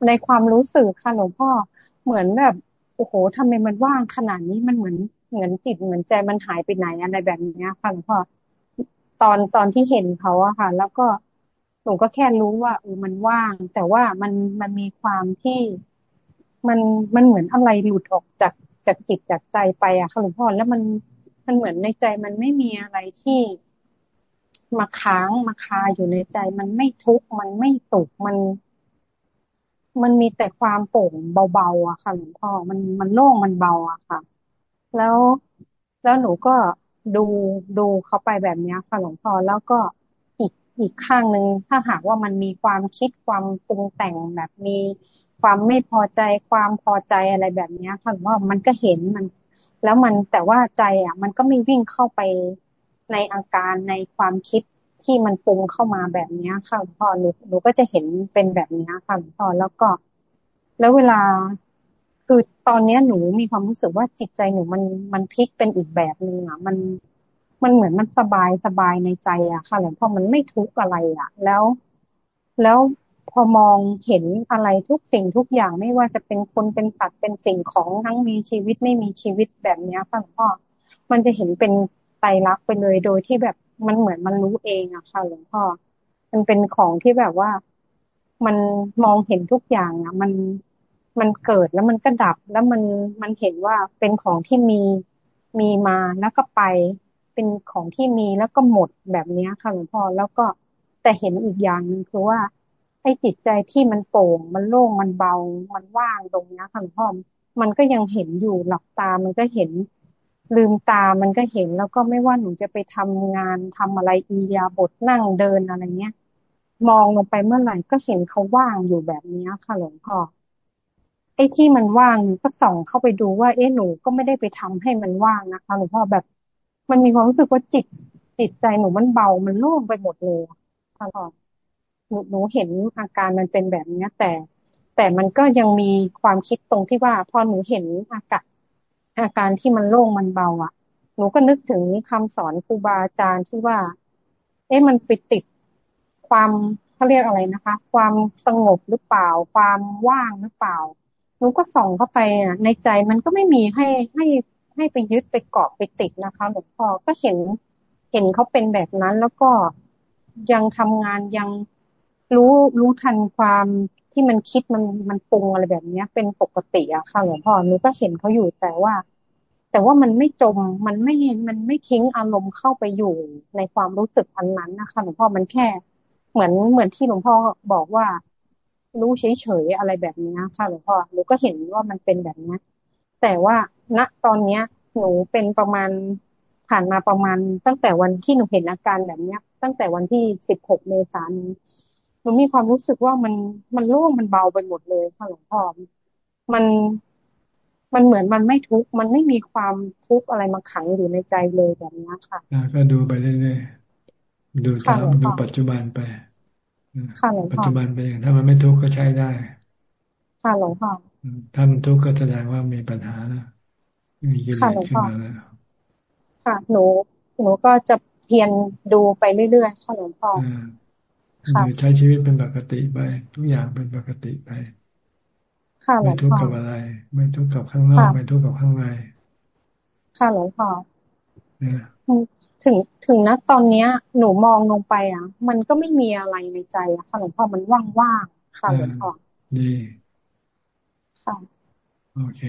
ในความรู้สึกค่ะหลวงพ่อเหมือนแบบโอ้โหทำไมมันว่างขนาดนี้มันเหมือนเหมือนจิตเหมือนใจมันหายไปไหนอะไรแบบนี้ค่ะหลวงพ่อตอนตอนที่เห็นเขาอะค่ะ แล้วก็ หนูก็แค่รู้ว่าเออมันว่าง แต่ว่ามันมันมีความที่มันมันเหมือนอะไรหลุดออกจากจากจิตจากใจไปอะค่ะหลวงพ่อแล้วมันมันเหมือนในใจมันไม่มีอะไรที่มาค้างมาคาอยู่ในใจ มันไม่ทุกข์มันไม่สุขมัน มันมีแต่ความโปร่งเบาๆอะค่ะหลวงพ่อมันมันโล่งมันเบาอะค่ะ แล้วแล้วหนูก็ดูดูเขาไปแบบนี้ค่ะหลวงพ่อแล้วก็ อีกข้างหนึ่งถ้าหากว่ามันมีความคิดความปรุงแต่งแบบมีความไม่พอใจความพอใจอะไรแบบนี้ค่ะว่ามันก็เห็นมัน แล้วมันแต่ว่าใจอะ มันก็ไม่วิ่งเข้าไปในอาการในความคิดที่มันปรุงเข้ามาแบบนี้ค่ะพอหนูหนูก็จะเห็นเป็นแบบนี้ค่ะพอแล้วก็ แล้วเวลาคือตอนเนี้ยหนูมีความรู้สึกว่าจิตใจหนูมันมันพลิกเป็นอีกแบบหนึ่งอะมัน มันเหมือนมันสบายสบายในใจอะค่ะหลวงพ่อมันไม่ทุกข์อะไรอะแล้ว แล้วพอมองเห็นอะไรทุกสิ่งทุกอย่างไม่ว่าจะเป็นคนเป็นสัตว์เป็นสิ่งของทั้งมีชีวิตไม่มีชีวิตแบบนี้ค่ะหลวงพ่อมันจะเห็นเป็นไตรลักษณ์ไปเลยโดยที่แบบมันเหมือนมันรู้เองอะค่ะหลวงพ่อ มันเป็นของที่แบบว่ามันมองเห็นทุกอย่างอะมันมันเกิดแล้วมันก็ดับแล้วมันมันเห็นว่าเป็นของที่มีมีมาแล้วก็ไป เป็นของที่มีแล้วก็หมดแบบนี้ค่ะหลวงพ่อแล้วก็แต่เห็นอีกอย่างหนึ่งคือว่าให้จิตใจที่มันโปร่งมันโล่งมันเบามันว่างตรงนี้ค่ะหลวงพ่อมันก็ยังเห็นอยู่หลับตามันก็เห็นลืมตามันก็เห็นแล้วก็ไม่ว่าหนูจะไปทำงานทำอะไรอียาบทนั่งเดินอะไรเงี้ยมองลงไปเมื่อไหร่ก็เห็นเขาว่างอยู่แบบนี้ค่ะหลวงพ่อไอ้ที่มันว่างก็ส่องเข้าไปดูว่าเอ๊ะหนูก็ไม่ได้ไปทำให้มันว่างนะคะหลวงพ่อแบบ มันมีความรู้สึกว่าจิตจิตใจหนูมันเบา มันโล่งไปหมดเลยค่ะหลวงหนูหนูเห็นอาการมันเป็นแบบนี้แต่แต่มันก็ยังมีความคิดตรงที่ว่า พอหนูเห็นอากาศอาการที่มันโล่งมันเบา อะ หนูก็นึกถึงคำสอนครูบาอาจารย์ที่ว่า เอ๊ะมันไปติดความเขาเรียกอะไรนะคะ ความสงบหรือเปล่า ความว่างหรือเปล่าหนูก็ส่องเข้าไปอะในใจมันก็ไม่มีให้ให้ ให้ไปยึดไปเกาะไปติดนะคะหลวงพ่อก็เห็นเห็นเขาเป็นแบบนั้นแล้วก็ยังทำงานยังรู้รู้ทันความที่มันคิดมันมันปรุงอะไรแบบเนี้ย เป็นปกติอะค่ะหลวงพ่อหนูก็เห็นเขาอยู่แต่ว่า แต่ว่ามันไม่จมมันไม่มันไม่ทิ้งอารมณ์เข้าไปอยู่ในความรู้สึกอันนั้นนะคะหลวงพ่อมันแค่เหมือนเหมือนที่หลวงพ่อบอกว่า รู้เฉยๆอะไรแบบนี้ค่ะหลวงพ่อหนูก็เห็นว่ามันเป็นแบบนี้แต่ว่า ณตอนเนี้ย หนูเป็นประมาณผ่านมาประมาณ ตั้งแต่วันที่หนูเห็นอาการแบบเนี้ย ตั้งแต่วันที่สิบหกเมษายนหนูมีความรู้สึกว่ามันมันโล่งมันเบาไปหมดเลยค่ะหลวงพ่อมันมันเหมือนมันไม่ทุกข์มันไม่มีความทุกข์อะไรมาขังอยู่ในใจเลยแบบนี้ค่ะก็ดูไปเรื่อยๆดูตามดูปัจจุบันไปปัจจุบันเป็นอย่างถ้ามันไม่ทุกข์ก็ใช้ได้ ค่ะหลวงพ่อถ้ามันทุกข์ก็แสดงว่ามีปัญหาแล้ว มีกิเลสขึ้นมาแล้วค่ะ หนู หนูก็จะเพียรดูไปเรื่อยๆค่ะหลวงพ่อค่ะใช้ชีวิตเป็นปกติไป ทุกอย่างเป็นปกติไปค่ะหลวงพ่อไม่ทุกข์กับอะไร ไม่ทุกข์กับข้างนอก ไม่ทุกข์กับข้างในค่ะหลวงพ่อถึงถึงนะตอนเนี้ย หนูมองลงไปอะ มันก็ไม่มีอะไรในใจอะค่ะหลวงพ่อมันว่างๆค่ะหลวงพ่อดีค่ะโอเค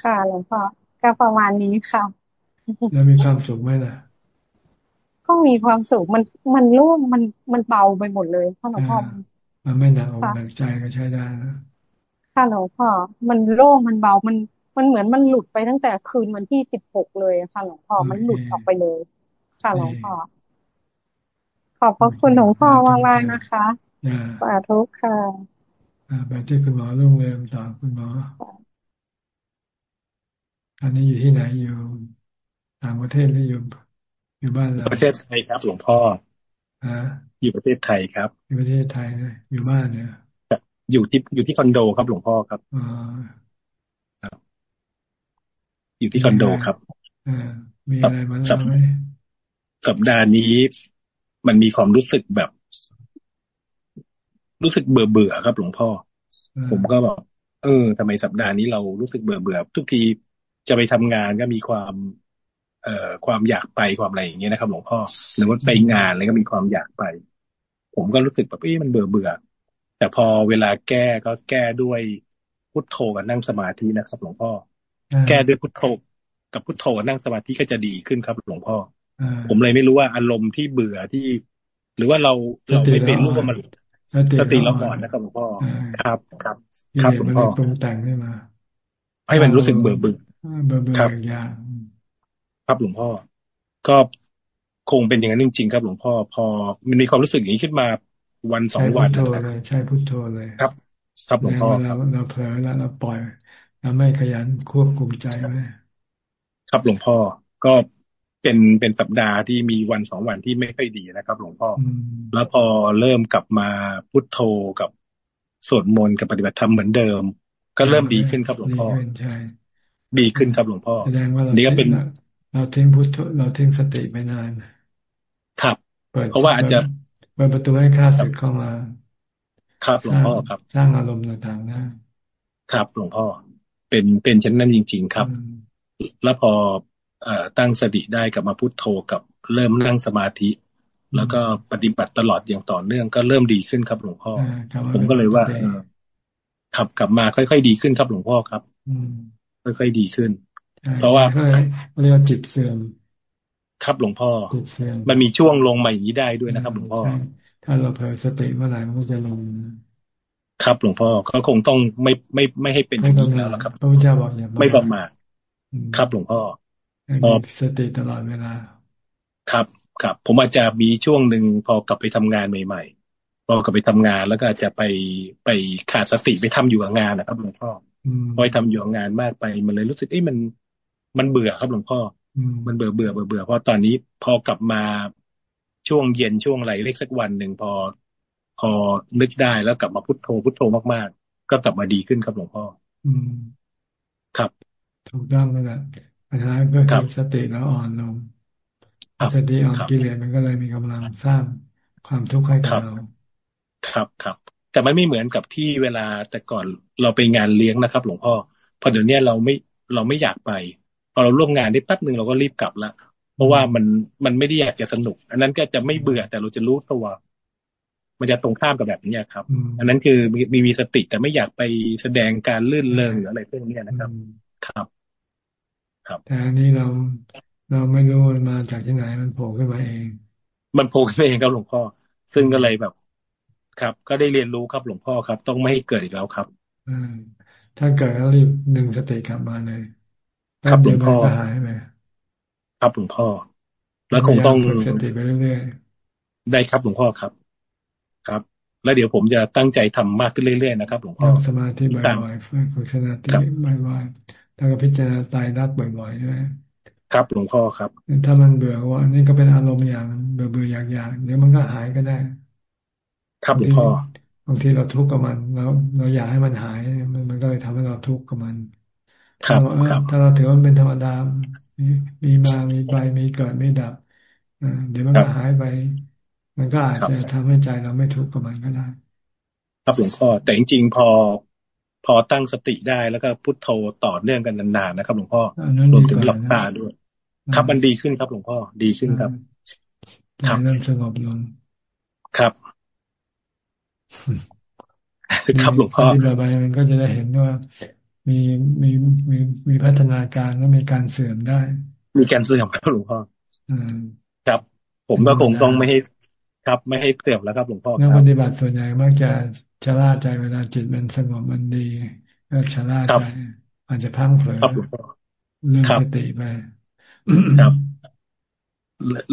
ค่ะหลวงพ่อก็ประมาณนี้ค่ะแล้วมีความสุขไหมล่ะ ก็มีความสุขมันมันโล่งมันมันเบาไปหมดเลยค่ะหลวงพ่อมันไม่หนักอกหนักใจก็ใช้ได้นะค่ะหลวงพ่อมันโล่งมันเบามันมันเหมือนมันหลุดไปตั้งแต่คืนวันที่สิบหกเลยค่ะหลวงพ่อมันหลุดออกไปเลย ค่ะหลวงพ่อขอบพระคุณหลวงพ่อมากๆนะคะสาธุค่ะไปที่คุณหมอรุ่งเรืองต่อคุณหมอ อันนี้อยู่ที่ไหนอยู่ต่างประเทศหรืออยู่อยู่บ้านเราประเทศไทยครับหลวงพ่อฮะอยู่ประเทศไทยครับ อยู่ประเทศไทยนะอยู่บ้านเนี่ยอยู่ที่อยู่ที่คอนโดครับหลวงพ่อครับอ๋ออยู่ที่คอนโดครับมีอะไรมาเล่าไหมสัปดาห์นี้มันมีความรู้สึกแบบ รู้สึกเบื่อเบื่อครับ หลวงพ่อ ผมก็บอกเออทำไมสัปดาห์นี้เรารู้สึกเบื่อเบื่อทุกที จะไปทำงานก็มีความ เอ่อความอยากไปความอะไรอย่างเงี้ยนะครับ หลวงพ่อหรือว่าไปงานอะไรก็มีความอยากไป ผมก็รู้สึกแบบเอ้มันเบื่อเบื่อแต่พอเวลาแก้ก็แก้ด้วยพุทโธกับนั่งสมาธินะครับหลวงพ่อ แก้ด้วยพุทโธกับพุทโธนั่งสมาธิก็จะดีขึ้นครับหลวงพ่อผมเลยไม่รู้ว่าอารมณ์ที่เบื่อที่ หรือว่าเราเราไม่เป็นรู้ว่ามันสติเราก่อนนะครับหลวงพ่อครับ ครับ ครับหลวงพ่อปรุงแต่งขึ้นมาให้มันรู้สึกเบื่อเบื่อ เบื่อเบื่ออย่างครับหลวงพ่อ ก็คงเป็นอย่างนั้นจริงๆครับหลวงพ่อ พอมันมีความรู้สึกอย่างนี้ขึ้นมาวันสองวันใช่พุทโธเลย ครับ ครับหลวงพ่อเราเราเผลอแล้วเราปล่อยเราไม่ขยันควบคุมใจไว้ครับหลวงพ่อก็เป็นเป็นสัปดาห์ที่มีวันสองวันที่ไม่ค่อยดีนะครับ หลวงพ่อ แล้วพอเริ่มกลับมาพุทโธกับสวดมนต์กับปฏิบัติธรรมเหมือนเดิม ก็เริ่มดีขึ้นครับหลวงพ่อ ดีขึ้นครับหลวงพ่อแสดงว่าเรานี่ก็เป็น เรเราทิ้งพุทธเราทิ้งสติไปนานครับเพราะว่าอาจจะเปิดประตูให้ข้าศึกเข้ามา ครับหลวงพ่อครับ สร้างอารมณ์ต่างๆนะครับหลวงพ่อ เป็นเป็นเช่นนั้นจริง ๆ ครับ แล้วพอเอ่อตั้งสติได้กลับมาพุทโธกับเริ่มนั่งสมาธิ แล้วก็ปฏิบัติตลอดอย่างต่อเนื่องก็เริ่มดีขึ้นครับหลวงพ่อ ผมก็เลยว่าขับกลับมาค่อยๆดีขึ้นครับหลวงพ่อครับ ค่อยๆดีขึ้น เพราะว่าเรียกว่าจิตเสื่อมครับหลวงพ่อ มันมีช่วงลงมาอย่างนี้ได้ด้วยนะครับหลวงพ่อ ถ้าเราเผลอสติเมื่อไหร่มันก็จะลง ครับหลวงพ่อก็คงต้องไม่ไม่ไม่ให้เป็นอย่างนี้แล้วครับพระพุทธเจ้าบอกอย่าไม่ประมาทครับหลวงพ่อพอสติตลอดเวลา ครับครับ ผมอาจจะมีช่วงหนึ่งพอกลับไปทำงานใหม่ๆพอกลับไปทำงานแล้วก็อาจจะไปไปขาดสติไปทำอยู่กับงานนะครับหลวงพ่อ พอทำอยู่กับงานมากไป มันเลยรู้สึกเอ้มัน มันเบื่อครับหลวงพ่อ มันเบื่อเบื่อเบื่อเบื่อเพราะตอนนี้พอกลับมาช่วงเย็นช่วงอะไรเล็กสักวันหนึ่งพอ พอนึกได้แล้วกลับมาพุทโธพุทโธมากๆ ก็กลับมาดีขึ้นครับหลวงพ่อ อืม ครับ ถูกต้องแล้วแหละปัญหาก็คือสติแล้วอ่อนลงสติอ่อนกิเลสมันก็เลยมีกำลังสร้างความทุกข์ให้กับเรา ครับครับ แต่มันไม่เหมือนกับที่เวลาแต่ก่อนเราไปงานเลี้ยงนะครับ หลวงพ่อพอเดี๋ยวนี้เราไม่เราไม่อยากไป พอเราร่วมงานได้แป๊บหนึ่งเราก็รีบกลับละเพราะว่ามันมันไม่ได้อยากจะสนุก อันนั้นก็จะไม่เบื่อแต่เราจะรู้ตัวมันจะตรงข้ามกับแบบนี้ครับ อันนั้นคือมีมีสติแต่ไม่อยากไปแสดงการลื่นเริงหรืออะไรพวกนี้นะครับ ครับ ครับแต่อันนี้เราเราไม่รู้มันมาจากที่ไหนมันโผล่ขึ้นมาเอง มันโผล่ขึ้นมาเองครับหลวงพ่อ ซึ่งก็เลยแบบ ครับ ก็ได้เรียนรู้ครับหลวงพ่อครับ ต้องไม่ให้เกิดอีกแล้วครับ อืมถ้าเกิดก็รีบหนึ่งสติกลับมาเลยครับหลวงพ่อหายไปครับหลวงพ่อ แล้วคงต้องสติไปเรื่อยๆได้ครับหลวงพ่อครับ ครับ แล้วเดี๋ยวผมจะตั้งใจทำมากขึ้นเรื่อยๆนะครับหลวงพ่อสมาธิบ่อยๆฝึกสมาธิบ่อยๆแล้วก็พิจารณาตายรักบ่อยๆด้วยครับหลวงพ่อครับ ถ้ามันเบื่อว่านี่ก็เป็นอารมณ์อย่างเบื่อเบื่ออยากๆเดี๋ยวมันก็หายก็ได้ ครับหลวงพ่อบางทีเราทุกข์กับมันแล้วเราอยากให้มันหาย มันมันก็เลยทำให้เราทุกข์กับมันถ้าถ้าเราถือว่าเป็นธรรมดา มีมา มีไป มีเกิด ไม่ดับเดี๋ยวมันก็หายไป มันก็อาจจะทำให้ใจเราไม่ทุกข์กับมันก็ได้ ครับหลวงพ่อ แต่จริงๆ พอ พอตั้งสติได้แล้วก็พุทโธต่อเนื่องกันนานๆนะครับ หลวงพ่อ รวมถึงหลับตาด้วย ครับมันดีขึ้นครับหลวงพ่อ ดีขึ้นครับ ครับเริ่มสงบลง ครับ ครับหลวงพ่อที่ไปมันก็จะได้เห็นว่า มีมีมีมีพัฒนาการและมีการเสื่อมได้ มีการเสื่อมครับหลวงพ่อครับ ผมก็คงต้องไม่ให้ครับไม่ให้เสื่อมแล้วครับหลวงพ่อนักปฏิบัติส่วนใหญ่มักจะชะล่าใจเวลาจิตมันสงบมันดีก็ชะล่าใจอาจจะพังเผลอเรื่องสติไปครับ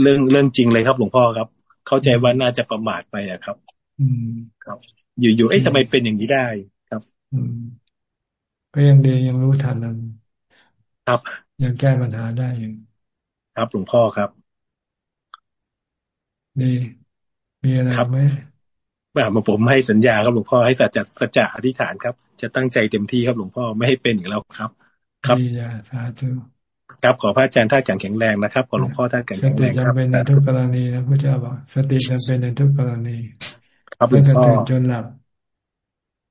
เรื่องเรื่องจริงเลยครับหลวงพ่อครับ เข้าใจว่าน่าจะประมาทไปอะครับ อืมครับ อยู่ๆเอ๊ะทำไมเป็นอย่างนี้ได้ครับ อืมก็ยังดียังรู้ทันมันครับ ยังแก้ปัญหาได้อยู่ครับหลวงพ่อครับดีมีอะไรไหมแบบมาผมให้สัญญาครับหลวงพ่อให้สัจจะสัจจะอธิษฐานครับ จะตั้งใจเต็มที่ครับหลวงพ่อไม่ให้เป็นอีกแล้วครับ ครับดีจ้ะสาธุครับขอพระอาจารย์ท่านแข็งแรงนะครับขอหลวงพ่อท่านแข็งแรงครับสติจำเป็นในทุกกรณีนะพระเจ้าบอกสติจำเป็นในทุกกรณี ครับหลวงพ่อจนหลับ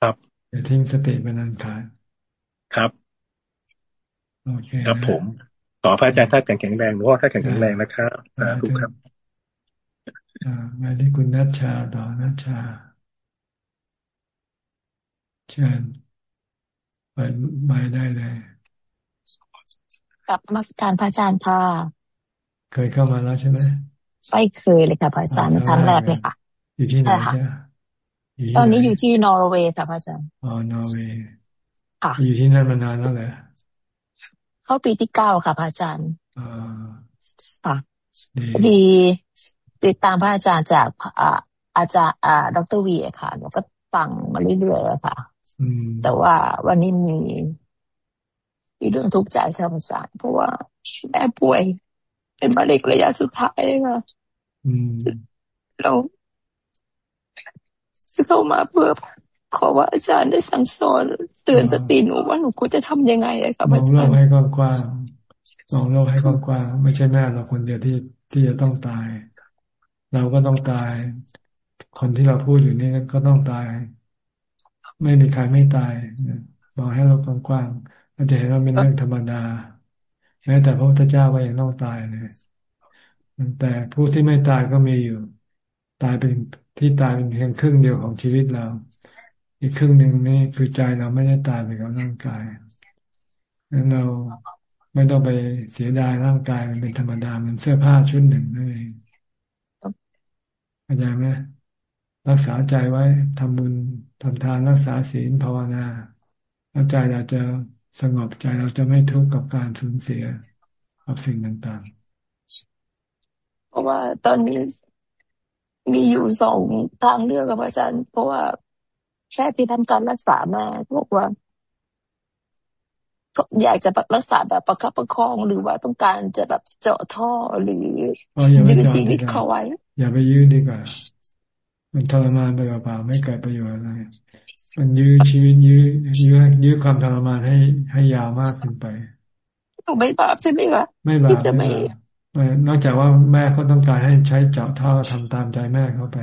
ครับอย่าทิ้งสติเป็นอันขาดครับโอเคครับผมขอพระอาจารย์ท่านแข็งแรงหรือว่าท่านแข็งแรงนะครับสาธุครับอ่ามาที่คุณนัชชาต่อนัชชาเชิญไปไปได้เลยกราบนมัสการพระอาจารย์ค่ะ เคยเข้ามาแล้วใช่ไหมไม่เคยเลยค่ะพระอาจารย์ครั้งแรกเลยค่ะ อยู่ที่ไหนจ๊ะตอนนี้อยู่ที่นอร์เวย์ค่ะพระอาจารย์อ๋อนอร์เวย์อยู่ที่นั่นมานานแล้วเหรอเข้าปีที่เก้าค่ะพระอาจารย์ค่ะดีติดตามพระอาจารย์จากอาจารย์ดรวีค่ะหนูก็ฟังมาเรื่อยๆค่ะแต่ว่าวันนี้มีมีเรื่องทุกข์ใจค่ะพระอาจารย์เพราะว่าแม่ป่วย เป็นมะเร็งระยะสุดท้ายค่ะเรา เข้ามาเพื่อขอว่าอาจารย์ได้สั่งสอนเตือนสติหนูว่าหนูควรจะทำยังไงอะครับอาจารย์สองโลกให้กว้างมองโลกให้กว้างๆไม่ใช่แม่เราคนเดียวที่ที่จะต้องตาย เราก็ต้องตาย คนที่เราพูดอยู่นี่ก็ต้องตาย ไม่มีใครไม่ตายมองให้โลกกว้างๆเราจะเห็นว่าเป็นเรื่องธรรมดาแม้แต่พระพุทธเจ้าก็ยังต้องตายเลยแต่ผู้ที่ไม่ตายก็มีอยู่ ตายเป็น ที่ตายเป็นเพียงครึ่งเดียวของชีวิตเรา อีกครึ่งหนึ่งนี่คือใจเราไม่ได้ตายไปกับร่างกายนั้นเราไม่ต้องไปเสียดายร่างกายมันเป็นธรรมดามันเสื้อผ้าชุดหนึ่งนั่นเองเข้าใจไหมรักษาใจไว้ทำบุญทำทานรักษาศีลภาวนา แล้วใจเราจะสงบใจเราจะไม่ทุกข์กับการสูญเสียกับสิ่งต่างๆ เพราะว่าตอนนี้ มีอยู่สองทางเลือกกับอาจารย์ เพราะว่าแค่ที่ทำการรักษามาบอกว่าอยากจะรักษาแบบประคับประคอง หรือว่าต้องการจะแบบเจาะท่อหรือยื้อชีวิตเขาไว้ อย่าไปยื้อดีกว่า มันทรมานไปเปล่าไม่เกิดประโยชน์อะไร มันยื้อชีวิตยื้อยื้อยื้อความทรมานให้ให้ยาวมากขึ้นไปไม่บาปใช่ไหมคะไม่บาปจะไม่ นอกจากว่าแม่เขาต้องการให้ใช้เจาะท่อทำตามใจแม่เขาไป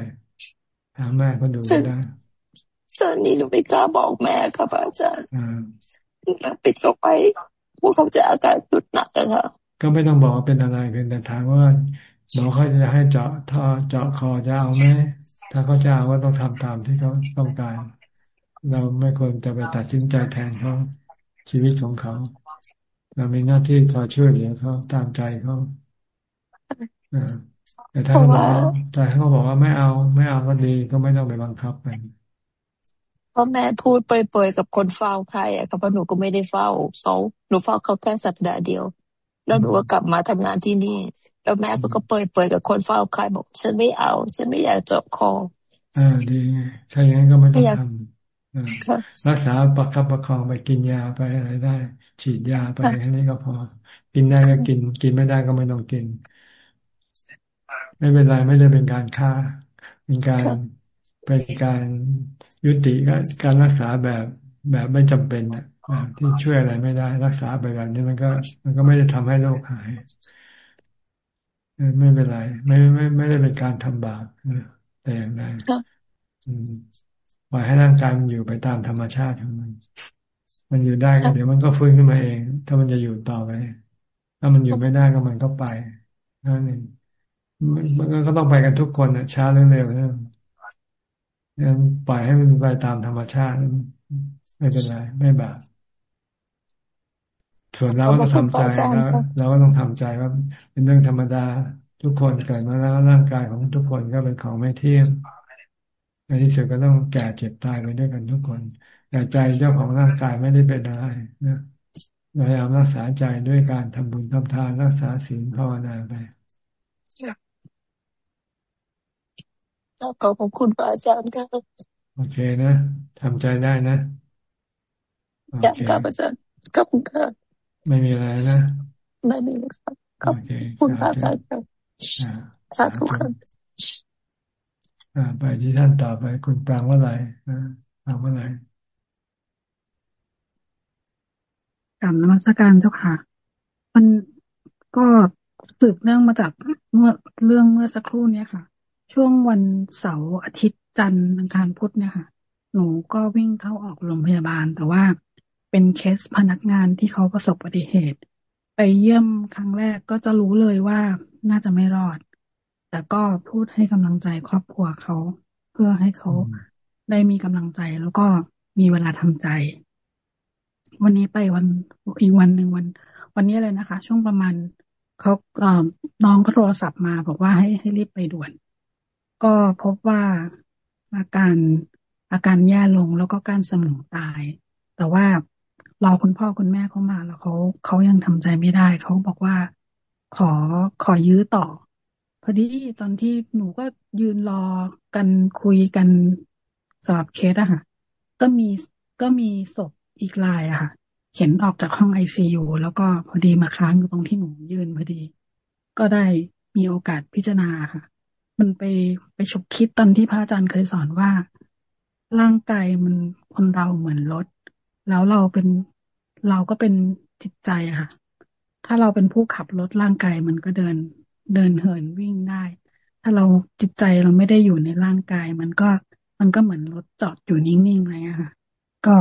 หาแม่ก็ดูได้ตอนนี้หนูไม่กล้าบอกแม่ครับอาจารย์ปิดเข้าไปพวกเขาจะอาการจุดหนักนะคะก็ไม่ต้องบอกว่าเป็นอะไรเพียงแต่ถามว่าหมอเขาจะให้เจาะท่อเจาะคอจะเอาไหมถ้าเขาจะเอาก็ต้องทำตามที่เขาต้องการ เราไม่ควรจะไปตัดสินใจแทนเขาชีวิตของเขา เรามีหน้าที่คอยช่วยเหลือเขาตามใจเขา แต่ถ้าเขาบอกแต่ถ้าเขาบอกว่าไม่เอาไม่เอาก็ดีก็ไม่ต้องไปบังคับมันเพราะแม่พูดเปรยๆกับคนเฝ้าใครอะค่ะเพราะหนูก็ไม่ได้เฝ้าเขาหนูเฝ้าเขาแค่สัปดาห์เดียว แล้วหนูก็กลับมาทำงานที่นี่ แล้วแม่ก็เปรยๆกับคนเฝ้าใครบอก ฉันไม่เอา ฉันไม่อยากเจาะคออ่าดีถ้าอย่างนั้นก็ไม่ต้องทำรักษาประคับประคองไปกินยาไปอะไรได้ ฉีดยาไปแค่นี้ก็พอ กินได้ก็กิน กินไม่ได้ก็ไม่ต้องกิน ไม่เป็นไรไม่ได้เป็นการฆ่าเป็นการเป็นการยุติการรักษาแบบแบบไม่จำเป็นนะที่ช่วยอะไรไม่ได้ รักษาไปแบบนี้มันก็ มันก็ไม่ได้ทำให้โรคหายไม่เป็นไร ไม่ไม่ไม่ได้เป็นการทำบาปแต่อย่างใดปล่อยให้ร่างกายมันอยู่ไปตามธรรมชาติของมัน มันอยู่ได้ก็เดี๋ยวมันก็ฟื้นขึ้นมาเอง ถ้ามันจะอยู่ต่อไป ถ้ามันอยู่ไม่ได้ก็มันก็ไปนั่นเอง มันก็ต้องไปกันทุกคนนะช้าหรือเร็วนะงั้นปล่อยให้มันไปตามธรรมชาติ ไม่เป็นไร ไม่บาปส่วนเราก็ต้องทำใจแล้วเราก็ต้องทำใจว่าเป็นเรื่องธรรมดาทุกคนเกิดมาแล้วร่างกายของทุกคนก็เป็นของไม่เที่ยงในที่สุดก็ต้องแก่เจ็บตายไปด้วยกันทุกคนแต่ใจเจ้าของร่างกายไม่ได้เป็นอะไรนะพยายามรักษาใจด้วยการทำบุญทำทานรักษาศีลภาวนาไป ขอบคุณพระอาจารย์ครับโอเคนะทำใจได้นะอยากครับอาจารย์ขอบคุณครับไม่มีอะไรนะไม่มีครับขอบคุณพระอาจารย์ครับสาธุครับไปที่ท่านต่อไป คุณปรางว่าอะไรปรางว่าอะไรกรรมนมัสการเจ้าค่ะ มันก็สืบเนื่องมาจากเมื่อเรื่องเมื่อสักครู่นี้ค่ะ ช่วงวันเสาร์อาทิตย์จันทร์อังคารพุธเนี่ยค่ะ หนูก็วิ่งเข้าออกโรงพยาบาล แต่ว่าเป็นเคสพนักงานที่เขาประสบอุบัติเหตุ ไปเยี่ยมครั้งแรกก็จะรู้เลยว่าน่าจะไม่รอด แต่ก็พูดให้กำลังใจครอบครัวเขา เพื่อให้เขาได้มีกำลังใจแล้วก็มีเวลาทำใจ วันนี้ไปวันอีกวันหนึ่งวัน วันนี้เลยนะคะ ช่วงประมาณเขาเอน้องเขาโทรศัพท์มาบอกว่าให้ให้รีบไปด่วน ก็พบว่าอาการอาการแย่ลงแล้วก็การสมองตาย แต่ว่ารอคุณพ่อคุณแม่เขามาแล้วเขาเขายังทำใจไม่ได้เขาบอกว่าขอขอยื้อต่อ พอดีตอนที่หนูก็ยืนรอกันคุยกันสำหรับเคสอะค่ะ ก็มีก็มีศพอีกลายอะค่ะ เข็นออกจากห้องไอซียูแล้วก็พอดีมาค้างอยู่ตรงที่หนูยืนพอดี ก็ได้มีโอกาสพิจารณาค่ะ มันไปไปฉุกคิดตอนที่พระอาจารย์เคยสอนว่า ร่างกายมันคนเราเหมือนรถ แล้วเราเป็นเราก็เป็นจิตใจอะค่ะ ถ้าเราเป็นผู้ขับรถร่างกายมันก็เดินเดินเหินวิ่งได้ ถ้าเราจิตใจเราไม่ได้อยู่ในร่างกาย มันก็มันก็เหมือนรถจอดอยู่นิ่งๆอะไรอะค่ะ ก็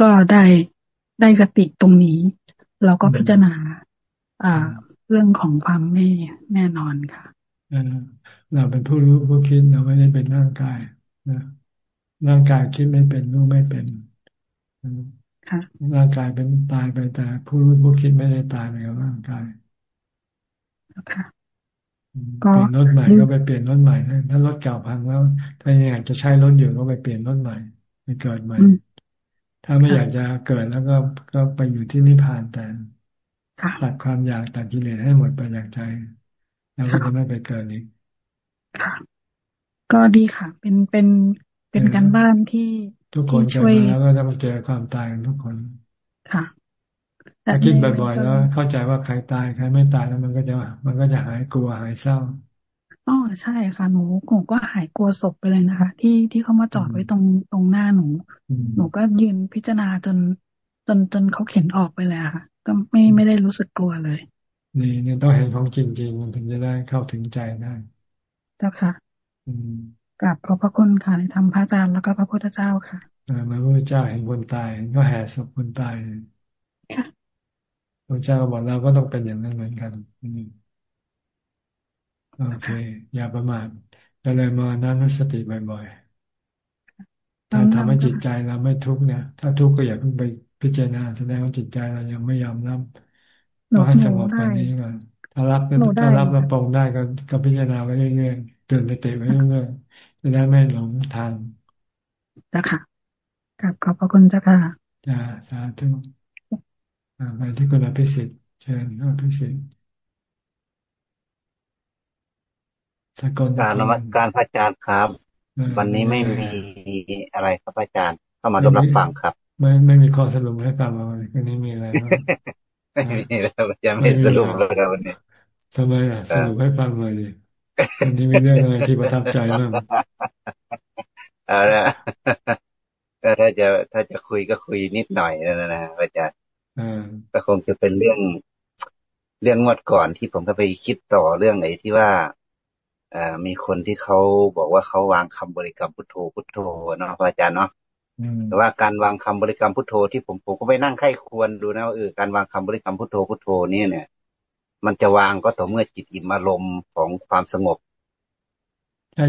ก็ได้ได้สติตรงนี้ เราก็พิจารณาอ่าเรื่องของความไม่แน่นอนค่ะ เราเป็นผู้รู้ผู้คิดเราไม่ได้เป็นร่างกายนะร่างกายคิดไม่เป็นรู้ไม่เป็นร่างกายเป็นตายไปแต่ ผู้รู้ผู้คิดไม่ได้ตายไปกับร่างกายค่ะเปลี่ยนรถใหม่ก็ไปเปลี่ยนรถใหม่ถ้ารถเก่าพังแล้ว ถ้าอยากจะใช้รถอยู่ก็ไปเปลี่ยนรถใหม่ไปเกิดใหม่ ถ้าไม่อยากจะเกิดแล้วก็ก็ไปอยู่ที่นิพพานแต่ตัดความอยากตัดกิเลสให้หมดไปจากใจ แล้วก็จะไม่ไปเกิดอีกค่ะ ก็ดีค่ะ เป็นเป็นเป็นการบ้านที่ทุกคนเกิดมาแล้วก็จะมาเจอความตายกันทุกคนค่ะถ้าคิดบ่อยๆแล้วเข้าใจว่าใครตายใครไม่ตายแล้วมันก็จะมันก็จะหายกลัวหายเศร้าอ๋อใช่ค่ะหนูหนูก็หายกลัวศพไปเลยนะคะ ที่ที่เขามาจอดไว้ตรงตรงหน้าหนู หนูก็ยืนพิจารณาจนจนจนเขาเข็นออกไปเลยค่ะ ก็ไม่ไม่ได้รู้สึกกลัวเลย นี่เนี่ยต้องเห็นของจริงๆมันถึงจะได้เข้าถึงใจได้เจ้าค่ะกราบขอบพระคุณค่ะในธรรมพระอาจารย์แล้วก็พระพุทธเจ้าค่ะมาพระเจ้าเห็นคนตายก็แห่ศพคนตายค่ะพระเจ้าบอกเราก็ต้องเป็นอย่างนั้นเหมือนกันโอเค อย่าประมาทก็เลยมานั่งสติบ่อยๆถ้าทำให้จิตใจเราไม่ทุกข์เนี่ยถ้าทุกข์ก็อย่าเพิ่งไปพิจารณาแสดงว่าจิตใจเรายังไม่ยอมรับ ก็ให้สงบกว่านี้ก่อนถ้ารับถ้ารับแล้วปรงได้ก็ก็พิจารณาไปเรื่อยๆเตือนสติไว้เรื่อยๆจะได้ไม่หลงทางจ้าค่ะกับขอบพระคุณเจ้าค่ะจ้าสาธุไปที่คุณอภิสิทธิ์เชิญอภิสิทธิ์สกลการนมัสการพระอาจารย์ครับ วันนี้ไม่มีอะไรครับอาจารย์เข้ามารับฟังครับ ไม่ไม่มีข้อสรุปให้ฟังมาวันนี้มีอะไร ไม่มีแล้วอาจารย์ไม่สรุปเลยครับวันนี้ทำไมอะสรุปให้ฟังเลยดิวันนี้มีเรื่องอะไรที่ประทับใจบ้างเอาละถ้าจะถ้าจะคุยก็คุยนิดหน่อยนะนะอาจารย์ก็คงจะเป็นเรื่องเรื่องงวดก่อนที่ผมก็ไปคิดต่อเรื่องไหนที่ว่าอ่ามีคนที่เขาบอกว่าเขาวางคำบริกรรมพุทโธพุทโธเนาะอาจารย์เนาะ แต่ว่าการวางคำบริกรรมพุทโธที่ผมผมก็ไปนั่งไข้ควรดูนะว่าเออการวางคำบริกรรมพุทโธพุทโธนี่เนี่ย มันจะวางก็ต่อเมื่อจิตอิ่มอารมณ์ของความสงบ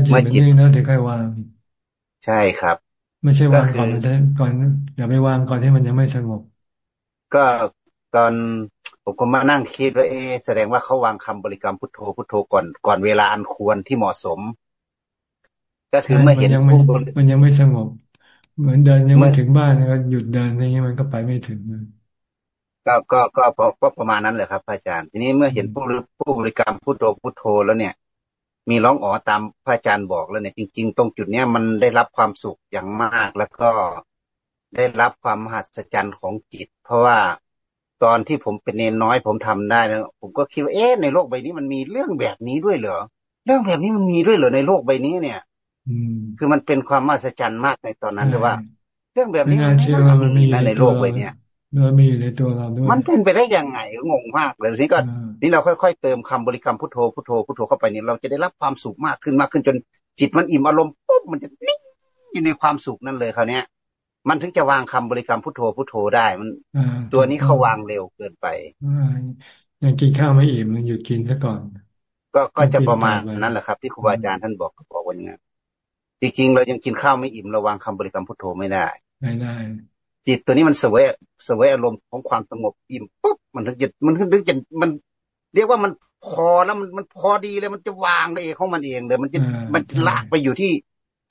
เมื่อจิตนะถึงค่อยวาง ใช่ครับ ไม่ใช่วางก่อนก่อนอย่าไปวางก่อนที่มันยังไม่สงบ ก็ตอนผมก็มานั่งคิดว่าเอ๊แสดงว่าเขาวางคำบริกรรมพุทโธพุทโธก่อนก่อนเวลาอันควรที่เหมาะสม ก็ถือเมื่อเห็นมันยังไม่สงบ เหมือนเดินยังไม่ถึงบ้านก็หยุดเดินอย่างนี้ยมันก็ไปไม่ถึงก็ก็ก็ก็ประมาณนั้นแหละครับอาจารย์ ทีนี้เมื่อเห็นผู้ผู้บริกรรมพุทโธพุทโธแล้วเนี่ย มีร้องอ๋อตามพระอาจารย์บอกแล้วเนี่ย จริง ๆ ตรงจุดเนี้ยมันได้รับความสุขอย่างมากแล้วก็ได้รับความมหัศจรรย์ของจิต เพราะว่าตอนที่ผมเป็นเนนน้อยผมทำได้นะผมก็คิดว่าเอ๊ะในโลกใบนี้มันมีเรื่องแบบนี้ด้วยเหรอเรื่องแบบนี้มันมีด้วยเหรอในโลกใบนี้เนี่ย คือมันเป็นความมหัศจรรย์มากในตอนนั้นเลยว่าเรื่องแบบนี้มันมีในโลกใบนี้เนื้อมีในตัวเราด้วยมันเป็นไปได้ยังไงก็งงมากเลยทีนี้ก็นี่เราค่อยๆเติมคำบริกรรมพุทโธพุทโธพุทโธเข้าไปเนี่ยเราจะได้รับความสุขมากขึ้นมากขึ้นจนจิตมันอิ่มอารมณ์ปุ๊บมันจะนิ่งอยู่ในความสุขนั่นเลยคราวนี้ยมันถึงจะวางคำบริกรรมพุทโธพุทโธได้มันตัวนี้เขาวางเร็วเกินไปยังกินข้าวไม่อิ่มมันหยุดกินซะก่อน ก็ก็จะประมาณนั้นแหละครับ ที่ครูบาอาจารย์ท่านบอกบอกว่าอย่างนี้ จริงๆเรายังกินข้าวไม่อิ่มเราวางคำบริกรรมพุทโธไม่ได้ ไม่ได้ จิตตัวนี้มันเสวยเสวยอารมณ์ของความสงบอิ่มปุ๊บมันถึงจะมันถึงจะมัน เรียกว่ามันพอแล้วมันมันพอดีเลยมันจะวางเองของมันเองเลย มันจะมันลากไปอยู่ที่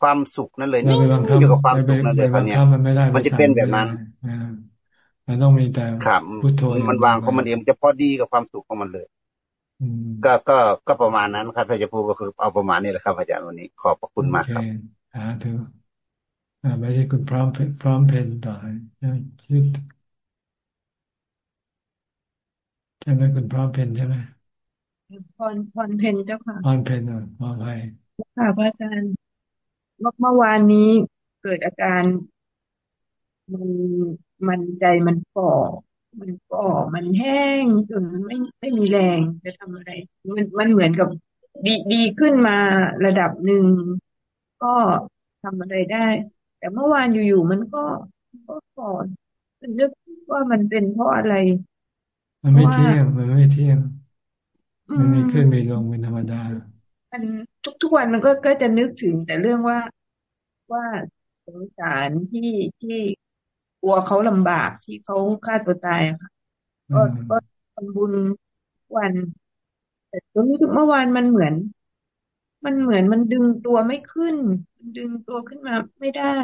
ความสุขนั่นเลยนิ่งอยู่กับความสุขนั่นเลยคราวนี้มันจะเป็นแบบนั้นมันต้องมีแต่พุทโธมันวางของมันเองจะพอดีกับความสุขของมันเลย ก็ก็ก็ประมาณนั้นครับพระเจ้าพูดก็คือเอาประมาณนี้แหละครับอาจารย์วันนี้ ขอบพระคุณมากครับอ่าเถอะไม่ใช่คุณพร้อมพร้อมเพนต่อชื่อใช่ไหมคุณพร้อมเพนใช่ไหมพรพรเพนเจ้าค่ะพรเพนอะพรภัยค่ะพระอาจารย์เมื่อวานนี้เกิดอาการมันมันใจมันฝ่อ มันก็มันแห้งจนไม่ไม่มีแรงจะทำอะไร มันมันเหมือนกับดีดีขึ้นมาระดับหนึ่งก็ทำอะไรได้ แต่เมื่อวานอยู่ๆมันก็ก็ก่อนนึกว่ามันเป็นเพราะอะไร มันไม่เที่ยงมันไม่เที่ยงมันมีขึ้นมีลงเป็นธรรมดามันทุกทุกวันมันก็ก็จะนึกถึงแต่เรื่องว่าว่าสงสารที่ที่ กลัวเขาลำบากที่เขาฆ่าตัวตายค่ะ ก็ก็ทำบุญวันแต่ตรงนี้เมื่อวานมันเหมือน มันเหมือนมันดึงตัวไม่ขึ้นดึงตัวขึ้นมาไม่ได้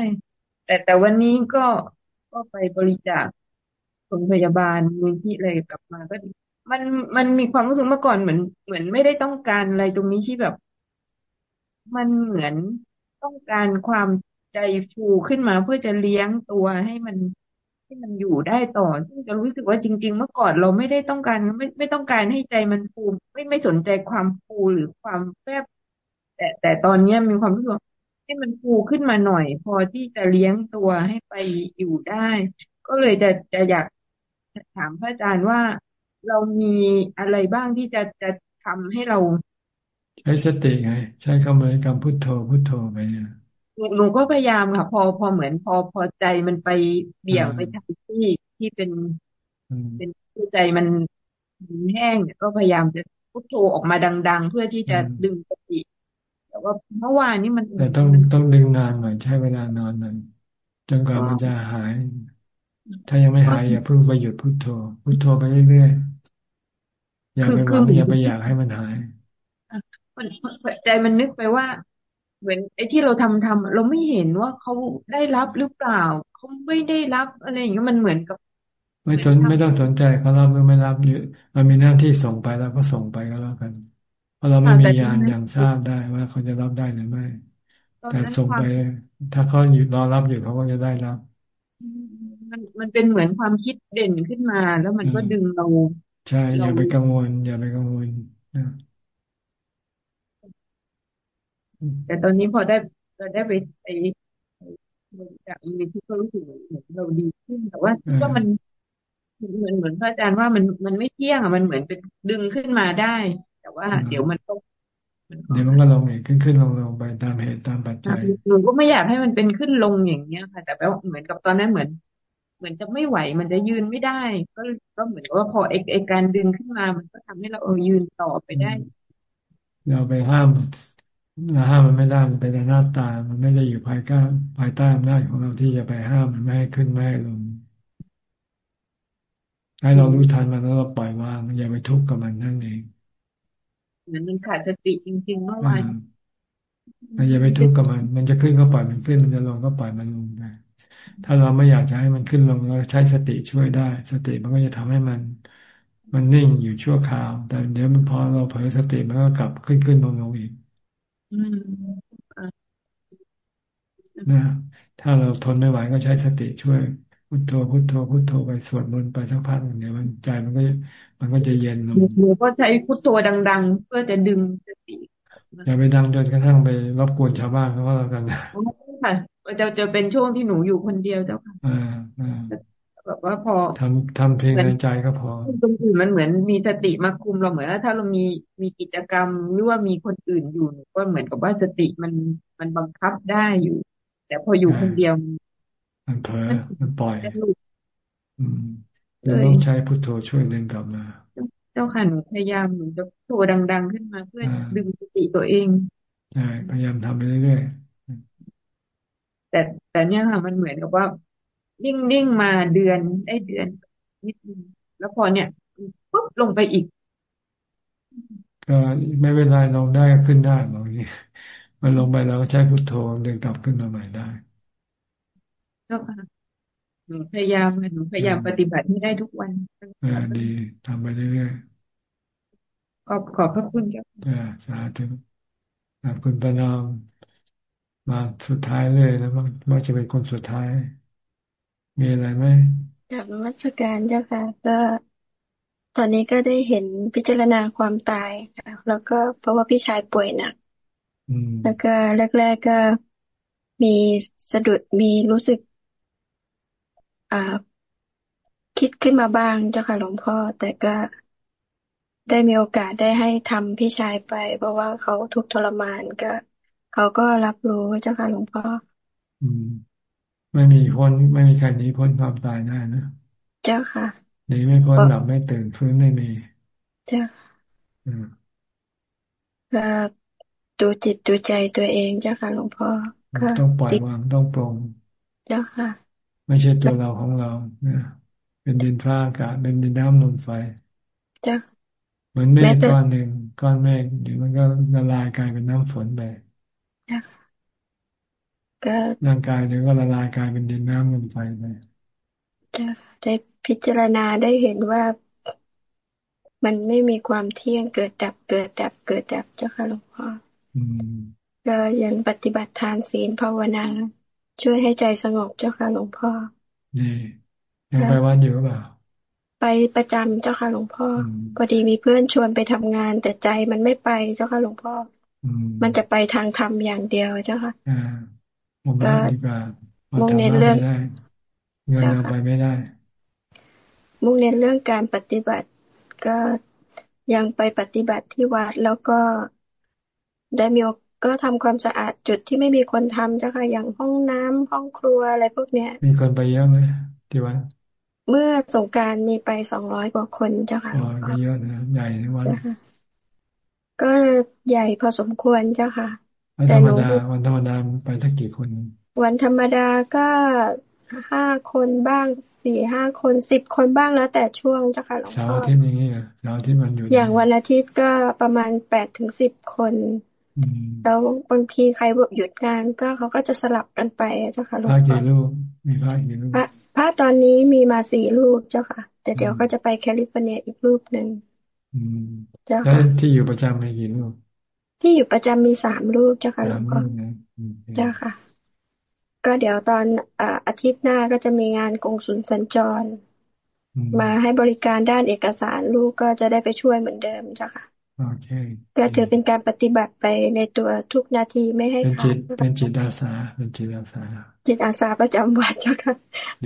แต่แต่วันนี้ก็ก็ไปบริจาคโรงพยาบาลมูลที่อะไรกลับมาก็ดีมันมันมีความรู้สึกเมื่อก่อนเหมือน เหมือนไม่ได้ต้องการอะไรตรงนี้ที่แบบ มันเหมือนต้องการความ ใจฟูขึ้นมาเพื่อจะเลี้ยงตัวให้มันให้มันอยู่ได้ต่อ ซึ่งจะรู้สึกว่าจริง ๆ เมื่อก่อนเราไม่ได้ต้องการไม่ไม่ต้องการให้ใจมันฟูไม่ไม่สนใจความฟูหรือความแฟบแต่แต่ตอนนี้มีความรู้สึกให้มันฟูขึ้นมาหน่อย พอที่จะเลี้ยงตัวให้ไปอยู่ได้ ก็เลยจะจะอยากถามพระอาจารย์ว่าเรามีอะไรบ้างที่จะจะทำให้เรา ใช้สติไง ใช้คำบริกรรมพุทโธพุทโธไปเนี่ย หนูก็พยายามค่ะ พอพอเหมือนพอพอใจมันไปเบี่ยงไปทางที่ที่เป็น เป็นใจมันแห้งก็พยายามจะพุทโธออกมาดัง ๆ เพื่อที่จะดึงสติแต่ว่าเมื่อวานนี้มันแต่ต้องต้องดึงนานหน่อยใช้เวลานานหน่อยจนกว่ามันจะหาย ถ้ายังไม่หายอย่าเพิ่งไปหยุดพุทโธพุทโธไปเรื่อยๆอย่าไปหวังอย่าไปอยากให้มันหายมันใจมันนึกไปว่า เหมือนไอ้ที่เราทำทำเราไม่เห็นว่าเขาได้รับหรือเปล่าเขาไม่ได้รับอะไรอย่างเงี้ยมันเหมือนกับ ไม่สนไม่ต้องสนใจเขารับหรือไม่รับอยู่มันมีหน้าที่ส่งไปแล้วก็ส่งไปก็แล้วกัน เพราะเราไม่มียานอย่างทราบได้ว่าเขาจะรับได้หรือไม่ แต่ส่งไป ถ้าเขาอยู่รอรับอยู่เขาก็จะได้รับ มันมันเป็นเหมือนความคิดเด่นขึ้นมา แล้วมันก็ดึงเรา ใช่อย่าไปกังวล อย่าไปกังวล แต่ตอนนี้พอได้เราได้ไปไปจากมีที่ก็รู้สึกเหมือนเราดีขึ้นแต่ว่าก็มันเหมือนเหมือนพระอาจารย์ว่ามันมันไม่เที่ยงอะมันเหมือนเป็นดึงขึ้นมาได้ แต่ว่าเดี๋ยวมันก็เดี๋ยวมันก็ลงเองขึ้นขึ้นลงลงไปตามเหตุตามปัจจัยหนูก็ไม่อยากให้มันเป็นขึ้นลงอย่างเงี้ยค่ะ แต่แปลว่าเหมือนกับตอนนั้นเหมือน เหมือนจะไม่ไหวมันจะยืนไม่ได้ ก็ก็เหมือนว่าพอไอ้ไอ้การดึงขึ้นมา มันก็ทำให้เราเออยืนต่อไปได้ เราไปห้ามเรา ห้ามมันไม่ได้มันเป็นหน้าตา มันไม่ได้อยู่ภายใต้ภายใต้อำนาจของเราที่จะไปห้ามมันไม่ให้ขึ้นไม่ให้ลงให้เรารู้ทันมันแล้วเราปล่อยวางอย่าไปทุกข์กับมันนั่นเองเหมือนมันขาดสติจริงๆเมื่อวานอย่าไปทุกข์กับมัน มันจะขึ้นก็ปล่อยมันขึ้น มันจะลงก็ปล่อยมันลงไปถ้าเราไม่อยากจะให้มันขึ้นลงเราใช้สติช่วยได้ สติมันก็จะทำให้มัน มันนิ่งอยู่ชั่วคราว แต่เดี๋ยวมันพอเราเผลอสติมันก็กลับขึ้นขึ้นลงลงอีก นะถ้าเราทนไม่ไหวก็ใช้สติช่วยพุทโธพุทโธพุทโธไปสวดมนต์ไปสักพักเดี๋ยวมันใจมันก็มันก็จะเย็นลงหนูก็ใช้พุทโธดัง ๆ เพื่อจะดึงสติอย่าไปดังจนกระทั่งไปรบกวนชาวบ้านเขาก็แล้วกันค่ะจะจะเป็นช่วงที่หนูอยู่คนเดียวเจ้าค่ะอ่าอ่า แบบว่าพอทำทำเพลงในใจก็พอตรงอื่นมันเหมือนมีสติมาคุมเราเหมือนว่าถ้าเรามีมีกิจกรรมหรือว่ามีคนอื่นอยู่ก็เหมือนกับว่าสติมันมันบังคับได้อยู่ แต่พออยู่คนเดียวมันเผลอมันปล่อยอืมเราต้องใช้พุทโธช่วยดึงกลับมา เจ้าค่ะหนูพยายามหนูจะโทดัง ๆ ขึ้นมาเพื่อดึงสติตัวเองใช่พยายามทำไปเรื่อยๆแต่แต่เนี้ยค่ะมันเหมือนกับว่า นิ่งนิ่งมาเดือนได้เดือนนิดนึงแล้วพอเนี่ยปุ๊บลงไปอีก ก็ไม่เป็นไรลงได้ก็ขึ้นได้บางทีมันลงไปแล้วก็ใช้พุทโธเดินกลับขึ้นมาใหม่ได้ก็ค่ะหนูพยายามหนูพยายามปฏิบัติให้ได้ทุกวันอ่าดีทำไปเรื่อยๆขอบขอบพระคุณครับอ่าสาธุคุณประนอมมาสุดท้ายเลยนะมักมักจะเป็นคนสุดท้าย มีอะไรไหมกับนมัสการเจ้าค่ะ ก็ ตอนนี้ก็ได้เห็นพิจารณาความตายค่ะแล้วก็เพราะว่าพี่ชายป่วยหนักแล้วก็แรก ๆก็มีสะดุดมีรู้สึก อ่า คิดขึ้นมาบ้างเจ้าค่ะหลวงพ่อ แต่ก็ได้มีโอกาสได้ให้ทำพี่ชายไป เพราะว่าเขาทุกทรมานก็ เขาก็รับรู้เจ้าค่ะหลวงพ่อ อืม ไม่มีพ้นไม่มีใครหนีพ้นความตายได้นะเจ้าค่ะหนีไม่พ้นหลับไม่ตื่นฟื้นไม่มี เจ้าก็ดูจิตดูใจตัวเองเจ้าค่ะหลวงพ่อต้องปล่อยวางต้องปรงเจ้าค่ะ ไม่ใช่ตัวเราของเราเนี่ยเป็นดินฟ้าอากาศเป็นดินน้ำลมไฟจ้าเหมือนเมฆก้อนหนึ่งก้อนเมฆเดี๋ยวมันก็ละลายกลายเป็นน้ำฝนไป ก็ร่างกายเดี๋ยวก็ละลายกลายเป็นดินน้ำลมไฟไปจะได้พิจารณาได้เห็นว่ามันไม่มีความเที่ยงเกิดดับเกิดดับเกิดดับเจ้าค่ะหลวงพ่อก็ยังปฏิบัติทานศีลภาวนา ช่วยให้ใจสงบเจ้าค่ะหลวงพ่อนี่ยังไปวัดอยู่เปล่าไปประจำเจ้าค่ะหลวงพ่อพอดีมีเพื่อนชวนไปทำงาน แต่ใจมันไม่ไปเจ้าค่ะหลวงพ่อมันจะไปทางธรรมอย่างเดียวเจ้าค่ะ ก็มุ่งเน้นเรื่องเงินเราไปไม่ได้ มุ่งเน้นเรื่องการปฏิบัติ ก็ยังไปปฏิบัติที่วัดแล้วก็ได้มีก็ทำความสะอาดจุดที่ไม่มีคนทำเจ้าค่ะอย่างห้องน้ำห้องครัวอะไรพวกเนี้ย มีคนไปเยอะไหมที่วัดเมื่อสงการมีไปสองร้อยกว่าคนเจ้าค่ะอ๋อเยอะนะใหญ่ในวันก็ใหญ่พอสมควรเจ้าค่ะ วันธรรมดาวันธรรมดาไปทักกี่คน วันธรรมดาก็ห้าคนบ้างสี่ห้าคนสิบคนบ้างแล้วแต่ช่วงเจ้าค่ะหลวงพ่อเสาร์อาทิตย์นี้เสาร์อาทิตย์มันอยู่ อย่างวันอาทิตย์ก็ประมาณแปดถึงสิบคนแล้วบางทีใครหยุดงานก็เขาก็จะสลับกันไปเจ้าค่ะหลวงพ่อพระกี่ลูกมีพระกี่ลูกพระตอนนี้มีมาสี่ลูกเจ้าค่ะ แต่เดี๋ยวก็จะไปแคลิฟอร์เนียอีกลูกหนึ่งเจ้าค่ะที่อยู่ประจำมีกี่ลูก ที่อยู่ประจำมีสามลูกเจ้าค่ะหลวงพ่อเจ้าค่ะ ก็เดี๋ยวตอนอาทิตย์หน้าก็จะมีงานกงสุลสัญจร มาให้บริการด้านเอกสารลูกก็จะได้ไปช่วยเหมือนเดิมเจ้าค่ะก็ถือเป็นการปฏิบัติไปในตัวทุกนาทีไม่ให้ขาดเป็นจิตอาสาเป็นจิตอาสา จิตอาสาประจำวัดเจ้าค่ะ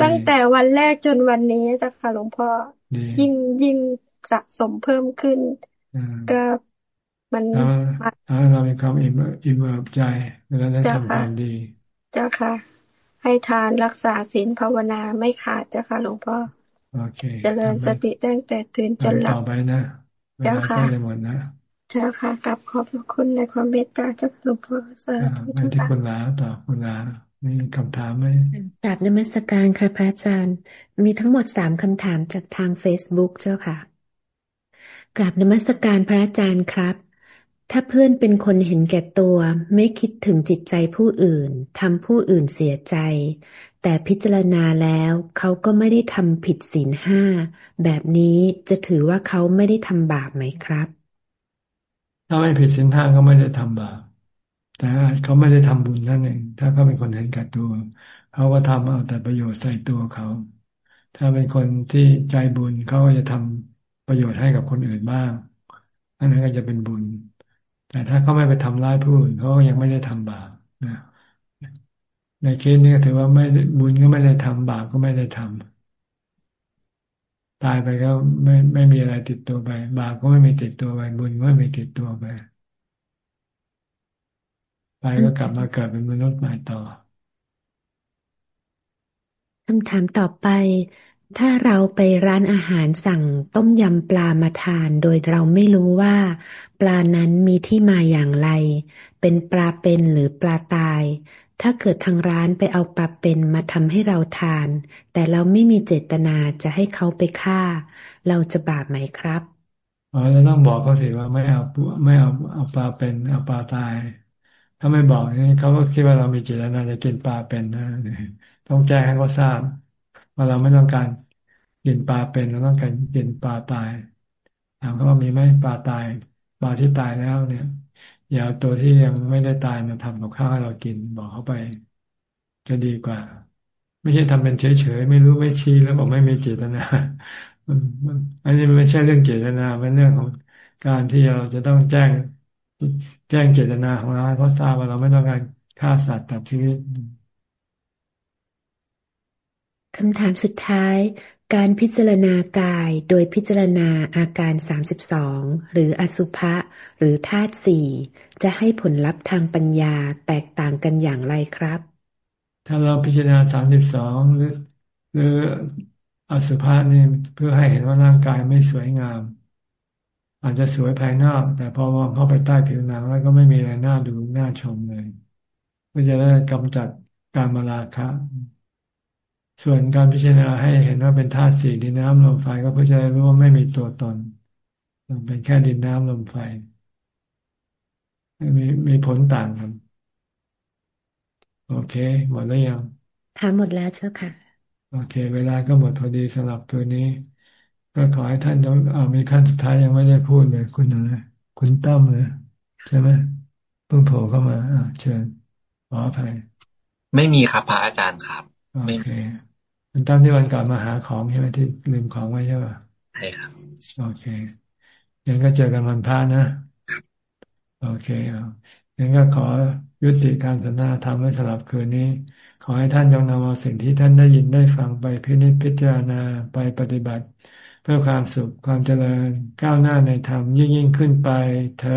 ตั้งแต่วันแรกจนวันนี้เจ้าค่ะหลวงพ่อยิ่งยิ่งสะสมเพิ่มขึ้น ก็ มันเรามีความอิ่มอิ่มเอิบใจเวลาได้ทำความดี เจ้าค่ะ ให้ทานรักษาศีลภาวนาไม่ขาดเจ้าค่ะหลวงพ่อโอเคเจริญสติตั้งแต่ตื่นจนหลับต่อไปนะเจ้าค่ะหมดนะเจ้าค่ะกลับขอบคุณในความเมตตาเจ้าหลวงพ่อสาธุทุกท่านที่คุณลาต่อคุณลามีคำถามไหมกราบนมัสการค่ะพระอาจารย์ มีทั้งหมดสามคำถามจากทางเฟซบุ๊กเจ้าค่ะกราบนมัสการพระอาจารย์ครับ ถ้าเพื่อนเป็นคนเห็นแก่ตัว ไม่คิดถึงจิตใจผู้อื่นทำผู้อื่นเสียใจ แต่พิจารณาแล้วเขาก็ไม่ได้ทำผิดศีลห้า แบบนี้จะถือว่าเขาไม่ได้ทำบาปไหมครับ ถ้าไม่ผิดศีลห้าก็ไม่ได้ทำบาป แต่เขาไม่ได้ทำบุญนั่นเอง ถ้าเขาเป็นคนเห็นแก่ตัว เขาก็ทำเอาแต่ประโยชน์ใส่ตัวเขา ถ้าเป็นคนที่ใจบุญเขาก็จะทำประโยชน์ให้กับคนอื่นบ้างอันนั้นก็จะเป็นบุญ แต่ถ้าเขาไม่ไปทำร้ายผู้อื่นเขาก็ยังไม่ได้ทำบาปนะในเคสนี้ถือว่าไม่บุญก็ไม่ได้ทำบาปก็ไม่ได้ทำตายไปก็ไม่ไม่มีอะไรติดตัวไป บาปก็ไม่มีติดตัวไป บุญก็ไม่มีติดตัวไปไปก็กลับมาเกิดเป็นมนุษย์ใหม่ต่อคำถามต่อไป ถ้าเราไปร้านอาหารสั่งต้มยำปลามาทาน โดยเราไม่รู้ว่า ปลานั้นมีที่มาอย่างไร เป็นปลาเป็นหรือปลาตาย ถ้าเกิดทางร้านไปเอาปลาเป็นมาทำให้เราทาน แต่เราไม่มีเจตนาจะให้เขาไปฆ่า เราจะบาปไหมครับอ๋อเราต้องบอกเขาสิว่าไม่เอาไม่เอาเอาปลาเป็นเอาปลาตาย ถ้าไม่บอกนี่เขาก็คิดว่าเรามีเจตนาจะกินปลาเป็นนะต้องแจ้งให้เขาทราบ ว่าเราไม่ต้องการกินปลาเป็นเราต้องการกินปลาตายถามเขาว่ามีไหมปลาตายปลาที่ตายแล้วเนี่ยอย่าเอาตัวที่ยังไม่ได้ตายมาทำกับข้าวให้เรากินบอกเขาไป จะดีกว่า ไม่ใช่ทำเป็นเฉยๆไม่รู้ไม่ชี้แล้วบอกไม่มีเจตนาอันนี้มันไม่ใช่เรื่องเจตนาเป็นเรื่องของการที่เราจะต้องแจ้งแจ้งเจตนาของเราเพราะทราบว่าเราไม่ต้องการฆ่าสัตว์ตัดชีวิต คำถามสุดท้าย การพิจารณากายโดยพิจารณาอาการสามสิบสองหรืออสุภะหรือธาตุสี่จะให้ผลลัพธ์ทางปัญญาแตกต่างกันอย่างไรครับ ถ้าเราพิจารณาสามสิบสองหรือหรืออสุภะนี่เพื่อให้เห็นว่าร่างกายไม่สวยงาม อาจจะสวยภายนอก แต่พอมองเข้าไปใต้ผิวหนังแล้วก็ไม่มีอะไรน่าดูน่าชมเลยเพื่อจะได้กำจัดการมาราคะ ส่วนการพิจารณาให้เห็นว่าเป็นธาตุสี่ดินน้ำลมไฟก็เพื่อจะรู้ว่าไม่มีตัวตนเป็นแค่ดินน้ำลมไฟมีมีผลต่างกันโอเค หมดแล้วยังถามหมดแล้วเช่าค่ะ โอเค เวลาก็หมดพอดีสำหรับตัวนี้ ก็ขอให้ท่านต้องเอามีขั้นสุดท้ายยังไม่ได้พูดเลย คุณนะคุณตั้มเลยใช่ไหมเพิ่งโผล่เข้ามา อ่าเชิญขออภัยไม่มีครับพระอาจารย์ครับ โอเค คุณตั้มที่วันก่อนมาหาของใช่ไหมที่ลืมของไว้ใช่ป่ะใช่ครับ โอเคยังก็เจอกันวันพระนะโอเคเอางั้นก็ขอยุติการสนทนาธรรมไว้สำหรับคืนนี้ ขอให้ท่านจงนำเอาสิ่งที่ท่านได้ยินได้ฟังไปพินิจพิจารณาไปปฏิบัติ เพื่อความสุขความเจริญก้าวหน้าในธรรมยิ่งยิ่งขึ้นไปเธอ